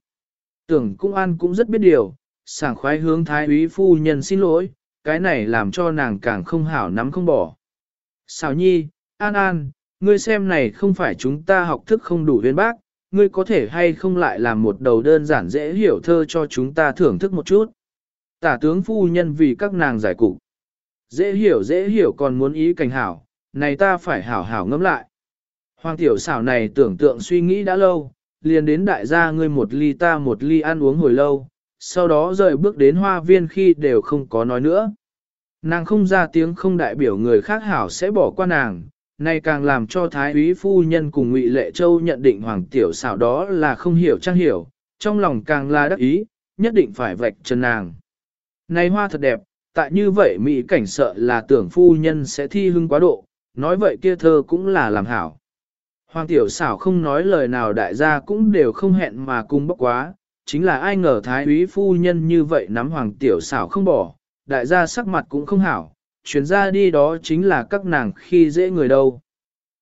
A: Tưởng cung an cũng rất biết điều, sảng khoái hướng thái úy phu nhân xin lỗi, cái này làm cho nàng càng không hảo nắm không bỏ. Xảo nhi, an an, ngươi xem này không phải chúng ta học thức không đủ viên bác, ngươi có thể hay không lại làm một đầu đơn giản dễ hiểu thơ cho chúng ta thưởng thức một chút. Tả tướng phu nhân vì các nàng giải cục. Dễ hiểu dễ hiểu còn muốn ý cảnh hảo, này ta phải hảo hảo ngẫm lại. Hoàng tiểu xảo này tưởng tượng suy nghĩ đã lâu, liền đến đại gia ngươi một ly ta một ly ăn uống hồi lâu, sau đó rời bước đến hoa viên khi đều không có nói nữa. Nàng không ra tiếng không đại biểu người khác hảo sẽ bỏ qua nàng, nay càng làm cho Thái úy phu nhân cùng Ngụy Lệ Châu nhận định Hoàng Tiểu xảo đó là không hiểu trang hiểu, trong lòng càng là đắc ý, nhất định phải vạch chân nàng. Này hoa thật đẹp, tại như vậy Mỹ cảnh sợ là tưởng phu nhân sẽ thi hưng quá độ, nói vậy kia thơ cũng là làm hảo. Hoàng Tiểu xảo không nói lời nào đại gia cũng đều không hẹn mà cung bốc quá, chính là ai ngờ Thái úy phu nhân như vậy nắm Hoàng Tiểu xảo không bỏ, đại gia sắc mặt cũng không hảo, chuyến ra đi đó chính là các nàng khi dễ người đâu.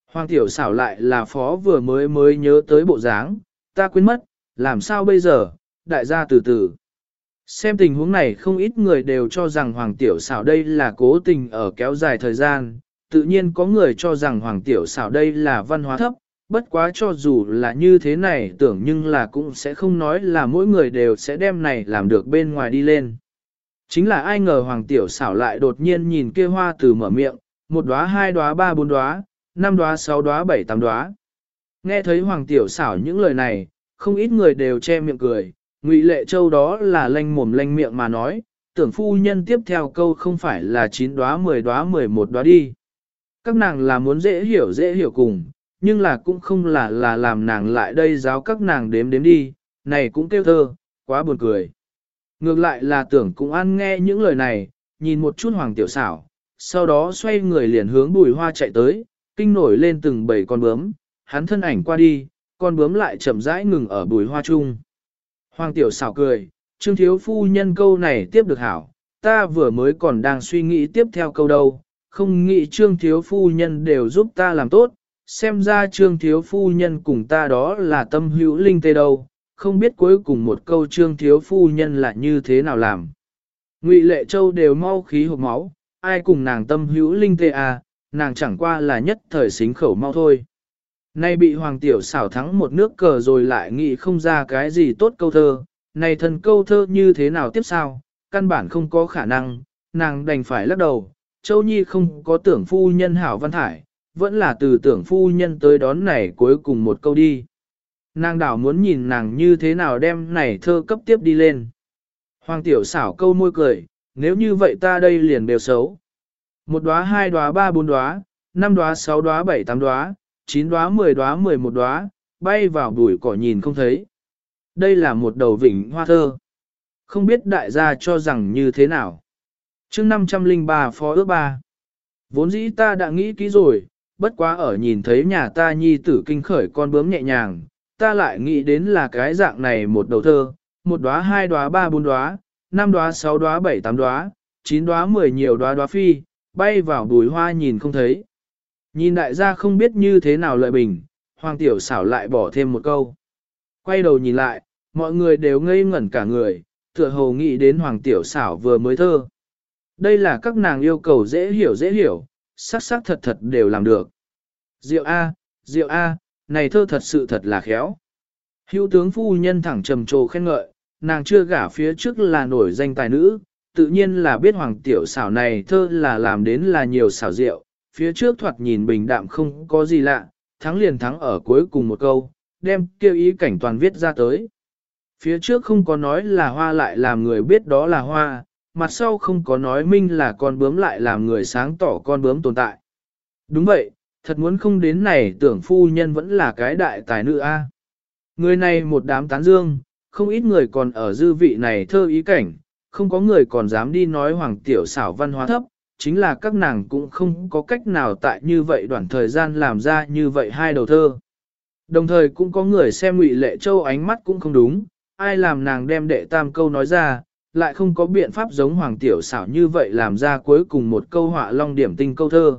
A: Hoàng tiểu xảo lại là phó vừa mới mới nhớ tới bộ dáng, ta quên mất, làm sao bây giờ, đại gia từ từ. Xem tình huống này không ít người đều cho rằng Hoàng tiểu xảo đây là cố tình ở kéo dài thời gian, tự nhiên có người cho rằng Hoàng tiểu xảo đây là văn hóa thấp, bất quá cho dù là như thế này tưởng nhưng là cũng sẽ không nói là mỗi người đều sẽ đem này làm được bên ngoài đi lên. Chính là ai ngờ hoàng tiểu xảo lại đột nhiên nhìn kia hoa từ mở miệng, một đóa hai đóa ba bốn đóa, năm đóa sáu đóa bảy tám đóa. Nghe thấy hoàng tiểu xảo những lời này, không ít người đều che miệng cười, ngụy lệ châu đó là lanh mồm lanh miệng mà nói, tưởng phu nhân tiếp theo câu không phải là chín đóa mười đóa mười một đóa đi. Các nàng là muốn dễ hiểu dễ hiểu cùng, nhưng là cũng không là là làm nàng lại đây giáo các nàng đếm đếm đi, này cũng kêu thơ, quá buồn cười. Ngược lại là tưởng cũng ăn nghe những lời này, nhìn một chút hoàng tiểu xảo, sau đó xoay người liền hướng bùi hoa chạy tới, kinh nổi lên từng bầy con bướm, hắn thân ảnh qua đi, con bướm lại chậm rãi ngừng ở bùi hoa chung. Hoàng tiểu xảo cười, trương thiếu phu nhân câu này tiếp được hảo, ta vừa mới còn đang suy nghĩ tiếp theo câu đâu, không nghĩ trương thiếu phu nhân đều giúp ta làm tốt, xem ra trương thiếu phu nhân cùng ta đó là tâm hữu linh tê đâu, không biết cuối cùng một câu trương thiếu phu nhân là như thế nào làm. Ngụy Lệ Châu đều mau khí hộp máu, ai cùng nàng tâm hữu linh tê à, nàng chẳng qua là nhất thời xính khẩu mau thôi. Nay bị Hoàng Tiểu xảo thắng một nước cờ rồi lại nghĩ không ra cái gì tốt câu thơ, này thần câu thơ như thế nào tiếp sao, căn bản không có khả năng, nàng đành phải lắc đầu, Châu Nhi không có tưởng phu nhân hảo văn thải, vẫn là từ tưởng phu nhân tới đón này cuối cùng một câu đi. Nàng đảo muốn nhìn nàng như thế nào đem này thơ cấp tiếp đi lên. Hoàng tiểu xảo câu môi cười, nếu như vậy ta đây liền đều xấu. Một đóa hai đóa ba bốn đóa, năm đóa sáu đóa bảy tám đóa, chín đóa mười đóa mười một đóa, bay vào bụi cỏ nhìn không thấy. Đây là một đầu vịnh hoa thơ. Không biết đại gia cho rằng như thế nào chương 503 phó ước ba. Vốn dĩ ta đã nghĩ kỹ rồi, bất quá ở nhìn thấy nhà ta nhi tử kinh khởi con bướm nhẹ nhàng, ta lại nghĩ đến là cái dạng này một đầu thơ, một đóa hai đóa ba bốn đóa, năm đóa sáu đóa bảy tám đóa, chín đóa mười nhiều đóa đóa phi, bay vào bùi hoa nhìn không thấy. Nhìn đại gia không biết như thế nào lợi bình, hoàng tiểu xảo lại bỏ thêm một câu. Quay đầu nhìn lại, mọi người đều ngây ngẩn cả người, tựa hồ nghĩ đến hoàng tiểu xảo vừa mới thơ. Đây là các nàng yêu cầu dễ hiểu dễ hiểu, sắc sắc thật thật đều làm được. Diệu A, Diệu A, này thơ thật sự thật là khéo. Hữu tướng phu nhân thẳng trầm trồ khen ngợi, nàng chưa gả phía trước là nổi danh tài nữ, tự nhiên là biết hoàng tiểu xảo này thơ là làm đến là nhiều xảo diệu, phía trước thoạt nhìn bình đạm không có gì lạ, thắng liền thắng ở cuối cùng một câu, đem kêu ý cảnh toàn viết ra tới. Phía trước không có nói là hoa lại làm người biết đó là hoa, mặt sau không có nói minh là con bướm lại làm người sáng tỏ con bướm tồn tại. Đúng vậy, thật muốn không đến này tưởng phu nhân vẫn là cái đại tài nữ a. Người này một đám tán dương, không ít người còn ở dư vị này thơ ý cảnh, không có người còn dám đi nói hoàng tiểu xảo văn hóa thấp, chính là các nàng cũng không có cách nào tại như vậy đoạn thời gian làm ra như vậy hai đầu thơ. Đồng thời cũng có người xem ngụy lệ châu ánh mắt cũng không đúng, ai làm nàng đem đệ tam câu nói ra, lại không có biện pháp giống hoàng tiểu xảo như vậy làm ra cuối cùng một câu họa long điểm tinh câu thơ.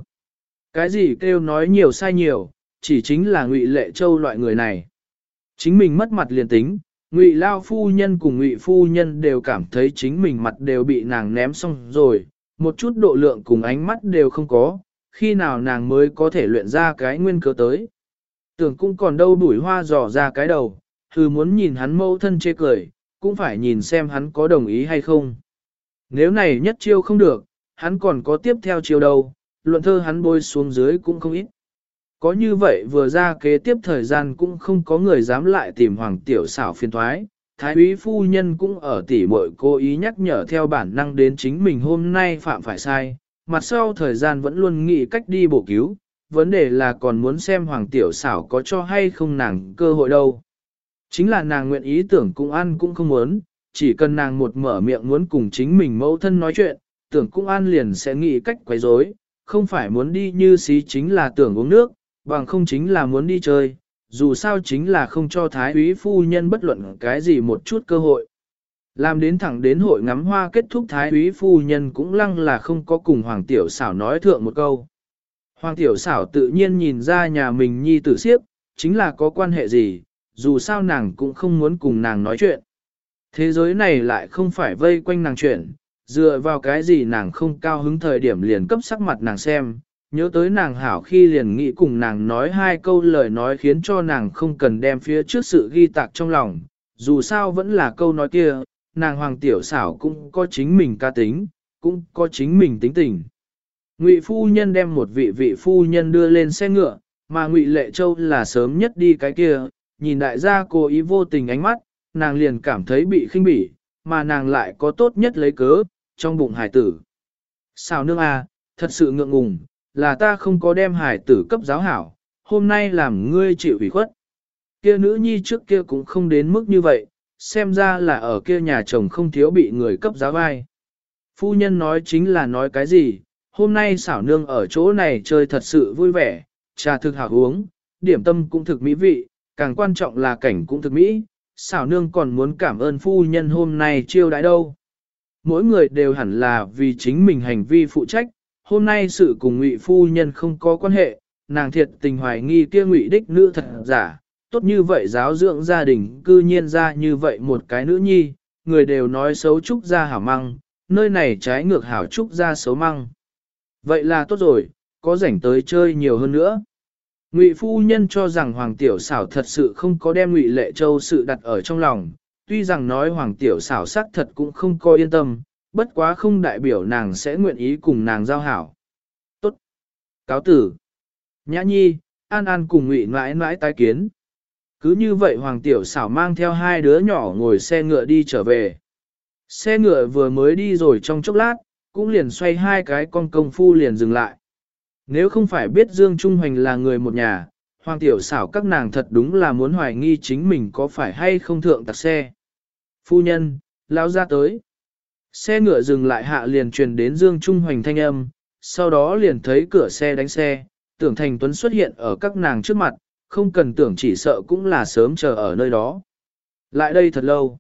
A: Cái gì kêu nói nhiều sai nhiều, chỉ chính là ngụy lệ châu loại người này. Chính mình mất mặt liền tính, ngụy lao phu nhân cùng ngụy phu nhân đều cảm thấy chính mình mặt đều bị nàng ném xong rồi, một chút độ lượng cùng ánh mắt đều không có, khi nào nàng mới có thể luyện ra cái nguyên cớ tới. Tưởng cũng còn đâu đuổi hoa dò ra cái đầu, thư muốn nhìn hắn mâu thân chê cười, cũng phải nhìn xem hắn có đồng ý hay không. Nếu này nhất chiêu không được, hắn còn có tiếp theo chiêu đâu, luận thơ hắn bôi xuống dưới cũng không ít. Có như vậy vừa ra kế tiếp thời gian cũng không có người dám lại tìm hoàng tiểu xảo phiền thoái. Thái úy phu nhân cũng ở tỉ muội cố ý nhắc nhở theo bản năng đến chính mình hôm nay phạm phải sai, mặt sau thời gian vẫn luôn nghĩ cách đi bổ cứu, vấn đề là còn muốn xem hoàng tiểu xảo có cho hay không nàng cơ hội đâu. Chính là nàng nguyện ý tưởng cũng ăn cũng không muốn, chỉ cần nàng một mở miệng muốn cùng chính mình mẫu thân nói chuyện, tưởng cũng ăn liền sẽ nghĩ cách quấy rối, không phải muốn đi như xí chính là tưởng uống nước, bằng không chính là muốn đi chơi, dù sao chính là không cho thái úy phu nhân bất luận cái gì một chút cơ hội. Làm đến thẳng đến hội ngắm hoa kết thúc thái úy phu nhân cũng lăng là không có cùng Hoàng Tiểu xảo nói thượng một câu. Hoàng Tiểu xảo tự nhiên nhìn ra nhà mình nhi tử siếp, chính là có quan hệ gì, dù sao nàng cũng không muốn cùng nàng nói chuyện. Thế giới này lại không phải vây quanh nàng chuyện, dựa vào cái gì nàng không cao hứng thời điểm liền cấp sắc mặt nàng xem, nhớ tới nàng hảo khi liền nghĩ cùng nàng nói hai câu lời nói khiến cho nàng không cần đem phía trước sự ghi tạc trong lòng, dù sao vẫn là câu nói kia, nàng hoàng tiểu xảo cũng có chính mình ca tính, cũng có chính mình tính tình. Ngụy phu nhân đem một vị vị phu nhân đưa lên xe ngựa, mà Ngụy Lệ Châu là sớm nhất đi cái kia, nhìn đại gia cố ý vô tình ánh mắt, nàng liền cảm thấy bị khinh bỉ, mà nàng lại có tốt nhất lấy cớ, trong bụng hải tử. Sao nương a, à, thật sự ngượng ngùng, là ta không có đem hải tử cấp giáo hảo, hôm nay làm ngươi chịu ủy khuất. Kia nữ nhi trước kia cũng không đến mức như vậy, xem ra là ở kia nhà chồng không thiếu bị người cấp giáo vai. Phu nhân nói chính là nói cái gì, hôm nay xảo nương ở chỗ này chơi thật sự vui vẻ, trà thực hảo uống, điểm tâm cũng thực mỹ vị, càng quan trọng là cảnh cũng thực mỹ, xảo nương còn muốn cảm ơn phu nhân hôm nay chiêu đãi đâu. Mỗi người đều hẳn là vì chính mình hành vi phụ trách, hôm nay sự cùng ngụy phu nhân không có quan hệ, nàng thiệt tình hoài nghi kia ngụy đích nữ thật giả, tốt như vậy giáo dưỡng gia đình cư nhiên ra như vậy một cái nữ nhi, người đều nói xấu trúc gia hảo măng, nơi này trái ngược hảo trúc gia xấu măng. Vậy là tốt rồi, có rảnh tới chơi nhiều hơn nữa. Ngụy phu nhân cho rằng Hoàng Tiểu xảo thật sự không có đem Ngụy Lệ Châu sự đặt ở trong lòng, tuy rằng nói Hoàng Tiểu xảo xác thật cũng không có yên tâm, bất quá không đại biểu nàng sẽ nguyện ý cùng nàng giao hảo. Tốt. Cáo tử. Nhã nhi, an an cùng Ngụy mãi mãi tái kiến. Cứ như vậy Hoàng Tiểu xảo mang theo hai đứa nhỏ ngồi xe ngựa đi trở về. Xe ngựa vừa mới đi rồi trong chốc lát, cũng liền xoay hai cái con công phu liền dừng lại. Nếu không phải biết Dương Trung Hoành là người một nhà, Hoàng Tiểu xảo các nàng thật đúng là muốn hoài nghi chính mình có phải hay không thượng tạc xe. Phu nhân, lão ra tới. Xe ngựa dừng lại hạ liền truyền đến Dương Trung Hoành thanh âm, sau đó liền thấy cửa xe đánh xe, tưởng thành tuấn xuất hiện ở các nàng trước mặt, không cần tưởng chỉ sợ cũng là sớm chờ ở nơi đó. Lại đây thật lâu.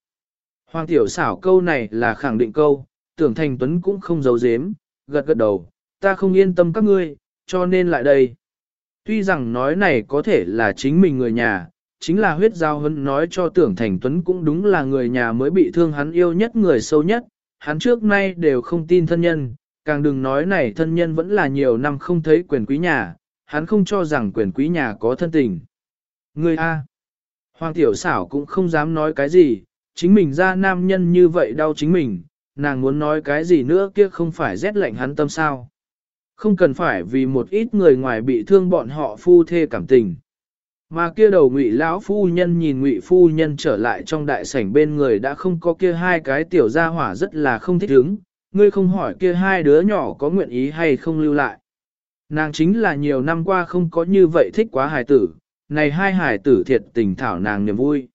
A: Hoàng tiểu xảo câu này là khẳng định câu, tưởng thành tuấn cũng không giấu giếm, gật gật đầu, ta không yên tâm các ngươi, cho nên lại đây. Tuy rằng nói này có thể là chính mình người nhà, chính là huyết giao hân nói cho tưởng thành tuấn cũng đúng là người nhà mới bị thương hắn yêu nhất người sâu nhất, hắn trước nay đều không tin thân nhân, càng đừng nói này thân nhân vẫn là nhiều năm không thấy quyền quý nhà, hắn không cho rằng quyền quý nhà có thân tình. Người A. Hoàng tiểu xảo cũng không dám nói cái gì, chính mình ra nam nhân như vậy đau chính mình, nàng muốn nói cái gì nữa kia không phải rét lạnh hắn tâm sao. Không cần phải vì một ít người ngoài bị thương bọn họ phu thê cảm tình. Mà kia đầu ngụy lão phu nhân nhìn ngụy phu nhân trở lại trong đại sảnh bên người đã không có kia hai cái tiểu gia hỏa rất là không thích ứng, ngươi không hỏi kia hai đứa nhỏ có nguyện ý hay không lưu lại. Nàng chính là nhiều năm qua không có như vậy thích quá hài tử, này hai hài tử thiệt tình thảo nàng niềm vui.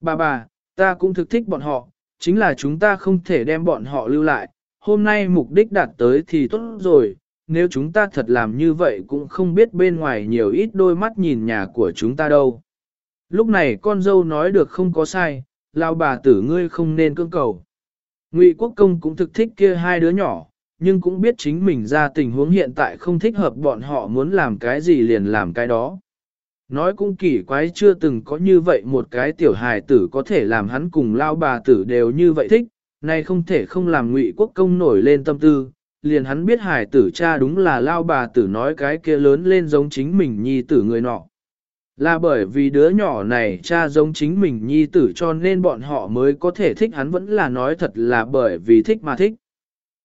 A: Bà bà, ta cũng thực thích bọn họ, chính là chúng ta không thể đem bọn họ lưu lại, hôm nay mục đích đạt tới thì tốt rồi, nếu chúng ta thật làm như vậy cũng không biết bên ngoài nhiều ít đôi mắt nhìn nhà của chúng ta đâu. Lúc này con dâu nói được không có sai, lao bà tử ngươi không nên cưỡng cầu. Ngụy Quốc Công cũng thực thích kia hai đứa nhỏ, nhưng cũng biết chính mình ra tình huống hiện tại không thích hợp bọn họ muốn làm cái gì liền làm cái đó. Nói cũng kỳ quái chưa từng có như vậy một cái tiểu hài tử có thể làm hắn cùng lao bà tử đều như vậy thích, nay không thể không làm ngụy quốc công nổi lên tâm tư, liền hắn biết hải tử cha đúng là lao bà tử nói cái kia lớn lên giống chính mình nhi tử người nọ. Là bởi vì đứa nhỏ này cha giống chính mình nhi tử cho nên bọn họ mới có thể thích hắn vẫn là nói thật là bởi vì thích mà thích.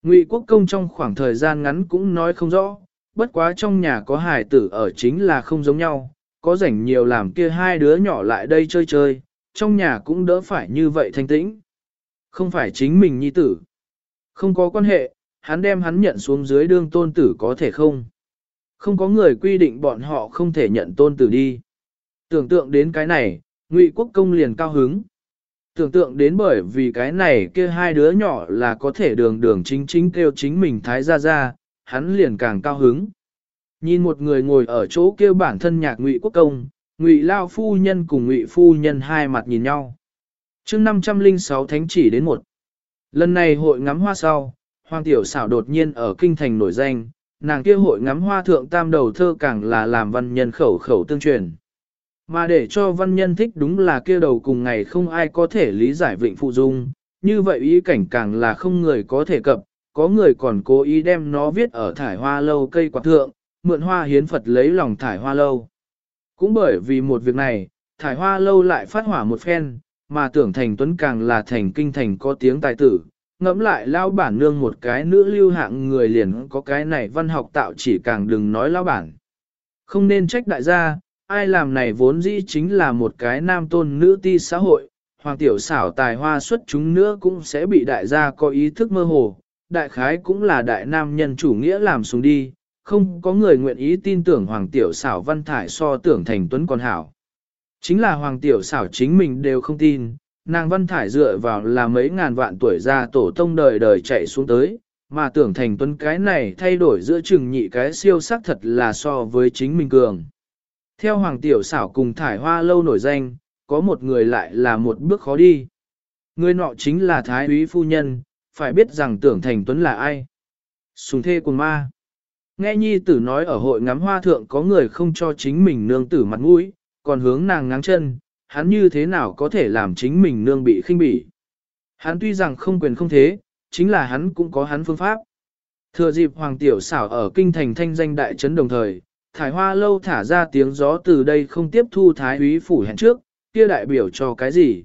A: Ngụy quốc công trong khoảng thời gian ngắn cũng nói không rõ, bất quá trong nhà có hải tử ở chính là không giống nhau, có rảnh nhiều làm kia hai đứa nhỏ lại đây chơi chơi, trong nhà cũng đỡ phải như vậy thanh tĩnh. Không phải chính mình nhi tử. Không có quan hệ, hắn đem hắn nhận xuống dưới đương tôn tử có thể không? Không có người quy định bọn họ không thể nhận tôn tử đi. Tưởng tượng đến cái này, Ngụy Quốc công liền cao hứng. Tưởng tượng đến bởi vì cái này kia hai đứa nhỏ là có thể đường đường chính chính kêu chính mình thái ra ra, hắn liền càng cao hứng. Nhìn một người ngồi ở chỗ kêu bản thân nhạc Ngụy Quốc công, Ngụy Lao phu nhân cùng Ngụy phu nhân hai mặt nhìn nhau. Chương 506 thánh chỉ đến một. Lần này hội ngắm hoa sau, Hoàng tiểu xảo đột nhiên ở kinh thành nổi danh, nàng kia hội ngắm hoa thượng tam đầu thơ càng là làm văn nhân khẩu khẩu tương truyền. Mà để cho văn nhân thích đúng là kia đầu cùng ngày không ai có thể lý giải vịnh phụ dung, như vậy ý cảnh càng là không người có thể cập, có người còn cố ý đem nó viết ở thải hoa lâu cây quạt thượng, mượn hoa hiến Phật lấy lòng thải hoa lâu. Cũng bởi vì một việc này, thải hoa lâu lại phát hỏa một phen, mà tưởng thành tuấn càng là thành kinh thành có tiếng tài tử, ngẫm lại lao bản nương một cái nữ lưu hạng người liền có cái này văn học tạo chỉ càng đừng nói lao bản. Không nên trách đại gia, ai làm này vốn dĩ chính là một cái nam tôn nữ ti xã hội, hoàng tiểu xảo tài hoa xuất chúng nữa cũng sẽ bị đại gia có ý thức mơ hồ, đại khái cũng là đại nam nhân chủ nghĩa làm xuống đi, không có người nguyện ý tin tưởng hoàng tiểu xảo văn thải so tưởng thành tuấn còn hảo. Chính là hoàng tiểu xảo chính mình đều không tin, nàng văn thải dựa vào là mấy ngàn vạn tuổi ra tổ tông đời đời chạy xuống tới, mà tưởng thành tuấn cái này thay đổi giữa chừng nhị cái siêu sắc thật là so với chính mình cường. Theo Hoàng Tiểu xảo cùng thải hoa lâu nổi danh, có một người lại là một bước khó đi. Người nọ chính là Thái úy phu nhân, phải biết rằng tưởng thành tuấn là ai. Sùng thê cùng ma. Nghe nhi tử nói ở hội ngắm hoa thượng có người không cho chính mình nương tử mặt mũi, còn hướng nàng ngáng chân, hắn như thế nào có thể làm chính mình nương bị khinh bỉ. Hắn tuy rằng không quyền không thế, chính là hắn cũng có hắn phương pháp. Thừa dịp Hoàng Tiểu xảo ở kinh thành thanh danh đại trấn đồng thời, thải hoa lâu thả ra tiếng gió từ đây không tiếp thu thái úy phủ hẹn trước, kia đại biểu cho cái gì.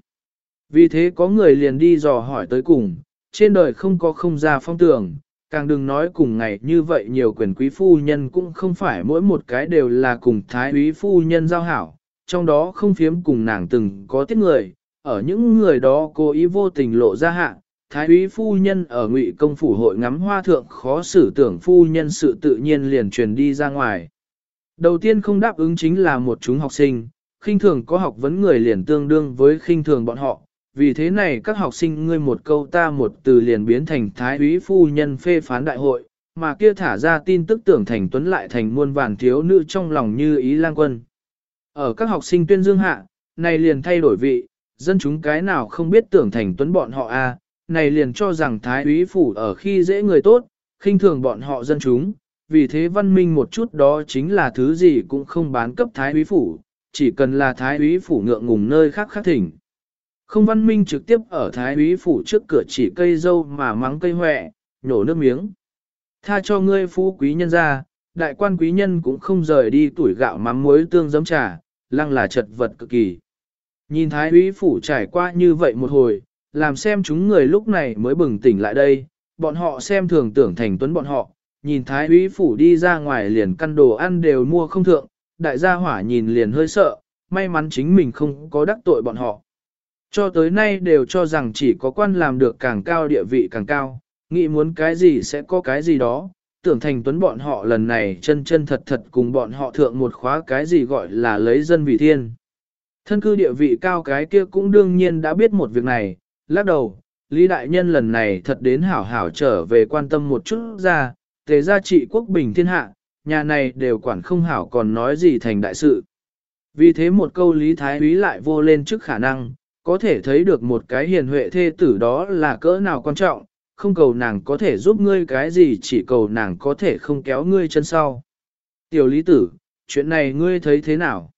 A: Vì thế có người liền đi dò hỏi tới cùng, trên đời không có không ra phong tường, càng đừng nói cùng ngày như vậy nhiều quyền quý phu nhân cũng không phải mỗi một cái đều là cùng thái úy phu nhân giao hảo, trong đó không phiếm cùng nàng từng có tiết người, ở những người đó cố ý vô tình lộ ra hạ, thái úy phu nhân ở ngụy công phủ hội ngắm hoa thượng khó xử tưởng phu nhân sự tự nhiên liền truyền đi ra ngoài. Đầu tiên không đáp ứng chính là một chúng học sinh, khinh thường có học vấn người liền tương đương với khinh thường bọn họ. Vì thế này các học sinh ngươi một câu ta một từ liền biến thành thái úy phu nhân phê phán đại hội, mà kia thả ra tin tức tưởng thành tuấn lại thành muôn vàn thiếu nữ trong lòng như ý lang quân. Ở các học sinh tuyên dương hạ, này liền thay đổi vị, dân chúng cái nào không biết tưởng thành tuấn bọn họ a, này liền cho rằng thái úy phủ ở khi dễ người tốt, khinh thường bọn họ dân chúng, vì thế văn minh một chút đó chính là thứ gì cũng không bán cấp thái úy phủ, chỉ cần là thái úy phủ ngượng ngùng nơi khác khác thỉnh. Không văn minh trực tiếp ở thái úy phủ trước cửa chỉ cây dâu mà mắng cây hoẹ, nhổ nước miếng. Tha cho ngươi phú quý nhân ra, đại quan quý nhân cũng không rời đi tuổi gạo mắm muối tương giấm trà, lăng là chật vật cực kỳ. Nhìn thái úy phủ trải qua như vậy một hồi, làm xem chúng người lúc này mới bừng tỉnh lại đây, bọn họ xem thường tưởng thành tuấn bọn họ, nhìn thái úy phủ đi ra ngoài liền căn đồ ăn đều mua không thượng, đại gia hỏa nhìn liền hơi sợ, may mắn chính mình không có đắc tội bọn họ. Cho tới nay đều cho rằng chỉ có quan làm được càng cao địa vị càng cao, nghĩ muốn cái gì sẽ có cái gì đó, tưởng thành tuấn bọn họ lần này chân chân thật thật cùng bọn họ thượng một khóa cái gì gọi là lấy dân vì thiên. Thân cư địa vị cao cái kia cũng đương nhiên đã biết một việc này, lắc đầu, Lý Đại Nhân lần này thật đến hảo hảo trở về quan tâm một chút ra, thế gia trị quốc bình thiên hạ, nhà này đều quản không hảo còn nói gì thành đại sự. Vì thế một câu Lý Thái Úy lại vô lên trước khả năng, có thể thấy được một cái hiền huệ thê tử đó là cỡ nào quan trọng, không cầu nàng có thể giúp ngươi cái gì chỉ cầu nàng có thể không kéo ngươi chân sau. Tiểu Lý Tử, chuyện này ngươi thấy thế nào?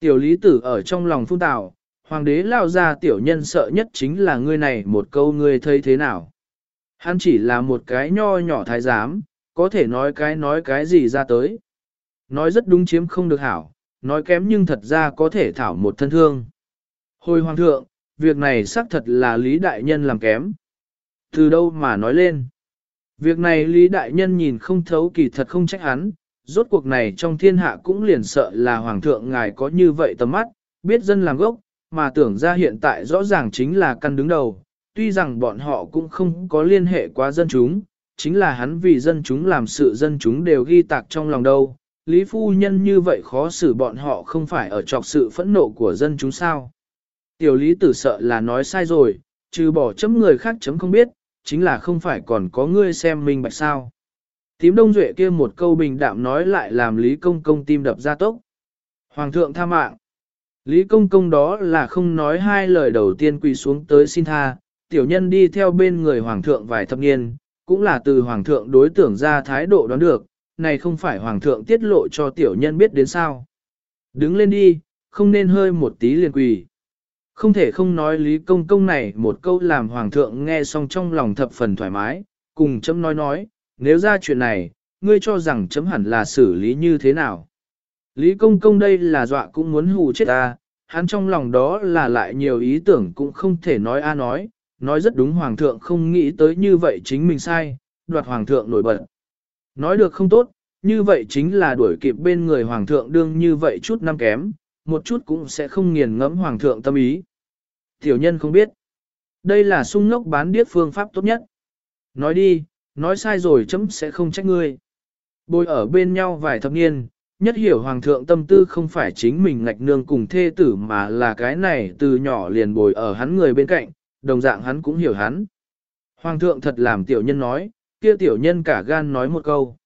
A: Tiểu Lý Tử ở trong lòng phun tạo, hoàng đế lao ra tiểu nhân sợ nhất chính là ngươi này một câu ngươi thấy thế nào? Hắn chỉ là một cái nho nhỏ thái giám, có thể nói cái nói cái gì ra tới. Nói rất đúng chiếm không được hảo, nói kém nhưng thật ra có thể thảo một thân thương. Hồi hoàng thượng, việc này xác thật là Lý Đại Nhân làm kém. Từ đâu mà nói lên? Việc này Lý Đại Nhân nhìn không thấu kỳ thật không trách hắn, rốt cuộc này trong thiên hạ cũng liền sợ là hoàng thượng ngài có như vậy tầm mắt, biết dân làm gốc, mà tưởng ra hiện tại rõ ràng chính là căn đứng đầu, tuy rằng bọn họ cũng không có liên hệ quá dân chúng, chính là hắn vì dân chúng làm sự dân chúng đều ghi tạc trong lòng đâu. Lý phu nhân như vậy khó xử bọn họ không phải ở trọc sự phẫn nộ của dân chúng sao. Tiểu lý tử sợ là nói sai rồi, trừ bỏ chấm người khác chấm không biết, chính là không phải còn có ngươi xem mình bạch sao. Tím đông duệ kia một câu bình đạm nói lại làm Lý Công Công tim đập ra tốc. Hoàng thượng tha mạng. Lý Công Công đó là không nói hai lời đầu tiên quỳ xuống tới xin tha, tiểu nhân đi theo bên người Hoàng thượng vài thập niên, cũng là từ Hoàng thượng đối tưởng ra thái độ đoán được, này không phải Hoàng thượng tiết lộ cho tiểu nhân biết đến sao. Đứng lên đi, không nên hơi một tí liền quỳ. Không thể không nói Lý Công Công này một câu làm Hoàng thượng nghe xong trong lòng thập phần thoải mái, cùng chấm nói nói, nếu ra chuyện này, ngươi cho rằng chấm hẳn là xử lý như thế nào. Lý Công Công đây là dọa cũng muốn hù chết ta, hắn trong lòng đó là lại nhiều ý tưởng cũng không thể nói a nói, nói rất đúng Hoàng thượng không nghĩ tới như vậy chính mình sai, đoạt Hoàng thượng nổi bật. Nói được không tốt, như vậy chính là đuổi kịp bên người Hoàng thượng đương như vậy chút năm kém, một chút cũng sẽ không nghiền ngẫm Hoàng thượng tâm ý. Tiểu nhân không biết. Đây là sung ngốc bán điếc phương pháp tốt nhất. Nói đi, nói sai rồi chấm sẽ không trách ngươi. Bồi ở bên nhau vài thập niên, nhất hiểu hoàng thượng tâm tư không phải chính mình ngạch nương cùng thê tử mà là cái này từ nhỏ liền bồi ở hắn người bên cạnh, đồng dạng hắn cũng hiểu hắn. Hoàng thượng thật làm tiểu nhân nói, kia tiểu nhân cả gan nói một câu.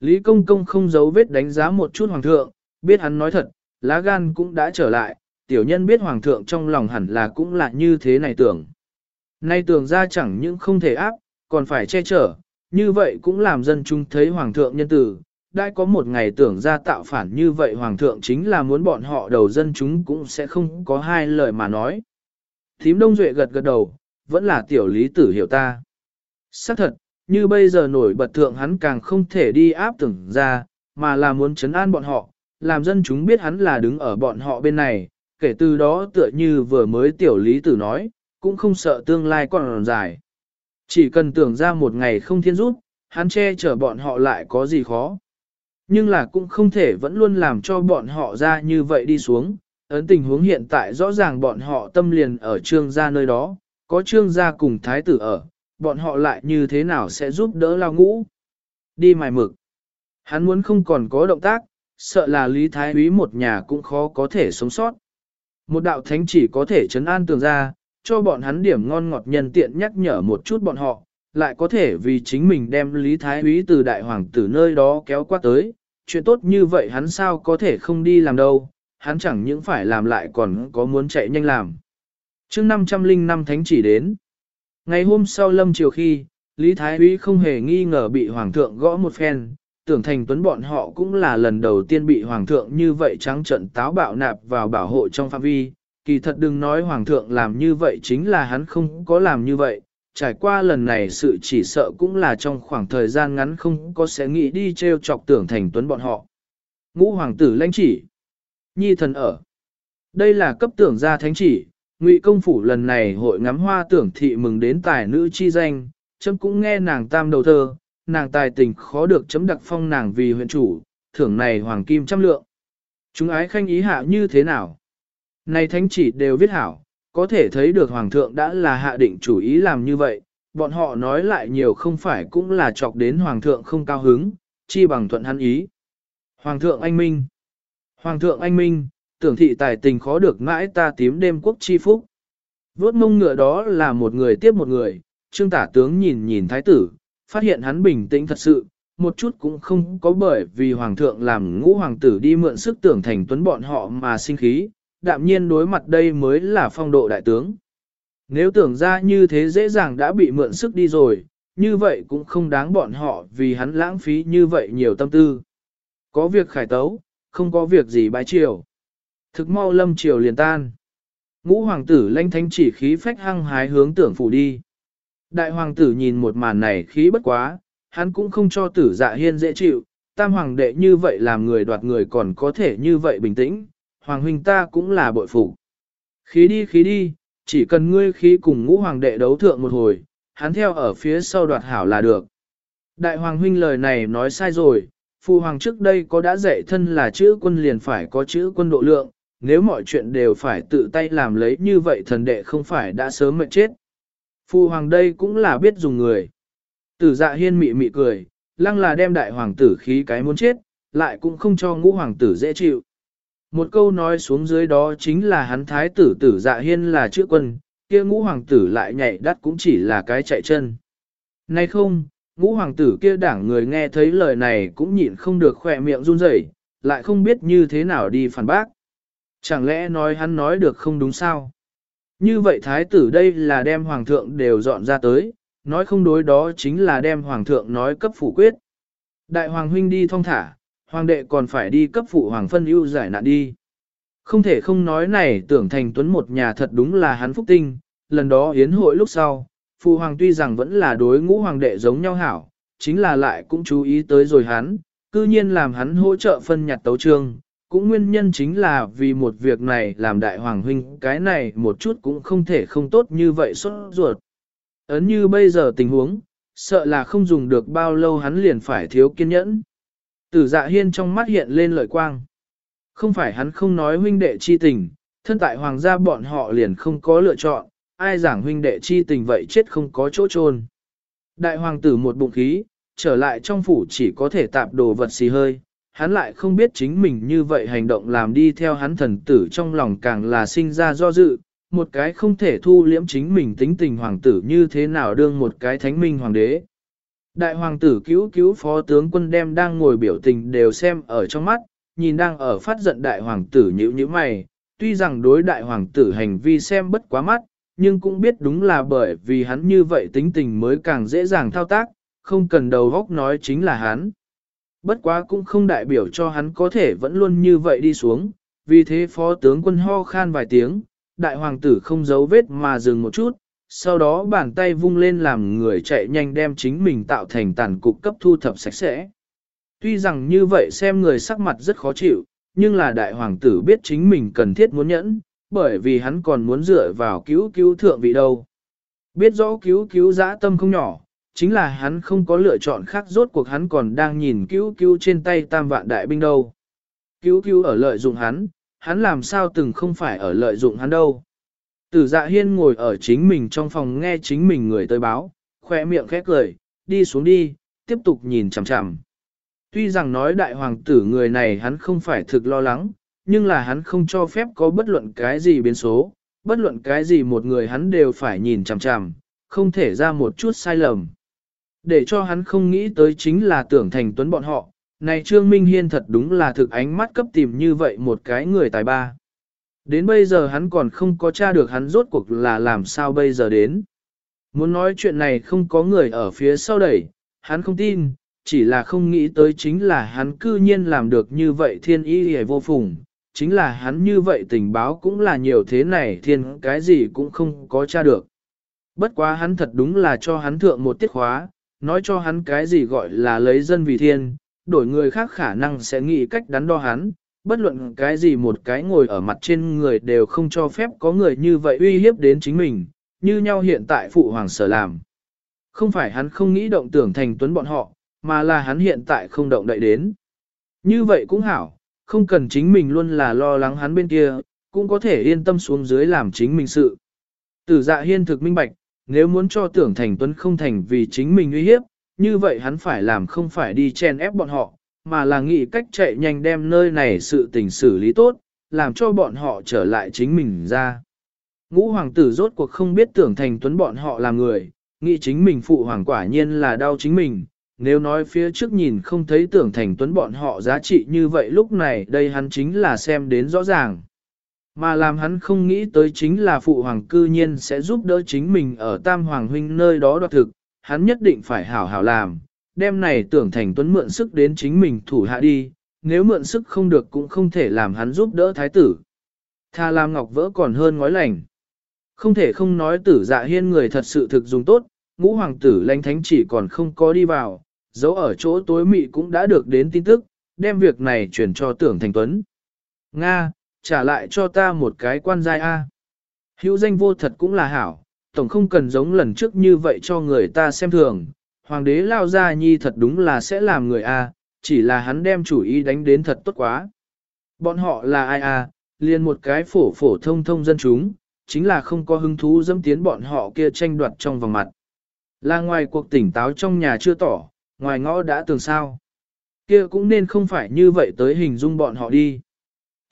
A: Lý công công không giấu vết đánh giá một chút hoàng thượng, biết hắn nói thật, lá gan cũng đã trở lại, tiểu nhân biết hoàng thượng trong lòng hẳn là cũng là như thế này tưởng. Nay tưởng ra chẳng những không thể áp, còn phải che chở, như vậy cũng làm dân chúng thấy hoàng thượng nhân tử, đã có một ngày tưởng ra tạo phản như vậy hoàng thượng chính là muốn bọn họ đầu dân chúng cũng sẽ không có hai lời mà nói. Thím Đông Duệ gật gật đầu, vẫn là tiểu lý tử hiểu ta. Xác thật, như bây giờ nổi bật thượng hắn càng không thể đi áp tưởng ra, mà là muốn chấn an bọn họ, làm dân chúng biết hắn là đứng ở bọn họ bên này, kể từ đó tựa như vừa mới tiểu lý tử nói, cũng không sợ tương lai còn dài. Chỉ cần tưởng ra một ngày không thiên rút, hắn che chở bọn họ lại có gì khó. Nhưng là cũng không thể vẫn luôn làm cho bọn họ ra như vậy đi xuống. Ấn tình huống hiện tại rõ ràng bọn họ tâm liền ở trương gia nơi đó, có trương gia cùng thái tử ở, bọn họ lại như thế nào sẽ giúp đỡ lao ngũ. Đi mài mực. Hắn muốn không còn có động tác, sợ là Lý Thái Úy một nhà cũng khó có thể sống sót. Một đạo thánh chỉ có thể chấn an tường ra, cho bọn hắn điểm ngon ngọt nhân tiện nhắc nhở một chút bọn họ, lại có thể vì chính mình đem Lý Thái Úy từ đại hoàng tử nơi đó kéo qua tới, chuyện tốt như vậy hắn sao có thể không đi làm đâu, hắn chẳng những phải làm lại còn có muốn chạy nhanh làm. chương 505 thánh chỉ đến. Ngày hôm sau lâm chiều khi, Lý Thái Úy không hề nghi ngờ bị Hoàng thượng gõ một phen, tưởng thành tuấn bọn họ cũng là lần đầu tiên bị Hoàng thượng như vậy trắng trận táo bạo nạp vào bảo hộ trong phạm vi. Kỳ thật đừng nói Hoàng thượng làm như vậy chính là hắn không có làm như vậy, trải qua lần này sự chỉ sợ cũng là trong khoảng thời gian ngắn không có sẽ nghĩ đi treo chọc tưởng thành tuấn bọn họ. Ngũ hoàng tử lãnh chỉ. Nhi thần ở. Đây là cấp tưởng gia thánh chỉ, ngụy công phủ lần này hội ngắm hoa tưởng thị mừng đến tài nữ chi danh, chấm cũng nghe nàng tam đầu thơ, nàng tài tình khó được chấm đặc phong nàng vì huyện chủ, thưởng này hoàng kim trăm lượng. Chúng ái khanh ý hạ như thế nào? Này thánh chỉ đều viết hảo, có thể thấy được Hoàng thượng đã là hạ định chủ ý làm như vậy, bọn họ nói lại nhiều không phải cũng là chọc đến Hoàng thượng không cao hứng, chi bằng thuận hắn ý. Hoàng thượng anh minh Hoàng thượng anh minh, tưởng thị tài tình khó được mãi ta tím đêm quốc chi phúc. Vốt mông ngựa đó là một người tiếp một người, trương tả tướng nhìn nhìn thái tử, phát hiện hắn bình tĩnh thật sự, một chút cũng không có bởi vì hoàng thượng làm ngũ hoàng tử đi mượn sức tưởng thành tuấn bọn họ mà sinh khí, đạm nhiên đối mặt đây mới là phong độ đại tướng. Nếu tưởng ra như thế dễ dàng đã bị mượn sức đi rồi, như vậy cũng không đáng bọn họ vì hắn lãng phí như vậy nhiều tâm tư. Có việc khải tấu, không có việc gì bái triều. Thực mau lâm triều liền tan. Ngũ hoàng tử lanh thanh chỉ khí phách hăng hái hướng tưởng phủ đi. Đại hoàng tử nhìn một màn này khí bất quá, hắn cũng không cho tử dạ hiên dễ chịu, tam hoàng đệ như vậy làm người đoạt người còn có thể như vậy bình tĩnh, hoàng huynh ta cũng là bội phụ. Khí đi khí đi, chỉ cần ngươi khí cùng ngũ hoàng đệ đấu thượng một hồi, hắn theo ở phía sau đoạt hảo là được. Đại hoàng huynh lời này nói sai rồi, phụ hoàng trước đây có đã dạy thân là chữ quân liền phải có chữ quân độ lượng, nếu mọi chuyện đều phải tự tay làm lấy như vậy thần đệ không phải đã sớm mệt chết. Phu hoàng đây cũng là biết dùng người. Tử dạ hiên mị mị cười, lăng là đem đại hoàng tử khí cái muốn chết, lại cũng không cho ngũ hoàng tử dễ chịu. Một câu nói xuống dưới đó chính là hắn thái tử tử dạ hiên là chữ quân, kia ngũ hoàng tử lại nhảy đắt cũng chỉ là cái chạy chân. Nay không, ngũ hoàng tử kia đảng người nghe thấy lời này cũng nhịn không được khỏe miệng run rẩy, lại không biết như thế nào đi phản bác. Chẳng lẽ nói hắn nói được không đúng sao? Như vậy thái tử đây là đem hoàng thượng đều dọn ra tới, nói không đối đó chính là đem hoàng thượng nói cấp phủ quyết. Đại hoàng huynh đi thong thả, hoàng đệ còn phải đi cấp phụ hoàng phân ưu giải nạn đi. Không thể không nói này tưởng thành tuấn một nhà thật đúng là hắn phúc tinh, lần đó hiến hội lúc sau, phụ hoàng tuy rằng vẫn là đối ngũ hoàng đệ giống nhau hảo, chính là lại cũng chú ý tới rồi hắn, cư nhiên làm hắn hỗ trợ phân nhặt tấu trương, cũng nguyên nhân chính là vì một việc này làm đại hoàng huynh cái này một chút cũng không thể không tốt như vậy xuất ruột. Ấn như bây giờ tình huống, sợ là không dùng được bao lâu hắn liền phải thiếu kiên nhẫn. Tử dạ hiên trong mắt hiện lên lợi quang. Không phải hắn không nói huynh đệ chi tình, thân tại hoàng gia bọn họ liền không có lựa chọn, ai giảng huynh đệ chi tình vậy chết không có chỗ chôn. Đại hoàng tử một bụng khí, trở lại trong phủ chỉ có thể tạp đồ vật xì hơi, hắn lại không biết chính mình như vậy hành động làm đi theo hắn thần tử trong lòng càng là sinh ra do dự, một cái không thể thu liễm chính mình tính tình hoàng tử như thế nào đương một cái thánh minh hoàng đế. Đại hoàng tử cứu cứu phó tướng quân đem đang ngồi biểu tình đều xem ở trong mắt, nhìn đang ở phát giận đại hoàng tử nhữ như mày, tuy rằng đối đại hoàng tử hành vi xem bất quá mắt, nhưng cũng biết đúng là bởi vì hắn như vậy tính tình mới càng dễ dàng thao tác, không cần đầu góc nói chính là hắn. Bất quá cũng không đại biểu cho hắn có thể vẫn luôn như vậy đi xuống, vì thế phó tướng quân ho khan vài tiếng, đại hoàng tử không giấu vết mà dừng một chút, sau đó bàn tay vung lên làm người chạy nhanh đem chính mình tạo thành tàn cục cấp thu thập sạch sẽ. Tuy rằng như vậy xem người sắc mặt rất khó chịu, nhưng là đại hoàng tử biết chính mình cần thiết muốn nhẫn, bởi vì hắn còn muốn dựa vào cứu cứu thượng vị đâu. Biết rõ cứu cứu dã tâm không nhỏ, chính là hắn không có lựa chọn khác rốt cuộc hắn còn đang nhìn cứu cứu trên tay tam vạn đại binh đâu. Cứu cứu ở lợi dụng hắn, hắn làm sao từng không phải ở lợi dụng hắn đâu. Tử dạ hiên ngồi ở chính mình trong phòng nghe chính mình người tới báo, khoe miệng khẽ cười, đi xuống đi, tiếp tục nhìn chằm chằm. Tuy rằng nói đại hoàng tử người này hắn không phải thực lo lắng, nhưng là hắn không cho phép có bất luận cái gì biến số, bất luận cái gì một người hắn đều phải nhìn chằm chằm, không thể ra một chút sai lầm. Để cho hắn không nghĩ tới chính là tưởng thành tuấn bọn họ, này Trương Minh Hiên thật đúng là thực ánh mắt cấp tìm như vậy một cái người tài ba. Đến bây giờ hắn còn không có tra được hắn rốt cuộc là làm sao bây giờ đến. Muốn nói chuyện này không có người ở phía sau đẩy, hắn không tin, chỉ là không nghĩ tới chính là hắn cư nhiên làm được như vậy thiên y hề vô phùng, chính là hắn như vậy tình báo cũng là nhiều thế này thiên cái gì cũng không có tra được. Bất quá hắn thật đúng là cho hắn thượng một tiết khóa, nói cho hắn cái gì gọi là lấy dân vì thiên, đổi người khác khả năng sẽ nghĩ cách đắn đo hắn, bất luận cái gì một cái ngồi ở mặt trên người đều không cho phép có người như vậy uy hiếp đến chính mình, như nhau hiện tại phụ hoàng sở làm. Không phải hắn không nghĩ động tưởng thành tuấn bọn họ, mà là hắn hiện tại không động đậy đến. Như vậy cũng hảo, không cần chính mình luôn là lo lắng hắn bên kia, cũng có thể yên tâm xuống dưới làm chính mình sự. Tử dạ hiên thực minh bạch, nếu muốn cho tưởng thành tuấn không thành vì chính mình uy hiếp, như vậy hắn phải làm không phải đi chen ép bọn họ, mà là nghĩ cách chạy nhanh đem nơi này sự tình xử lý tốt, làm cho bọn họ trở lại chính mình ra. Ngũ hoàng tử rốt cuộc không biết tưởng thành tuấn bọn họ là người, nghĩ chính mình phụ hoàng quả nhiên là đau chính mình, nếu nói phía trước nhìn không thấy tưởng thành tuấn bọn họ giá trị như vậy lúc này đây hắn chính là xem đến rõ ràng. Mà làm hắn không nghĩ tới chính là phụ hoàng cư nhiên sẽ giúp đỡ chính mình ở tam hoàng huynh nơi đó đoạt thực, hắn nhất định phải hảo hảo làm, đêm này tưởng thành tuấn mượn sức đến chính mình thủ hạ đi, nếu mượn sức không được cũng không thể làm hắn giúp đỡ thái tử. Tha Lam ngọc vỡ còn hơn ngói lành. Không thể không nói tử dạ hiên người thật sự thực dùng tốt, ngũ hoàng tử lãnh thánh chỉ còn không có đi vào, dấu ở chỗ tối mị cũng đã được đến tin tức, đem việc này chuyển cho tưởng thành tuấn. Nga, trả lại cho ta một cái quan giai A. Hữu danh vô thật cũng là hảo, tổng không cần giống lần trước như vậy cho người ta xem thường. Hoàng đế lao ra nhi thật đúng là sẽ làm người A, chỉ là hắn đem chủ ý đánh đến thật tốt quá. Bọn họ là ai A, liền một cái phổ phổ thông thông dân chúng, chính là không có hứng thú dâm tiến bọn họ kia tranh đoạt trong vòng mặt. Là ngoài cuộc tỉnh táo trong nhà chưa tỏ, ngoài ngõ đã tường sao. Kia cũng nên không phải như vậy tới hình dung bọn họ đi.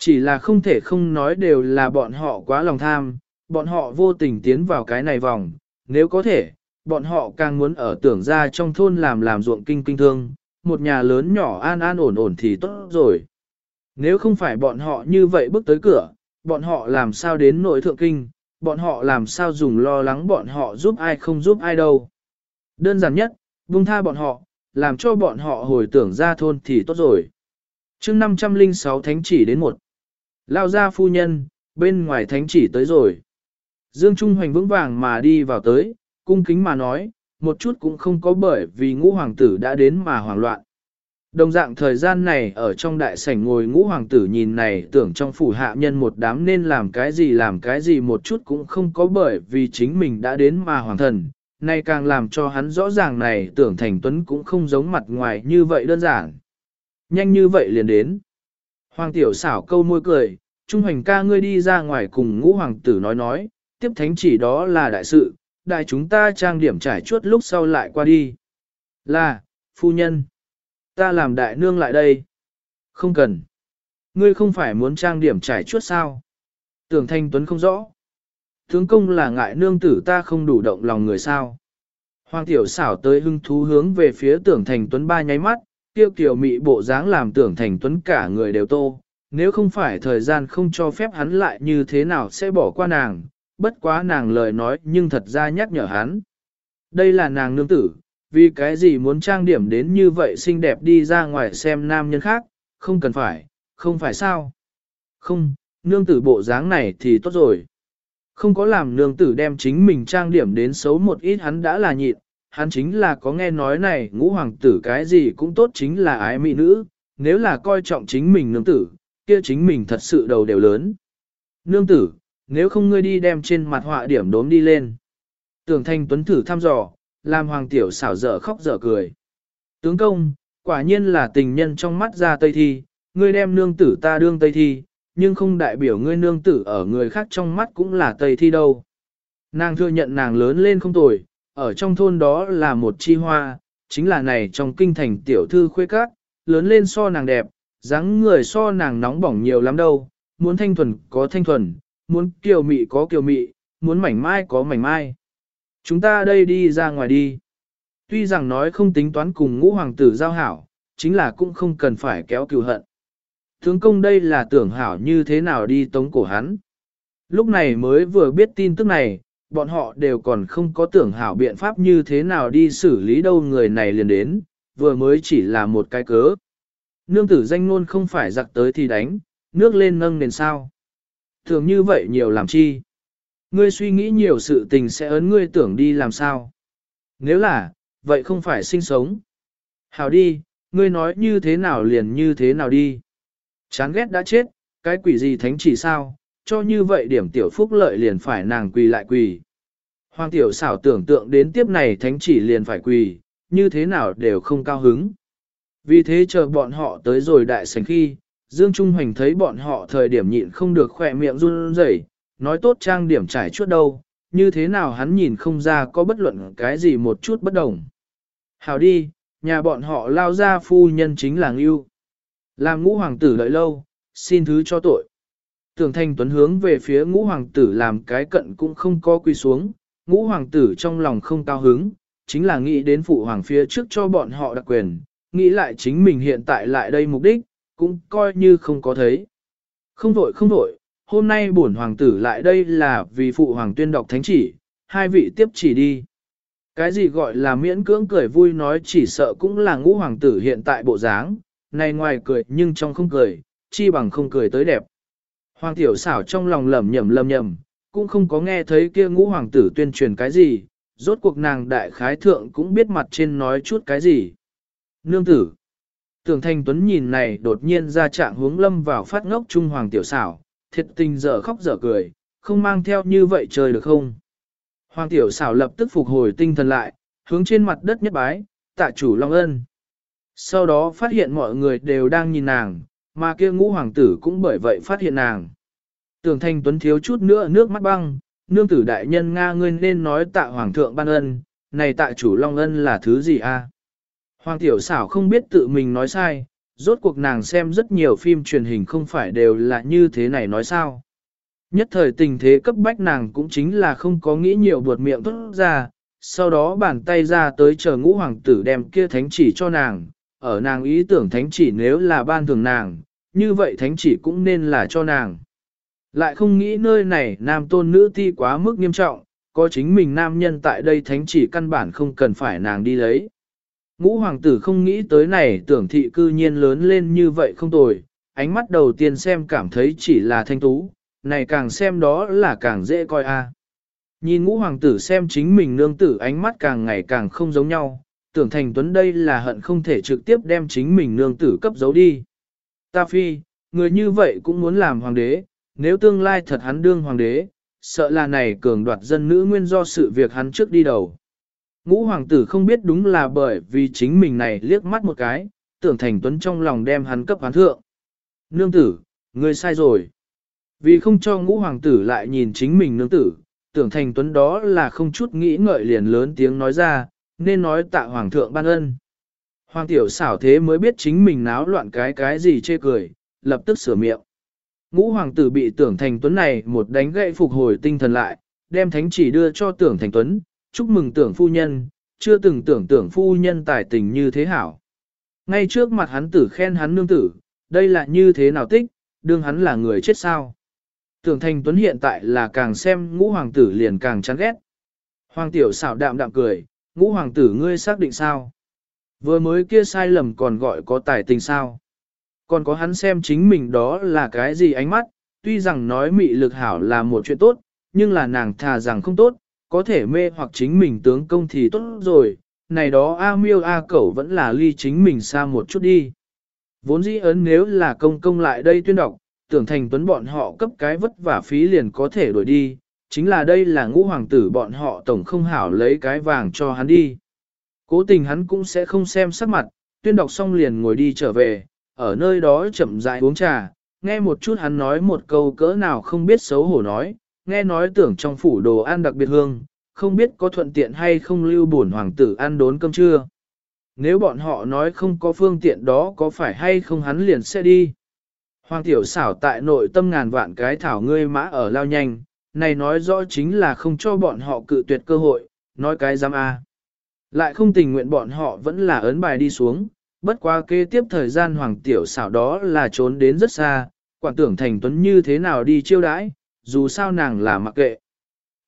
A: Chỉ là không thể không nói đều là bọn họ quá lòng tham, bọn họ vô tình tiến vào cái này vòng, nếu có thể, bọn họ càng muốn ở tưởng ra trong thôn làm làm ruộng kinh kinh thương, một nhà lớn nhỏ an an ổn ổn thì tốt rồi. Nếu không phải bọn họ như vậy bước tới cửa, bọn họ làm sao đến nội thượng kinh, bọn họ làm sao dùng lo lắng bọn họ giúp ai không giúp ai đâu. Đơn giản nhất, buông tha bọn họ, làm cho bọn họ hồi tưởng ra thôn thì tốt rồi. chương 506 thánh chỉ đến một. Lao ra phu nhân, bên ngoài thánh chỉ tới rồi. Dương Trung Hoành vững vàng mà đi vào tới, cung kính mà nói, một chút cũng không có bởi vì ngũ hoàng tử đã đến mà hoảng loạn. Đồng dạng thời gian này ở trong đại sảnh ngồi ngũ hoàng tử nhìn này tưởng trong phủ hạ nhân một đám nên làm cái gì làm cái gì một chút cũng không có bởi vì chính mình đã đến mà hoàng thần, Này càng làm cho hắn rõ ràng này tưởng thành tuấn cũng không giống mặt ngoài như vậy đơn giản. Nhanh như vậy liền đến. Hoàng tiểu xảo câu môi cười, Trung hoành ca ngươi đi ra ngoài cùng ngũ hoàng tử nói nói, tiếp thánh chỉ đó là đại sự, đại chúng ta trang điểm trải chuốt lúc sau lại qua đi. Là, phu nhân. Ta làm đại nương lại đây. Không cần. Ngươi không phải muốn trang điểm trải chuốt sao? Tưởng thanh tuấn không rõ. Tướng công là ngại nương tử ta không đủ động lòng người sao. Hoàng tiểu xảo tới hưng thú hướng về phía tưởng thành tuấn ba nháy mắt, tiêu kiểu mị bộ dáng làm tưởng thành tuấn cả người đều tô. Nếu không phải thời gian không cho phép hắn lại như thế nào sẽ bỏ qua nàng, bất quá nàng lời nói nhưng thật ra nhắc nhở hắn. Đây là nàng nương tử, vì cái gì muốn trang điểm đến như vậy xinh đẹp đi ra ngoài xem nam nhân khác, không cần phải, không phải sao. Không, nương tử bộ dáng này thì tốt rồi. Không có làm nương tử đem chính mình trang điểm đến xấu một ít hắn đã là nhịn, hắn chính là có nghe nói này ngũ hoàng tử cái gì cũng tốt chính là ái mỹ nữ, nếu là coi trọng chính mình nương tử, kia chính mình thật sự đầu đều lớn. Nương tử, nếu không ngươi đi đem trên mặt họa điểm đốm đi lên. Tưởng thanh tuấn thử thăm dò, làm hoàng tiểu xảo dở khóc dở cười. Tướng công, quả nhiên là tình nhân trong mắt ra tây thi, ngươi đem nương tử ta đương tây thi, nhưng không đại biểu ngươi nương tử ở người khác trong mắt cũng là tây thi đâu. Nàng thừa nhận nàng lớn lên không tồi, ở trong thôn đó là một chi hoa, chính là này trong kinh thành tiểu thư khuê các, lớn lên so nàng đẹp, dáng người so nàng nóng bỏng nhiều lắm đâu, muốn thanh thuần có thanh thuần, muốn kiều mị có kiều mị, muốn mảnh mai có mảnh mai. Chúng ta đây đi ra ngoài đi. Tuy rằng nói không tính toán cùng ngũ hoàng tử giao hảo, chính là cũng không cần phải kéo cừu hận. Tướng công đây là tưởng hảo như thế nào đi tống cổ hắn. Lúc này mới vừa biết tin tức này, bọn họ đều còn không có tưởng hảo biện pháp như thế nào đi xử lý đâu người này liền đến, vừa mới chỉ là một cái cớ. Nương tử danh luôn không phải giặc tới thì đánh, nước lên nâng nền sao. Thường như vậy nhiều làm chi. Ngươi suy nghĩ nhiều sự tình sẽ ấn ngươi tưởng đi làm sao. Nếu là, vậy không phải sinh sống. Hảo đi, ngươi nói như thế nào liền như thế nào đi. Chán ghét đã chết, cái quỷ gì thánh chỉ sao, cho như vậy điểm tiểu phúc lợi liền phải nàng quỳ lại quỳ. Hoàng tiểu xảo tưởng tượng đến tiếp này thánh chỉ liền phải quỳ, như thế nào đều không cao hứng. Vì thế chờ bọn họ tới rồi đại sảnh khi, Dương Trung Hoành thấy bọn họ thời điểm nhịn không được khỏe miệng run rẩy, nói tốt trang điểm trải chuốt đâu, như thế nào hắn nhìn không ra có bất luận cái gì một chút bất đồng. Hào đi, nhà bọn họ lao ra phu nhân chính là Ngưu. Làm ngũ hoàng tử đợi lâu, xin thứ cho tội. Tưởng thanh tuấn hướng về phía ngũ hoàng tử làm cái cận cũng không có quy xuống, ngũ hoàng tử trong lòng không cao hứng, chính là nghĩ đến phụ hoàng phía trước cho bọn họ đặc quyền, nghĩ lại chính mình hiện tại lại đây mục đích, cũng coi như không có thấy. Không vội không vội, hôm nay bổn hoàng tử lại đây là vì phụ hoàng tuyên đọc thánh chỉ, hai vị tiếp chỉ đi. Cái gì gọi là miễn cưỡng cười vui nói chỉ sợ cũng là ngũ hoàng tử hiện tại bộ dáng, này ngoài cười nhưng trong không cười, chi bằng không cười tới đẹp. Hoàng tiểu xảo trong lòng lầm nhầm lầm nhầm, cũng không có nghe thấy kia ngũ hoàng tử tuyên truyền cái gì, Rốt cuộc nàng đại khái thượng cũng biết mặt trên nói chút cái gì. Nương tử. Tưởng Thanh Tuấn nhìn này đột nhiên ra trạng hướng lâm vào phát ngốc trung hoàng tiểu xảo, thiệt tình dở khóc dở cười, không mang theo như vậy trời được không? Hoàng tiểu xảo lập tức phục hồi tinh thần lại, hướng trên mặt đất nhất bái, tạ chủ long ân. Sau đó phát hiện mọi người đều đang nhìn nàng, mà kia ngũ hoàng tử cũng bởi vậy phát hiện nàng. Tưởng Thanh Tuấn thiếu chút nữa nước mắt băng, nương tử đại nhân Nga ngươi nên nói tạ hoàng thượng ban ân, này tạ chủ long ân là thứ gì a? Hoàng tiểu xảo không biết tự mình nói sai, rốt cuộc nàng xem rất nhiều phim truyền hình không phải đều là như thế này nói sao. Nhất thời tình thế cấp bách nàng cũng chính là không có nghĩ nhiều buột miệng tốt ra, sau đó bàn tay ra tới chờ ngũ hoàng tử đem kia thánh chỉ cho nàng, ở nàng ý tưởng thánh chỉ nếu là ban thường nàng, như vậy thánh chỉ cũng nên là cho nàng. Lại không nghĩ nơi này nam tôn nữ ti quá mức nghiêm trọng, có chính mình nam nhân tại đây thánh chỉ căn bản không cần phải nàng đi lấy. Ngũ hoàng tử không nghĩ tới này tưởng thị cư nhiên lớn lên như vậy không tồi, ánh mắt đầu tiên xem cảm thấy chỉ là thanh tú, này càng xem đó là càng dễ coi a. À. Nhìn ngũ hoàng tử xem chính mình nương tử ánh mắt càng ngày càng không giống nhau, tưởng thành tuấn đây là hận không thể trực tiếp đem chính mình nương tử cấp giấu đi. Ta phi, người như vậy cũng muốn làm hoàng đế, nếu tương lai thật hắn đương hoàng đế, sợ là này cường đoạt dân nữ nguyên do sự việc hắn trước đi đầu. Ngũ hoàng tử không biết đúng là bởi vì chính mình này liếc mắt một cái, tưởng thành tuấn trong lòng đem hắn cấp hắn thượng. Nương tử, ngươi sai rồi. Vì không cho ngũ hoàng tử lại nhìn chính mình nương tử, tưởng thành tuấn đó là không chút nghĩ ngợi liền lớn tiếng nói ra, nên nói tạ hoàng thượng ban ân. Hoàng tiểu xảo thế mới biết chính mình náo loạn cái cái gì chê cười, lập tức sửa miệng. Ngũ hoàng tử bị tưởng thành tuấn này một đánh gậy phục hồi tinh thần lại, đem thánh chỉ đưa cho tưởng thành tuấn, chúc mừng tưởng phu nhân, chưa từng tưởng tưởng phu nhân tài tình như thế hảo. Ngay trước mặt hắn tử khen hắn nương tử, đây là như thế nào tích, đương hắn là người chết sao. Tưởng thành tuấn hiện tại là càng xem ngũ hoàng tử liền càng chán ghét. Hoàng tiểu xảo đạm đạm cười, ngũ hoàng tử ngươi xác định sao? Vừa mới kia sai lầm còn gọi có tài tình sao? Còn có hắn xem chính mình đó là cái gì ánh mắt, tuy rằng nói mị lực hảo là một chuyện tốt, nhưng là nàng thà rằng không tốt, có thể mê hoặc chính mình tướng công thì tốt rồi, này đó A miêu A cẩu vẫn là ly chính mình xa một chút đi. Vốn dĩ ấn nếu là công công lại đây tuyên đọc, tưởng thành tuấn bọn họ cấp cái vất vả phí liền có thể đổi đi, chính là đây là ngũ hoàng tử bọn họ tổng không hảo lấy cái vàng cho hắn đi. Cố tình hắn cũng sẽ không xem sắc mặt, tuyên đọc xong liền ngồi đi trở về, ở nơi đó chậm rãi uống trà, nghe một chút hắn nói một câu cỡ nào không biết xấu hổ nói, nghe nói tưởng trong phủ đồ ăn đặc biệt hương, không biết có thuận tiện hay không lưu bổn hoàng tử ăn đốn cơm trưa. Nếu bọn họ nói không có phương tiện đó có phải hay không hắn liền sẽ đi. Hoàng tiểu xảo tại nội tâm ngàn vạn cái thảo ngươi mã ở lao nhanh, này nói rõ chính là không cho bọn họ cự tuyệt cơ hội, nói cái dám a. Lại không tình nguyện bọn họ vẫn là ấn bài đi xuống, bất quá kế tiếp thời gian hoàng tiểu xảo đó là trốn đến rất xa, quản tưởng thành tuấn như thế nào đi chiêu đãi, dù sao nàng là mặc kệ.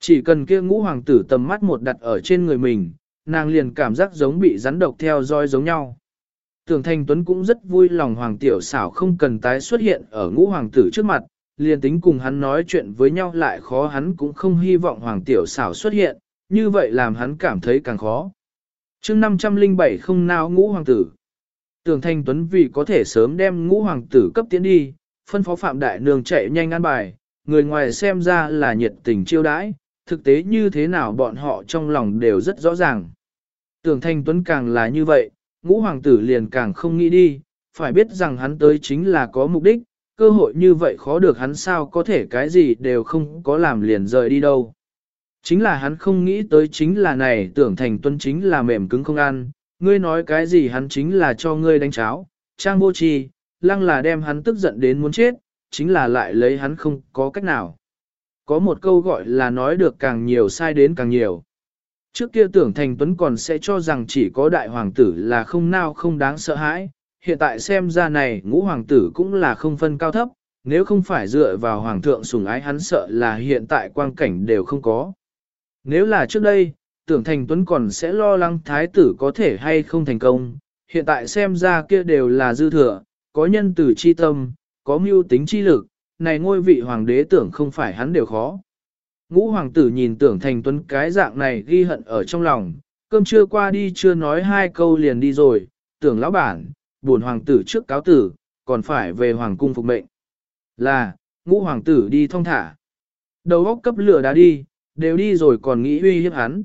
A: Chỉ cần kia ngũ hoàng tử tầm mắt một đặt ở trên người mình, nàng liền cảm giác giống bị rắn độc theo dõi giống nhau. Tưởng thành Tuấn cũng rất vui lòng Hoàng Tiểu xảo không cần tái xuất hiện ở ngũ hoàng tử trước mặt, liền tính cùng hắn nói chuyện với nhau lại khó hắn cũng không hy vọng Hoàng Tiểu xảo xuất hiện, như vậy làm hắn cảm thấy càng khó chương 507 không nào ngũ hoàng tử. Tưởng Thanh Tuấn vì có thể sớm đem ngũ hoàng tử cấp tiến đi, phân phó Phạm Đại Nương chạy nhanh ăn bài, người ngoài xem ra là nhiệt tình chiêu đãi, thực tế như thế nào bọn họ trong lòng đều rất rõ ràng. Tưởng Thanh Tuấn càng là như vậy, ngũ hoàng tử liền càng không nghĩ đi, phải biết rằng hắn tới chính là có mục đích, cơ hội như vậy khó được hắn sao có thể cái gì đều không có làm liền rời đi đâu. Chính là hắn không nghĩ tới chính là này tưởng thành tuân chính là mềm cứng không ăn, ngươi nói cái gì hắn chính là cho ngươi đánh cháo, trang vô trì, lăng là đem hắn tức giận đến muốn chết, chính là lại lấy hắn không có cách nào. Có một câu gọi là nói được càng nhiều sai đến càng nhiều. Trước kia tưởng thành tuấn còn sẽ cho rằng chỉ có đại hoàng tử là không nào không đáng sợ hãi, hiện tại xem ra này ngũ hoàng tử cũng là không phân cao thấp, nếu không phải dựa vào hoàng thượng sủng ái hắn sợ là hiện tại quang cảnh đều không có. Nếu là trước đây, tưởng thành tuấn còn sẽ lo lắng thái tử có thể hay không thành công, hiện tại xem ra kia đều là dư thừa, có nhân tử chi tâm, có mưu tính chi lực, này ngôi vị hoàng đế tưởng không phải hắn đều khó. Ngũ hoàng tử nhìn tưởng thành tuấn cái dạng này ghi hận ở trong lòng, cơm chưa qua đi chưa nói hai câu liền đi rồi, tưởng lão bản, buồn hoàng tử trước cáo tử, còn phải về hoàng cung phục mệnh. Là, ngũ hoàng tử đi thong thả. Đầu óc cấp lửa đã đi, đều đi rồi còn nghĩ uy hiếp hắn.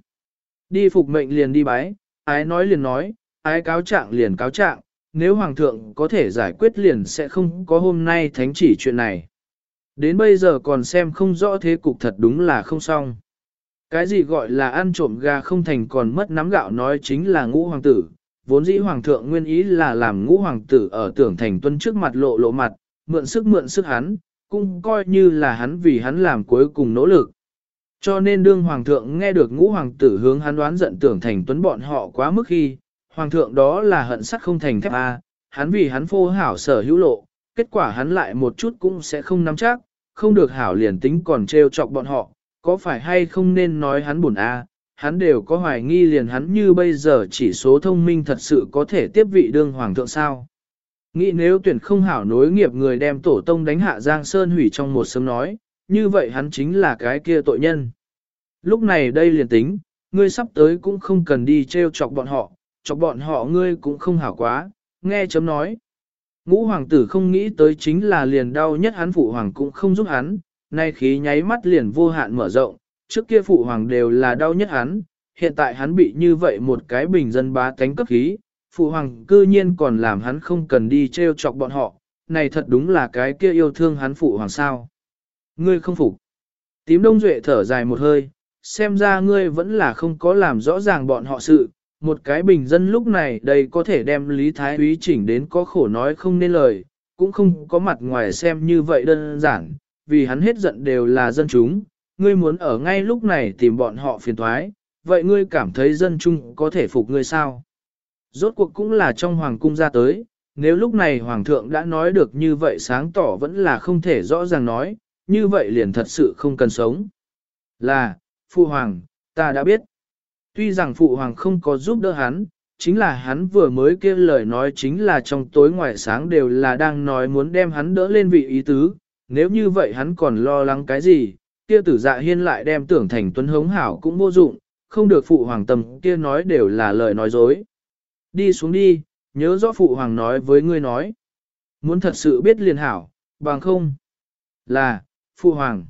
A: Đi phục mệnh liền đi bái, ái nói liền nói, ái cáo trạng liền cáo trạng, nếu hoàng thượng có thể giải quyết liền sẽ không có hôm nay thánh chỉ chuyện này. Đến bây giờ còn xem không rõ thế cục thật đúng là không xong. Cái gì gọi là ăn trộm gà không thành còn mất nắm gạo nói chính là ngũ hoàng tử, vốn dĩ hoàng thượng nguyên ý là làm ngũ hoàng tử ở tưởng thành tuân trước mặt lộ lộ mặt, mượn sức mượn sức hắn, cũng coi như là hắn vì hắn làm cuối cùng nỗ lực. Cho nên đương hoàng thượng nghe được ngũ hoàng tử hướng hắn đoán giận tưởng thành tuấn bọn họ quá mức khi, hoàng thượng đó là hận sắt không thành thép A, hắn vì hắn phô hảo sở hữu lộ, kết quả hắn lại một chút cũng sẽ không nắm chắc, không được hảo liền tính còn trêu chọc bọn họ, có phải hay không nên nói hắn buồn A, hắn đều có hoài nghi liền hắn như bây giờ chỉ số thông minh thật sự có thể tiếp vị đương hoàng thượng sao. Nghĩ nếu tuyển không hảo nối nghiệp người đem tổ tông đánh hạ Giang Sơn hủy trong một sớm nói, như vậy hắn chính là cái kia tội nhân. Lúc này đây liền tính, ngươi sắp tới cũng không cần đi treo chọc bọn họ, chọc bọn họ ngươi cũng không hảo quá, nghe chấm nói. Ngũ hoàng tử không nghĩ tới chính là liền đau nhất hắn phụ hoàng cũng không giúp hắn, nay khí nháy mắt liền vô hạn mở rộng, trước kia phụ hoàng đều là đau nhất hắn, hiện tại hắn bị như vậy một cái bình dân bá tánh cấp khí, phụ hoàng cư nhiên còn làm hắn không cần đi treo chọc bọn họ, này thật đúng là cái kia yêu thương hắn phụ hoàng sao. Ngươi không phục. Tím đông duệ thở dài một hơi, xem ra ngươi vẫn là không có làm rõ ràng bọn họ sự, một cái bình dân lúc này đây có thể đem Lý Thái Úy chỉnh đến có khổ nói không nên lời, cũng không có mặt ngoài xem như vậy đơn giản, vì hắn hết giận đều là dân chúng, ngươi muốn ở ngay lúc này tìm bọn họ phiền thoái, vậy ngươi cảm thấy dân chúng có thể phục ngươi sao? Rốt cuộc cũng là trong hoàng cung ra tới, nếu lúc này hoàng thượng đã nói được như vậy sáng tỏ vẫn là không thể rõ ràng nói, như vậy liền thật sự không cần sống. Là, phụ hoàng, ta đã biết. Tuy rằng phụ hoàng không có giúp đỡ hắn, chính là hắn vừa mới kêu lời nói chính là trong tối ngoài sáng đều là đang nói muốn đem hắn đỡ lên vị ý tứ, nếu như vậy hắn còn lo lắng cái gì, kia tử dạ hiên lại đem tưởng thành tuấn hống hảo cũng vô dụng, không được phụ hoàng tầm kia nói đều là lời nói dối. Đi xuống đi, nhớ rõ phụ hoàng nói với ngươi nói. Muốn thật sự biết liền hảo, bằng không. Là, phụ hoàng.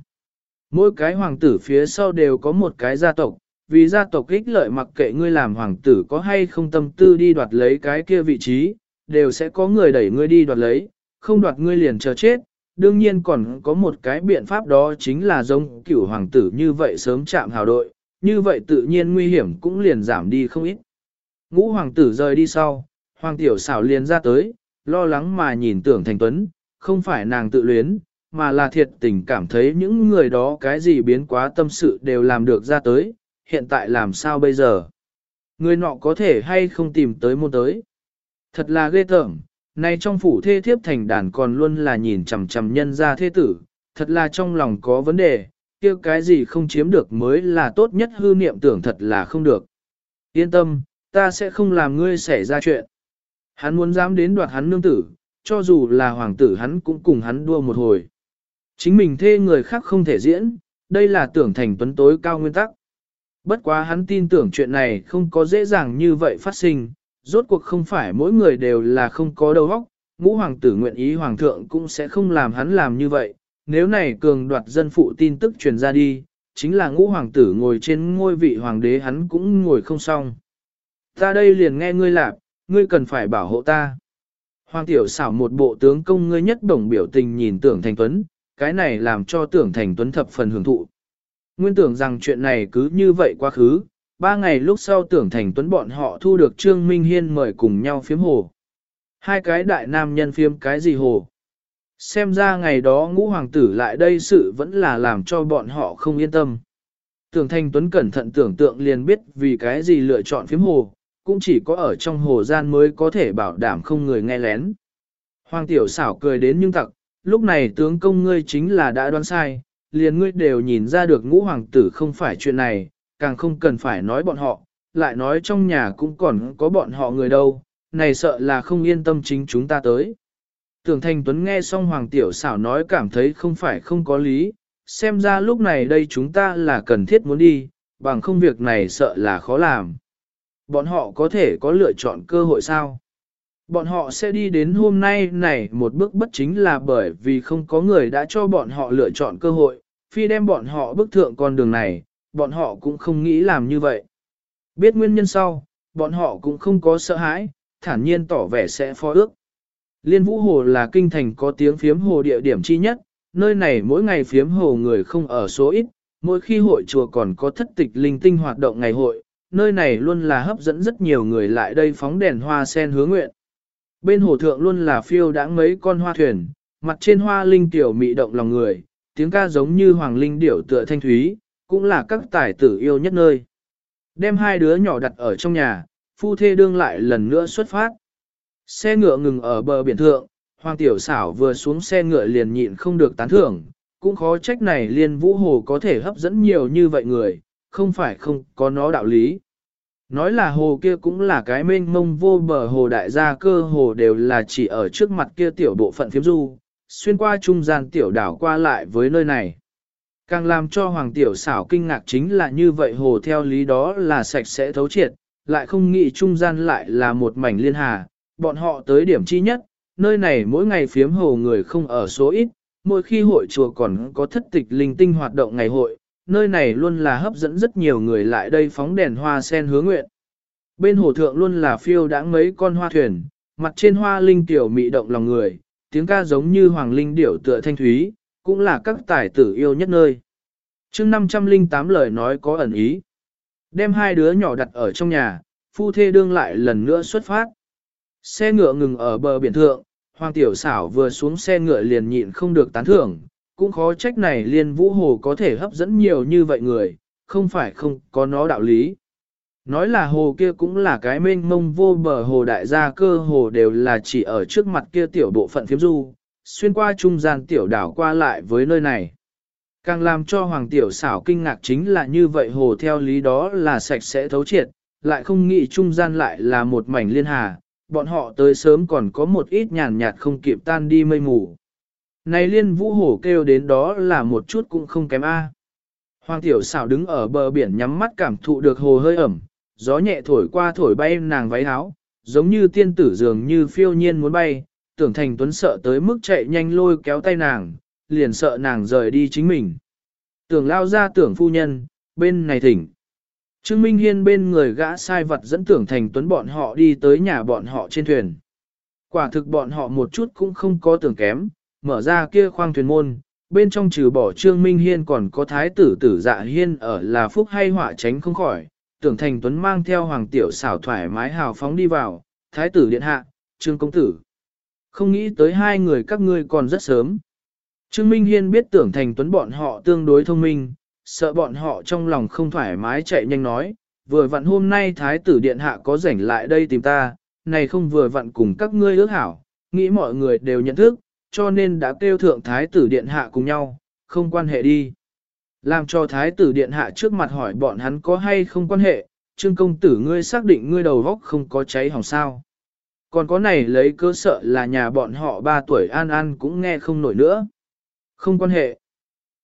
A: Mỗi cái hoàng tử phía sau đều có một cái gia tộc, vì gia tộc ích lợi mặc kệ ngươi làm hoàng tử có hay không tâm tư đi đoạt lấy cái kia vị trí, đều sẽ có người đẩy ngươi đi đoạt lấy, không đoạt ngươi liền chờ chết. Đương nhiên còn có một cái biện pháp đó chính là giống cửu hoàng tử như vậy sớm chạm hào đội, như vậy tự nhiên nguy hiểm cũng liền giảm đi không ít. Ngũ hoàng tử rời đi sau, hoàng tiểu xảo liền ra tới, lo lắng mà nhìn tưởng thành tuấn, không phải nàng tự luyến, mà là thiệt tình cảm thấy những người đó cái gì biến quá tâm sự đều làm được ra tới, hiện tại làm sao bây giờ? Người nọ có thể hay không tìm tới môn tới? Thật là ghê tởm, nay trong phủ thê thiếp thành đàn còn luôn là nhìn chằm chằm nhân ra thế tử, thật là trong lòng có vấn đề, kia cái gì không chiếm được mới là tốt nhất hư niệm tưởng thật là không được. Yên tâm, ta sẽ không làm ngươi xảy ra chuyện. Hắn muốn dám đến đoạt hắn nương tử, cho dù là hoàng tử hắn cũng cùng hắn đua một hồi. Chính mình thê người khác không thể diễn, đây là tưởng thành tuấn tối cao nguyên tắc. Bất quá hắn tin tưởng chuyện này không có dễ dàng như vậy phát sinh, rốt cuộc không phải mỗi người đều là không có đầu óc, ngũ hoàng tử nguyện ý hoàng thượng cũng sẽ không làm hắn làm như vậy, nếu này cường đoạt dân phụ tin tức truyền ra đi, chính là ngũ hoàng tử ngồi trên ngôi vị hoàng đế hắn cũng ngồi không xong. Ta đây liền nghe ngươi lạp, ngươi cần phải bảo hộ ta. Hoàng tiểu xảo một bộ tướng công ngươi nhất đồng biểu tình nhìn tưởng thành tuấn, cái này làm cho tưởng thành tuấn thập phần hưởng thụ. Nguyên tưởng rằng chuyện này cứ như vậy quá khứ, ba ngày lúc sau tưởng thành tuấn bọn họ thu được Trương Minh Hiên mời cùng nhau phiếm hồ. Hai cái đại nam nhân phiếm cái gì hồ? Xem ra ngày đó ngũ hoàng tử lại đây sự vẫn là làm cho bọn họ không yên tâm. Tưởng thành tuấn cẩn thận tưởng tượng liền biết vì cái gì lựa chọn phiếm hồ, cũng chỉ có ở trong hồ gian mới có thể bảo đảm không người nghe lén. Hoàng tiểu xảo cười đến nhưng tặc, lúc này tướng công ngươi chính là đã đoán sai, liền ngươi đều nhìn ra được ngũ hoàng tử không phải chuyện này, càng không cần phải nói bọn họ, lại nói trong nhà cũng còn có bọn họ người đâu, này sợ là không yên tâm chính chúng ta tới. Tưởng Thanh Tuấn nghe xong Hoàng Tiểu xảo nói cảm thấy không phải không có lý, xem ra lúc này đây chúng ta là cần thiết muốn đi, bằng không việc này sợ là khó làm. Bọn họ có thể có lựa chọn cơ hội sao? Bọn họ sẽ đi đến hôm nay này một bước bất chính là bởi vì không có người đã cho bọn họ lựa chọn cơ hội, phi đem bọn họ bước thượng con đường này, bọn họ cũng không nghĩ làm như vậy. Biết nguyên nhân sau, bọn họ cũng không có sợ hãi, thản nhiên tỏ vẻ sẽ phó ước. Liên Vũ Hồ là kinh thành có tiếng phiếm hồ địa điểm chi nhất, nơi này mỗi ngày phiếm hồ người không ở số ít, mỗi khi hội chùa còn có thất tịch linh tinh hoạt động ngày hội, nơi này luôn là hấp dẫn rất nhiều người lại đây phóng đèn hoa sen hứa nguyện. Bên hồ thượng luôn là phiêu đãng mấy con hoa thuyền, mặt trên hoa linh tiểu mị động lòng người, tiếng ca giống như hoàng linh điểu tựa thanh thúy, cũng là các tài tử yêu nhất nơi. Đem hai đứa nhỏ đặt ở trong nhà, phu thê đương lại lần nữa xuất phát. Xe ngựa ngừng ở bờ biển thượng, hoàng tiểu xảo vừa xuống xe ngựa liền nhịn không được tán thưởng, cũng khó trách này liên vũ hồ có thể hấp dẫn nhiều như vậy người, không phải không có nó đạo lý. Nói là hồ kia cũng là cái mênh mông vô bờ hồ đại gia cơ hồ đều là chỉ ở trước mặt kia tiểu bộ phận phiếm du, xuyên qua trung gian tiểu đảo qua lại với nơi này. Càng làm cho hoàng tiểu xảo kinh ngạc chính là như vậy hồ theo lý đó là sạch sẽ thấu triệt, lại không nghĩ trung gian lại là một mảnh liên hà, bọn họ tới điểm chi nhất, nơi này mỗi ngày phiếm hồ người không ở số ít, mỗi khi hội chùa còn có thất tịch linh tinh hoạt động ngày hội, nơi này luôn là hấp dẫn rất nhiều người lại đây phóng đèn hoa sen hứa nguyện. Bên hồ thượng luôn là phiêu đãng mấy con hoa thuyền, mặt trên hoa linh tiểu mị động lòng người, tiếng ca giống như hoàng linh điểu tựa thanh thúy, cũng là các tài tử yêu nhất nơi. chương 508 lời nói có ẩn ý. Đem hai đứa nhỏ đặt ở trong nhà, phu thê đương lại lần nữa xuất phát. Xe ngựa ngừng ở bờ biển thượng, hoàng tiểu xảo vừa xuống xe ngựa liền nhịn không được tán thưởng, cũng khó trách này liên vũ hồ có thể hấp dẫn nhiều như vậy người, không phải không có nó đạo lý. Nói là hồ kia cũng là cái mênh mông vô bờ hồ đại gia cơ hồ đều là chỉ ở trước mặt kia tiểu bộ phận phiếm du, xuyên qua trung gian tiểu đảo qua lại với nơi này. Càng làm cho hoàng tiểu xảo kinh ngạc chính là như vậy hồ theo lý đó là sạch sẽ thấu triệt, lại không nghĩ trung gian lại là một mảnh liên hà, bọn họ tới sớm còn có một ít nhàn nhạt không kịp tan đi mây mù. Này liên vũ hổ kêu đến đó là một chút cũng không kém A. Hoàng tiểu xảo đứng ở bờ biển nhắm mắt cảm thụ được hồ hơi ẩm, gió nhẹ thổi qua thổi bay nàng váy áo, giống như tiên tử dường như phiêu nhiên muốn bay, tưởng thành tuấn sợ tới mức chạy nhanh lôi kéo tay nàng, liền sợ nàng rời đi chính mình. Tưởng lao ra tưởng phu nhân, bên này thỉnh. Trương Minh Hiên bên người gã sai vật dẫn tưởng thành tuấn bọn họ đi tới nhà bọn họ trên thuyền. Quả thực bọn họ một chút cũng không có tưởng kém, mở ra kia khoang thuyền môn, bên trong trừ bỏ Trương Minh Hiên còn có thái tử tử dạ hiên ở là phúc hay họa tránh không khỏi, tưởng thành tuấn mang theo hoàng tiểu xảo thoải mái hào phóng đi vào, thái tử điện hạ, Trương công tử. Không nghĩ tới hai người các ngươi còn rất sớm. Trương Minh Hiên biết tưởng thành tuấn bọn họ tương đối thông minh, sợ bọn họ trong lòng không thoải mái chạy nhanh nói, vừa vặn hôm nay thái tử điện hạ có rảnh lại đây tìm ta, này không vừa vặn cùng các ngươi ước hảo, nghĩ mọi người đều nhận thức, cho nên đã kêu thượng thái tử điện hạ cùng nhau, không quan hệ đi. Làm cho thái tử điện hạ trước mặt hỏi bọn hắn có hay không quan hệ, trương công tử ngươi xác định ngươi đầu góc không có cháy hỏng sao. Còn có này lấy cơ sợ là nhà bọn họ ba tuổi an an cũng nghe không nổi nữa. Không quan hệ.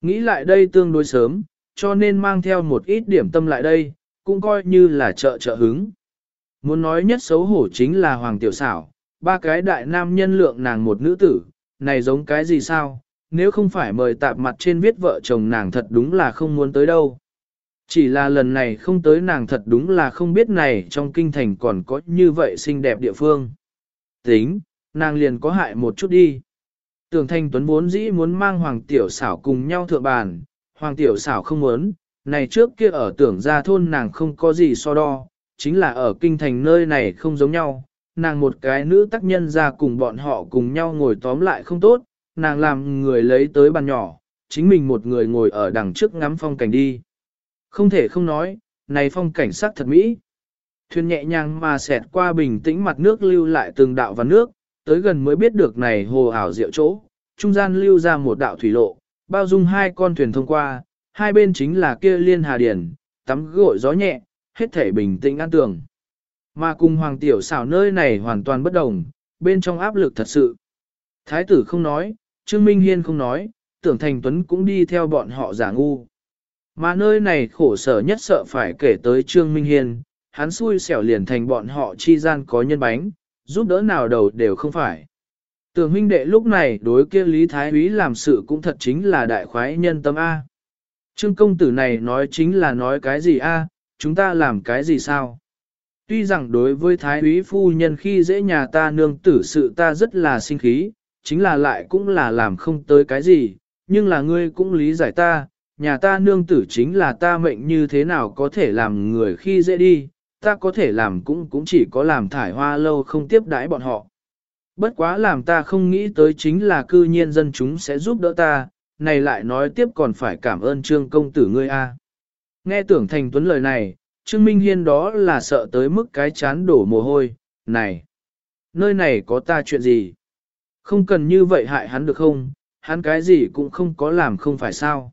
A: Nghĩ lại đây tương đối sớm, cho nên mang theo một ít điểm tâm lại đây, cũng coi như là trợ trợ hứng. Muốn nói nhất xấu hổ chính là Hoàng Tiểu Xảo, ba cái đại nam nhân lượng nàng một nữ tử, này giống cái gì sao, nếu không phải mời tạp mặt trên viết vợ chồng nàng thật đúng là không muốn tới đâu. Chỉ là lần này không tới nàng thật đúng là không biết này trong kinh thành còn có như vậy xinh đẹp địa phương. Tính, nàng liền có hại một chút đi. Tưởng thanh tuấn vốn dĩ muốn mang hoàng tiểu xảo cùng nhau thượng bàn, hoàng tiểu xảo không muốn, này trước kia ở tưởng ra thôn nàng không có gì so đo, chính là ở kinh thành nơi này không giống nhau, nàng một cái nữ tác nhân ra cùng bọn họ cùng nhau ngồi tóm lại không tốt, nàng làm người lấy tới bàn nhỏ, chính mình một người ngồi ở đằng trước ngắm phong cảnh đi. Không thể không nói, này phong cảnh sắc thật mỹ. Thuyền nhẹ nhàng mà xẹt qua bình tĩnh mặt nước lưu lại từng đạo và nước, tới gần mới biết được này hồ ảo diệu chỗ, trung gian lưu ra một đạo thủy lộ, bao dung hai con thuyền thông qua, hai bên chính là kia liên hà điển, tắm gội gió nhẹ, hết thể bình tĩnh an tường. Mà cùng hoàng tiểu xảo nơi này hoàn toàn bất đồng, bên trong áp lực thật sự. Thái tử không nói, Trương Minh Hiên không nói, tưởng thành tuấn cũng đi theo bọn họ giả ngu. Mà nơi này khổ sở nhất sợ phải kể tới Trương Minh Hiên, hắn xui xẻo liền thành bọn họ chi gian có nhân bánh, giúp đỡ nào đầu đều không phải. Tưởng huynh đệ lúc này đối kia Lý Thái Úy làm sự cũng thật chính là đại khoái nhân tâm A. Trương công tử này nói chính là nói cái gì A, chúng ta làm cái gì sao? Tuy rằng đối với Thái Úy phu nhân khi dễ nhà ta nương tử sự ta rất là sinh khí, chính là lại cũng là làm không tới cái gì, nhưng là ngươi cũng lý giải ta, nhà ta nương tử chính là ta mệnh như thế nào có thể làm người khi dễ đi, ta có thể làm cũng cũng chỉ có làm thải hoa lâu không tiếp đãi bọn họ. Bất quá làm ta không nghĩ tới chính là cư nhiên dân chúng sẽ giúp đỡ ta, này lại nói tiếp còn phải cảm ơn trương công tử ngươi a. Nghe tưởng thành tuấn lời này, trương minh hiên đó là sợ tới mức cái chán đổ mồ hôi, này, nơi này có ta chuyện gì? Không cần như vậy hại hắn được không, hắn cái gì cũng không có làm không phải sao.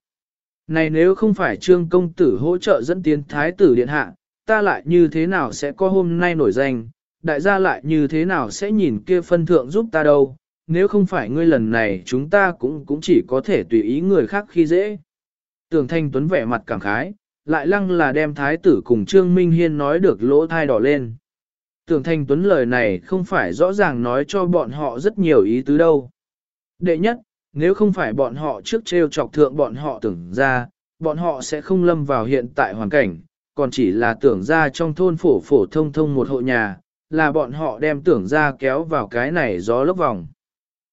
A: Này nếu không phải trương công tử hỗ trợ dẫn tiến thái tử điện hạ, ta lại như thế nào sẽ có hôm nay nổi danh, đại gia lại như thế nào sẽ nhìn kia phân thượng giúp ta đâu, nếu không phải ngươi lần này chúng ta cũng cũng chỉ có thể tùy ý người khác khi dễ. Tưởng Thanh Tuấn vẻ mặt cảm khái, lại lăng là đem thái tử cùng Trương Minh Hiên nói được lỗ thai đỏ lên. Tưởng Thanh Tuấn lời này không phải rõ ràng nói cho bọn họ rất nhiều ý tứ đâu. Đệ nhất, nếu không phải bọn họ trước treo chọc thượng bọn họ tưởng ra, bọn họ sẽ không lâm vào hiện tại hoàn cảnh, còn chỉ là tưởng ra trong thôn phổ phổ thông thông một hộ nhà, là bọn họ đem tưởng ra kéo vào cái này gió lốc vòng.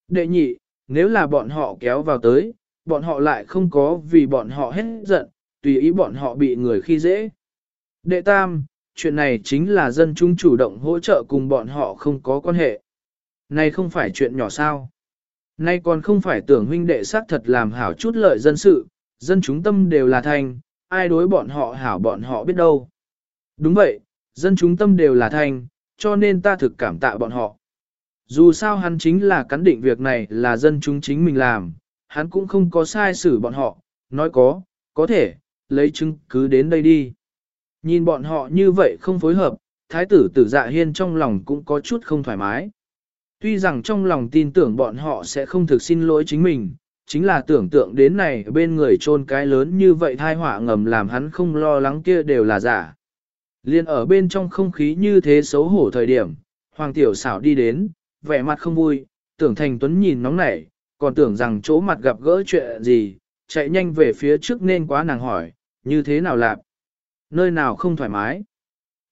A: Đệ nhị, nếu là bọn họ kéo vào tới, bọn họ lại không có vì bọn họ hết giận, tùy ý bọn họ bị người khi dễ. Đệ tam, chuyện này chính là dân chúng chủ động hỗ trợ cùng bọn họ không có quan hệ. Này không phải chuyện nhỏ sao. Nay còn không phải tưởng huynh đệ xác thật làm hảo chút lợi dân sự, dân chúng tâm đều là thành, ai đối bọn họ hảo bọn họ biết đâu. Đúng vậy, dân chúng tâm đều là thành, cho nên ta thực cảm tạ bọn họ. Dù sao hắn chính là cắn định việc này là dân chúng chính mình làm, hắn cũng không có sai xử bọn họ, nói có, có thể, lấy chứng cứ đến đây đi. Nhìn bọn họ như vậy không phối hợp, thái tử tử dạ hiên trong lòng cũng có chút không thoải mái. Tuy rằng trong lòng tin tưởng bọn họ sẽ không thực xin lỗi chính mình, chính là tưởng tượng đến này bên người trôn cái lớn như vậy thai họa ngầm làm hắn không lo lắng kia đều là giả. Liên ở bên trong không khí như thế xấu hổ thời điểm, Hoàng Tiểu xảo đi đến, vẻ mặt không vui, tưởng Thành Tuấn nhìn nóng nảy, còn tưởng rằng chỗ mặt gặp gỡ chuyện gì, chạy nhanh về phía trước nên quá nàng hỏi, như thế nào lạp? Nơi nào không thoải mái?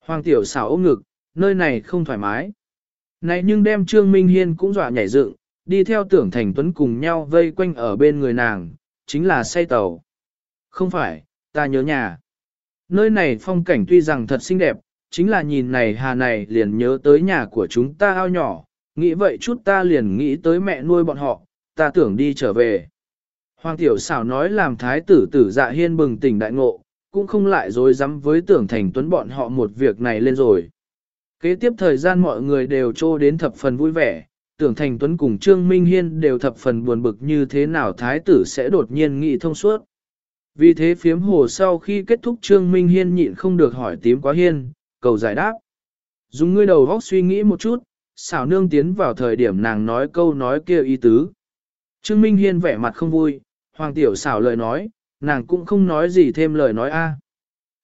A: Hoàng Tiểu xảo ôm ngực, nơi này không thoải mái. Này nhưng đem Trương Minh Hiên cũng dọa nhảy dựng, đi theo tưởng Thành Tuấn cùng nhau vây quanh ở bên người nàng, chính là say tàu. Không phải, ta nhớ nhà. Nơi này phong cảnh tuy rằng thật xinh đẹp, chính là nhìn này hà này liền nhớ tới nhà của chúng ta ao nhỏ, nghĩ vậy chút ta liền nghĩ tới mẹ nuôi bọn họ, ta tưởng đi trở về. Hoàng tiểu xảo nói làm thái tử tử dạ hiên bừng tỉnh đại ngộ, cũng không lại dối rắm với tưởng thành tuấn bọn họ một việc này lên rồi. Kế tiếp thời gian mọi người đều trô đến thập phần vui vẻ, tưởng thành tuấn cùng Trương Minh Hiên đều thập phần buồn bực như thế nào thái tử sẽ đột nhiên nghị thông suốt. Vì thế phiếm hồ sau khi kết thúc Trương Minh Hiên nhịn không được hỏi tím quá hiên, cầu giải đáp. Dùng ngươi đầu góc suy nghĩ một chút, xảo nương tiến vào thời điểm nàng nói câu nói kia ý tứ. Trương Minh Hiên vẻ mặt không vui, hoàng tiểu xảo lời nói, nàng cũng không nói gì thêm lời nói a.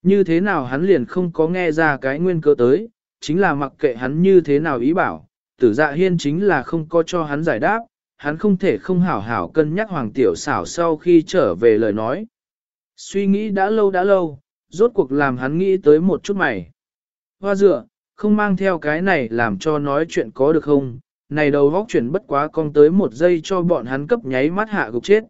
A: Như thế nào hắn liền không có nghe ra cái nguyên cơ tới, chính là mặc kệ hắn như thế nào ý bảo, tử dạ hiên chính là không có cho hắn giải đáp, hắn không thể không hảo hảo cân nhắc hoàng tiểu xảo sau khi trở về lời nói. Suy nghĩ đã lâu đã lâu, rốt cuộc làm hắn nghĩ tới một chút mày. Hoa dựa, không mang theo cái này làm cho nói chuyện có được không, này đầu góc chuyển bất quá con tới một giây cho bọn hắn cấp nháy mắt hạ gục chết.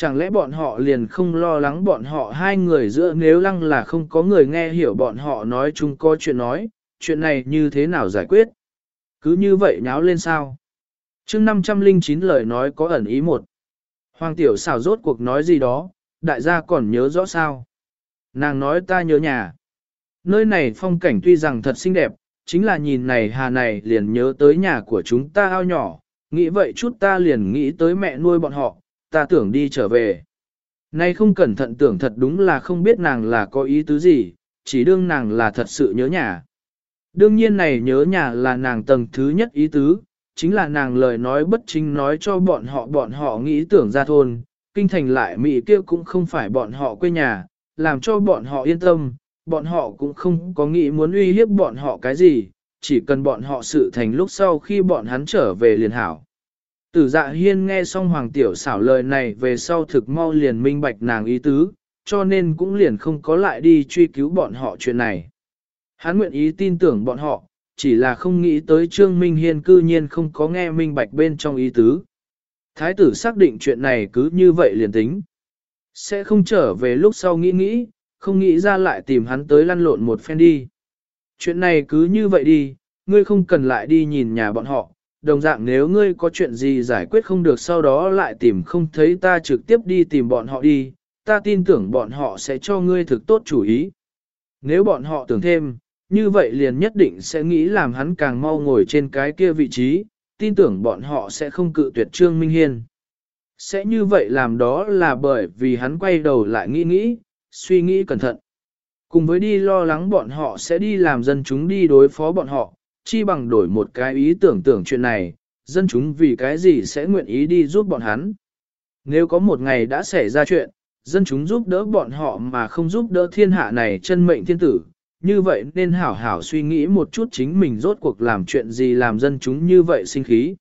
A: Chẳng lẽ bọn họ liền không lo lắng bọn họ hai người giữa nếu lăng là không có người nghe hiểu bọn họ nói chung có chuyện nói, chuyện này như thế nào giải quyết? Cứ như vậy nháo lên sao? chương 509 lời nói có ẩn ý một. Hoàng tiểu xảo rốt cuộc nói gì đó, đại gia còn nhớ rõ sao. Nàng nói ta nhớ nhà. Nơi này phong cảnh tuy rằng thật xinh đẹp, chính là nhìn này hà này liền nhớ tới nhà của chúng ta ao nhỏ, nghĩ vậy chút ta liền nghĩ tới mẹ nuôi bọn họ, ta tưởng đi trở về. Nay không cẩn thận tưởng thật đúng là không biết nàng là có ý tứ gì, chỉ đương nàng là thật sự nhớ nhà. Đương nhiên này nhớ nhà là nàng tầng thứ nhất ý tứ, chính là nàng lời nói bất chính nói cho bọn họ bọn họ nghĩ tưởng ra thôn, kinh thành lại Mỹ kia cũng không phải bọn họ quê nhà, làm cho bọn họ yên tâm, bọn họ cũng không có nghĩ muốn uy hiếp bọn họ cái gì, chỉ cần bọn họ sự thành lúc sau khi bọn hắn trở về liền hảo. Tử dạ hiên nghe xong hoàng tiểu xảo lời này về sau thực mau liền minh bạch nàng ý tứ, cho nên cũng liền không có lại đi truy cứu bọn họ chuyện này. Hắn nguyện ý tin tưởng bọn họ, chỉ là không nghĩ tới Trương Minh Hiên cư nhiên không có nghe minh bạch bên trong ý tứ. Thái tử xác định chuyện này cứ như vậy liền tính. Sẽ không trở về lúc sau nghĩ nghĩ, không nghĩ ra lại tìm hắn tới lăn lộn một phen đi. Chuyện này cứ như vậy đi, ngươi không cần lại đi nhìn nhà bọn họ, đồng dạng nếu ngươi có chuyện gì giải quyết không được sau đó lại tìm không thấy ta trực tiếp đi tìm bọn họ đi, ta tin tưởng bọn họ sẽ cho ngươi thực tốt chủ ý. Nếu bọn họ tưởng thêm, như vậy liền nhất định sẽ nghĩ làm hắn càng mau ngồi trên cái kia vị trí, tin tưởng bọn họ sẽ không cự tuyệt Trương Minh Hiên. Sẽ như vậy làm đó là bởi vì hắn quay đầu lại nghĩ nghĩ, suy nghĩ cẩn thận. Cùng với đi lo lắng bọn họ sẽ đi làm dân chúng đi đối phó bọn họ, chi bằng đổi một cái ý tưởng tưởng chuyện này, dân chúng vì cái gì sẽ nguyện ý đi giúp bọn hắn. Nếu có một ngày đã xảy ra chuyện, dân chúng giúp đỡ bọn họ mà không giúp đỡ thiên hạ này chân mệnh thiên tử, như vậy nên hảo hảo suy nghĩ một chút chính mình rốt cuộc làm chuyện gì làm dân chúng như vậy sinh khí.